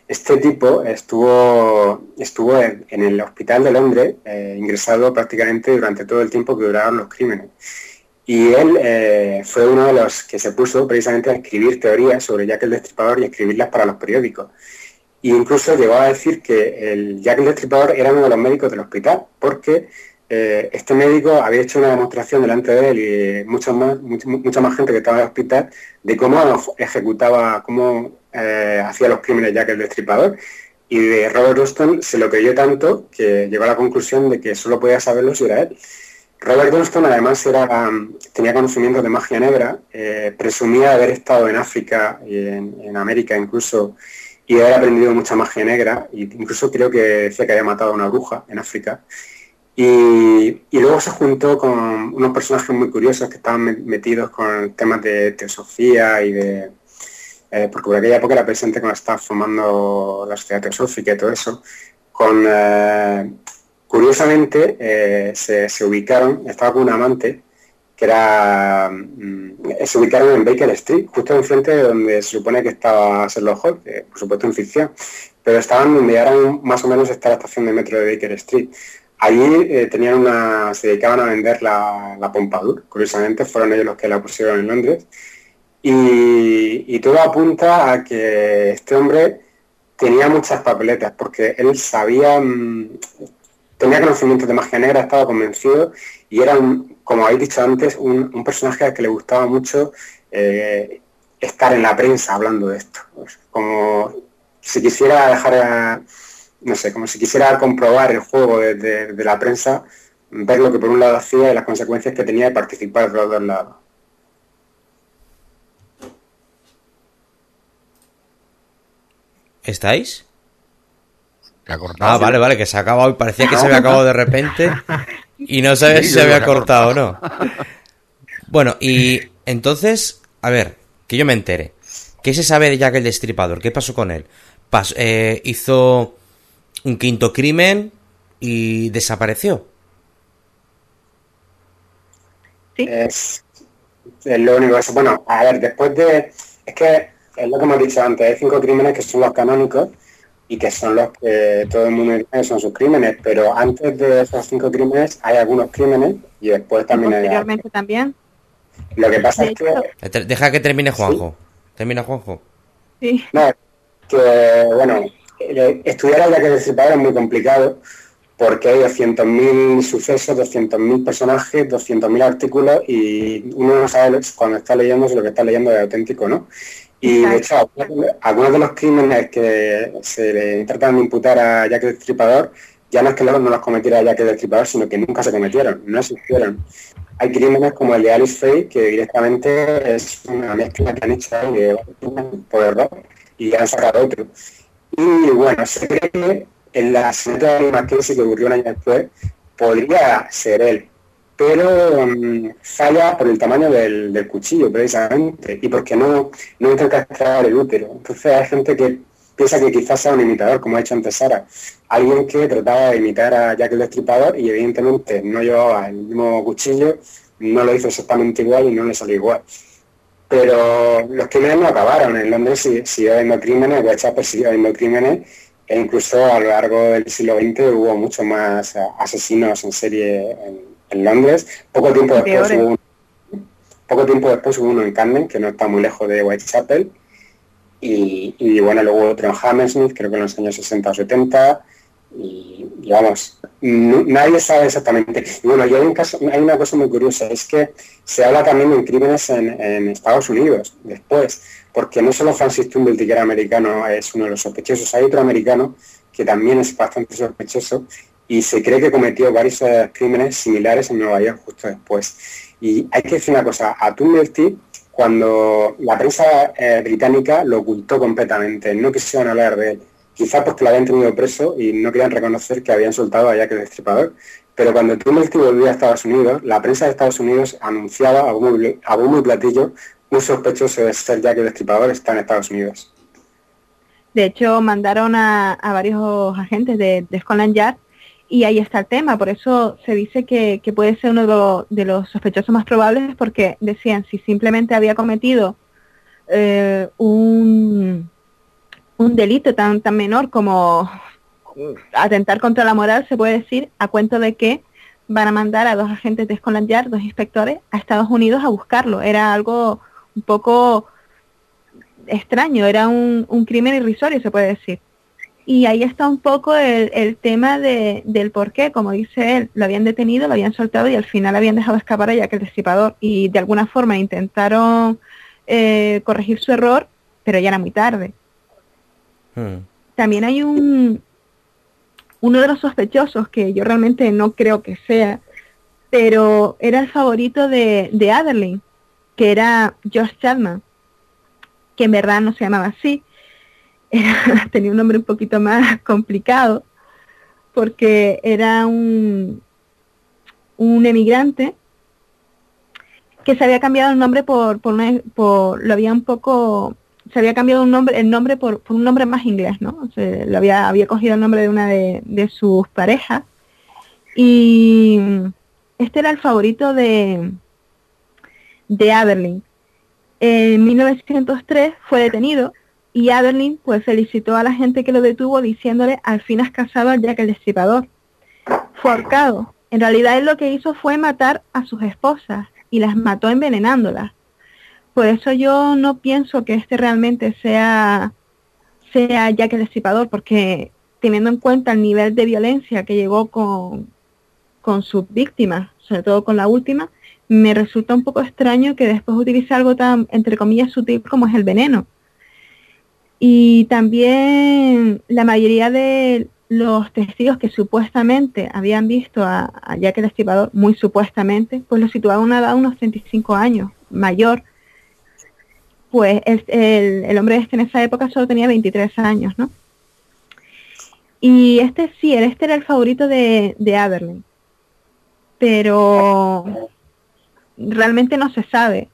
Este tipo estuvo, estuvo en, el hospital de Londres, eh, ingresado prácticamente durante todo el tiempo que duraron los crímenes. Y él eh, fue uno de los que se puso precisamente a escribir teorías sobre Jack el Destripador y escribirlas para los periódicos. E incluso llegó a decir que el Jack el Destripador era uno de los médicos del hospital, porque eh, este médico había hecho una demostración delante de él y mucha más, mucha más gente que estaba en el hospital de cómo ejecutaba, cómo eh, hacía los crímenes ya que el destripador. Y de Robert Dunston se lo creyó tanto que llegó a la conclusión de que solo podía saberlo si era él. Robert Dunston además era, tenía conocimientos de magia negra, eh, presumía haber estado en África y en, América incluso y haber aprendido mucha magia negra, e incluso creo que decía que había matado a una bruja en África. Y, luego se juntó con unos personajes muy curiosos que estaban metidos con temas de teosofía y de, eh, porque por aquella época era presente cuando estaba formando la sociedad teosófica y todo eso, con, eh, curiosamente eh, se, ubicaron, estaba con un amante, que era, mm, se ubicaron en Baker Street, justo enfrente de donde se supone que estaba Sherlock Holmes, por supuesto en ficción, pero estaban donde eran más o menos está la estación de metro de Baker Street. Allí tenían una, se dedicaban a vender la, la Pompadour, curiosamente fueron ellos los que la pusieron en Londres, y, todo apunta a que este hombre tenía muchas papeletas, porque él sabía, mm, tenía conocimientos de magia negra, estaba convencido, y era, como habéis dicho antes, un, personaje al que le gustaba mucho eh, estar en la prensa hablando de esto. Como si quisiera dejar, no sé, como si quisiera comprobar el juego de, la prensa, ver lo que por un lado hacía y las consecuencias que tenía de participar de los dos lados. ¿Estáis? ah, vale, vale, que se ha acabado y parecía que se había acabado de repente y no sabía si se había cortado o no. Bueno, y entonces, a ver, que yo me entere. ¿Qué se sabe de Jack el Destripador? ¿Qué pasó con él? Eh, hizo un quinto crimen y desapareció. Sí. Es, es lo único. Bueno, a ver, después de... Es que es lo que hemos dicho antes, hay cinco crímenes que son los canónicos y que son los que todo el mundo dice son sus crímenes, pero antes de esos cinco crímenes hay algunos crímenes y después también hay... también. Lo que pasa es que... Deja que termine Juanjo. ¿Termina Juanjo? Sí. No, que bueno, estudiar el que es muy complicado porque hay 200.000 sucesos, 200.000 personajes, 200.000 artículos y uno no sabe cuando está leyendo si lo que está leyendo es auténtico, ¿no? Y de hecho, algunos de los crímenes que se le tratan de imputar a Jack el Destripador, ya no es que no los cometiera Jack el Destripador, sino que nunca se cometieron, no existieron. hay crímenes como el de Alice Faye, que directamente es una mezcla que han hecho de poder y han sacado otro. Y bueno, se cree que en la de Mackenzie que ocurrió un año después, podría ser él, pero mm, falla por el tamaño del, cuchillo precisamente y porque no, no intenta extraer el útero. Entonces hay gente que piensa que quizás sea un imitador, como ha hecho antes Sara, alguien que trataba de imitar a Jack el Destripador y evidentemente no llevaba el mismo cuchillo, no lo hizo exactamente igual y no le salió igual. Pero los crímenes no acabaron. En Londres siguió habiendo crímenes, Whitechapel siguió habiendo crímenes e incluso a lo largo del siglo XX hubo muchos más asesinos en serie en, Londres. Poco tiempo después hubo uno, poco tiempo después hubo uno en Camden, que no está muy lejos de Whitechapel. Y, y bueno, luego otro en Hammersmith, creo que en los años 60 o 70 y, vamos, nadie sabe exactamente. Y bueno, hay, un caso, hay una cosa muy curiosa, es que se habla también de crímenes en, Estados Unidos después, porque no solo Francis Tumblety, que era americano, es uno de los sospechosos, hay otro americano que también es bastante sospechoso y se cree que cometió varios eh, crímenes similares en Nueva York justo después. Y hay que decir una cosa, a Tumblety, cuando la prensa eh, británica lo ocultó completamente, no quisieron hablar de él quizá porque lo habían tenido preso y no querían reconocer que habían soltado a Jack el Destripador. Pero cuando Tumblety volvía a Estados Unidos, la prensa de Estados Unidos anunciaba a bombo, y platillo un sospechoso de ser Jack el Destripador está en Estados Unidos. De hecho, mandaron a, varios agentes de, Scotland Yard y ahí está el tema. Por eso se dice que, puede ser uno de, los sospechosos más probables porque decían si simplemente había cometido eh, un, un delito tan, tan menor como atentar contra la moral, se puede decir, a cuento de que van a mandar a dos agentes de Scotland Yard, dos inspectores, a Estados Unidos a buscarlo. Era algo un poco extraño, era un, crimen irrisorio, se puede decir. Y ahí está un poco el, tema de, del por qué, como dice él, lo habían detenido, lo habían soltado y al final habían dejado escapar a Jack el Destripador. Y de alguna forma intentaron eh, corregir su error, pero ya era muy tarde. Hmm. También hay un uno de los sospechosos que yo realmente no creo que sea, pero era el favorito de, de que era Josh Chapman, que en verdad no se llamaba así, tenía un nombre un poquito más complicado, porque era un, un emigrante que se había cambiado el nombre por, por, por lo había un poco se había cambiado un nombre, el nombre por, un nombre más inglés, ¿no? lo había, había cogido el nombre de una de, sus parejas. Y este era el favorito de, de Aberlin. En 1903 fue detenido y Aberlin pues felicitó a la gente que lo detuvo diciéndole al fin has casado al Jack el Destripador. Fue ahorcado. En realidad él lo que hizo fue matar a sus esposas y las mató envenenándolas. Por eso yo no pienso que este realmente sea, sea Jack el Destripador, porque teniendo en cuenta el nivel de violencia que llegó con, con sus víctimas, sobre todo con la última, me resulta un poco extraño que después utilice algo tan, entre comillas, sutil como es el veneno. Y también la mayoría de los testigos que supuestamente habían visto a, Jack el Destripador, muy supuestamente, pues lo situaban a una edad unos 35 años, mayor, pues el, hombre este en esa época solo tenía 23 años, ¿no? Y este sí, este era el favorito de, de Pero realmente no se sabe.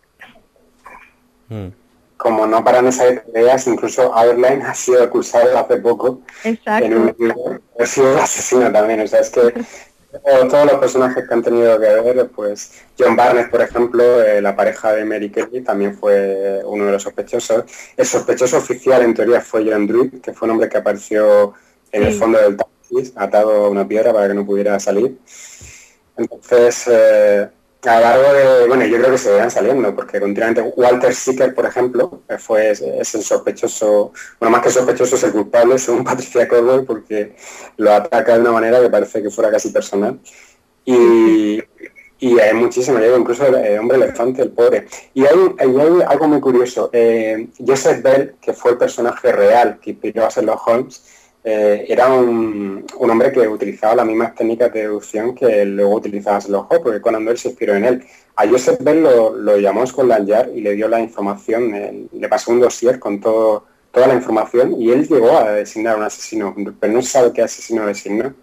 Hmm. Como no paran esas ideas, incluso Aberlin ha sido acusado hace poco Exacto. en un ha sido asesino también. O sea, es que todos los personajes que han tenido que ver, pues John Barnes, por ejemplo, eh, la pareja de Mary Kelly, también fue uno de los sospechosos. El sospechoso oficial, en teoría, fue John Druid, que fue un hombre que apareció en el fondo del taxi, atado a una piedra para que no pudiera salir. Entonces, eh, a lo largo de, bueno, yo creo que se van saliendo, porque continuamente Walter Sicker, por ejemplo, fue es, el sospechoso, bueno, más que sospechoso es el culpable, según Patricia Cordell, porque lo ataca de una manera que parece que fuera casi personal. Y, hay muchísimo, incluso el, hombre elefante, el pobre. Y hay, algo muy curioso. Eh, Joseph Bell, que fue el personaje real que inspiró a Sherlock Holmes, eh, era un, hombre que utilizaba las mismas técnicas de deducción que luego utilizaba Sherlock porque Conan Doyle se inspiró en él. A Joseph Bell lo, lo llamó Scotland Yard y le dio la información, le pasó un dossier con todo, toda la información y él llegó a designar a un asesino, pero no sabe qué asesino designó.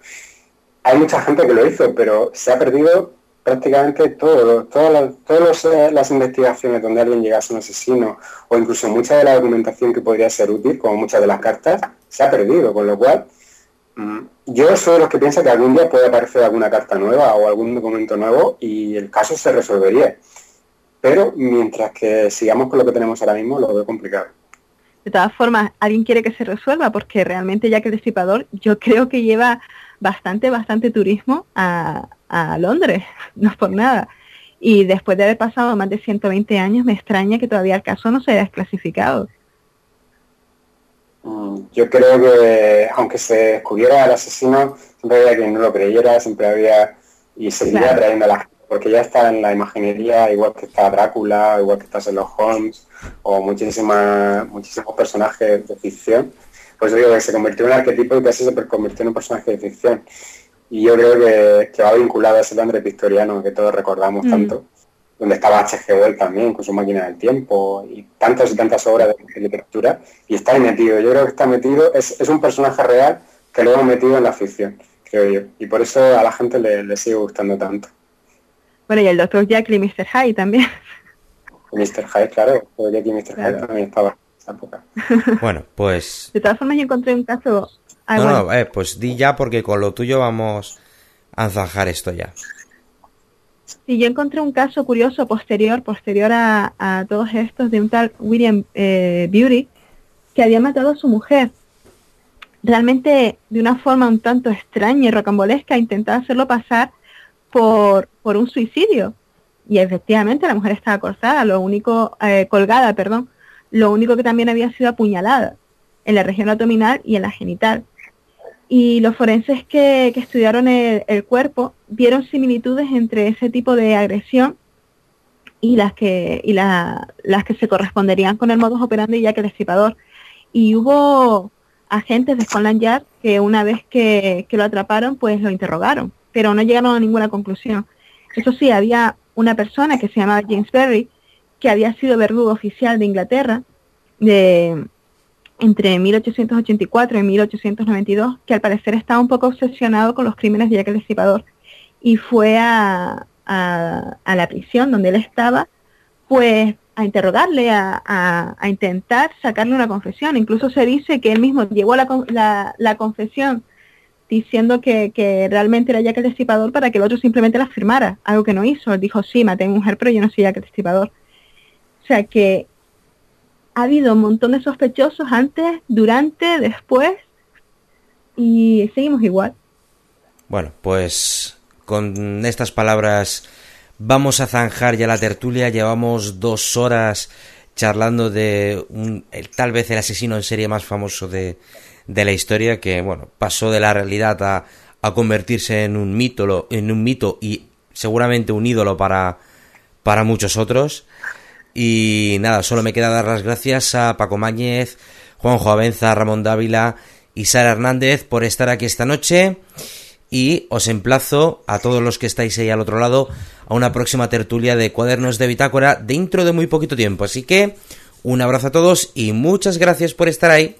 Hay mucha gente que lo hizo, pero se ha perdido prácticamente todo, todas eh, las investigaciones donde alguien llega a un asesino o incluso mucha de la documentación que podría ser útil, como muchas de las cartas, se ha perdido, con lo cual mm, yo soy de los que piensa que algún día puede aparecer alguna carta nueva o algún documento nuevo y el caso se resolvería. Pero mientras que sigamos con lo que tenemos ahora mismo, lo veo complicado. De todas formas, alguien quiere que se resuelva porque realmente ya que el disipador yo creo que lleva bastante, bastante turismo a, a Londres, no es por nada. Y después de haber pasado más de 120 años, me extraña que todavía el caso no se haya desclasificado. Yo creo que aunque se descubriera el asesino, siempre había quien no lo creyera, siempre había y seguiría trayendo a la gente, porque ya está en la imaginería, igual que está Drácula, igual que está Sherlock Holmes, o muchísimas, muchísimos personajes de ficción. Pues digo que se convirtió en un arquetipo y casi se convirtió en un personaje de ficción. Y yo creo que, va vinculado a ese Londres victoriano que todos recordamos mm. tanto, donde estaba H.G. Wells también con su máquina del tiempo y tantas y tantas obras de literatura. Y está ahí metido. Yo creo que está metido, es, un personaje real que lo hemos metido en la ficción, creo yo. Y por eso a la gente le, sigue gustando tanto. Bueno, y el Dr. Jack y Mr. Hyde también. Mr. Hyde, claro. Jack y Mr. Hyde también estaba en esa época. Bueno, pues... De todas formas, yo encontré un caso Ah, no, no, eh, pues di ya porque con lo tuyo vamos a zanjar esto ya. Sí, yo encontré un caso curioso posterior, posterior a, todos estos, de un tal William eh, Beauty, que había matado a su mujer. Realmente de una forma un tanto extraña y rocambolesca, intentaba hacerlo pasar por, por un suicidio. Y efectivamente la mujer estaba acosada, lo único, eh, colgada, perdón, lo único que también había sido apuñalada en la región abdominal y en la genital y los forenses que, estudiaron el, cuerpo vieron similitudes entre ese tipo de agresión y las que, y las que se corresponderían con el modus operandi ya que el Destripador. Y hubo agentes de Scotland Yard que una vez que, que lo atraparon, pues lo interrogaron, pero no llegaron a ninguna conclusión. Eso sí, había una persona que se llamaba James Berry, que había sido verdugo oficial de Inglaterra, de, entre 1884 y 1892, que al parecer estaba un poco obsesionado con los crímenes de Jack el Destripador y fue a, la prisión donde él estaba, pues a interrogarle, a, intentar sacarle una confesión. Incluso se dice que él mismo llegó a la, confesión diciendo que, realmente era Jack el Destripador para que el otro simplemente la firmara, algo que no hizo. Él dijo, sí, maté a mujer, pero yo no soy Jack el Destripador. O sea que ha habido un montón de sospechosos antes, durante, después y seguimos igual. Bueno, pues con estas palabras vamos a zanjar ya la tertulia. Llevamos dos horas charlando de un, tal vez el asesino en serie más famoso de, de la historia que bueno pasó de la realidad a, a convertirse en un mito en un mito y seguramente un ídolo para para muchos otros y nada, solo me queda dar las gracias a Paco Máñez, Juanjo Abenza, Ramón Dávila y Sara Hernández por estar aquí esta noche. Y os emplazo a todos los que estáis ahí al otro lado a una próxima tertulia de cuadernos de bitácora dentro de muy poquito tiempo. Así que un abrazo a todos y muchas gracias por estar ahí.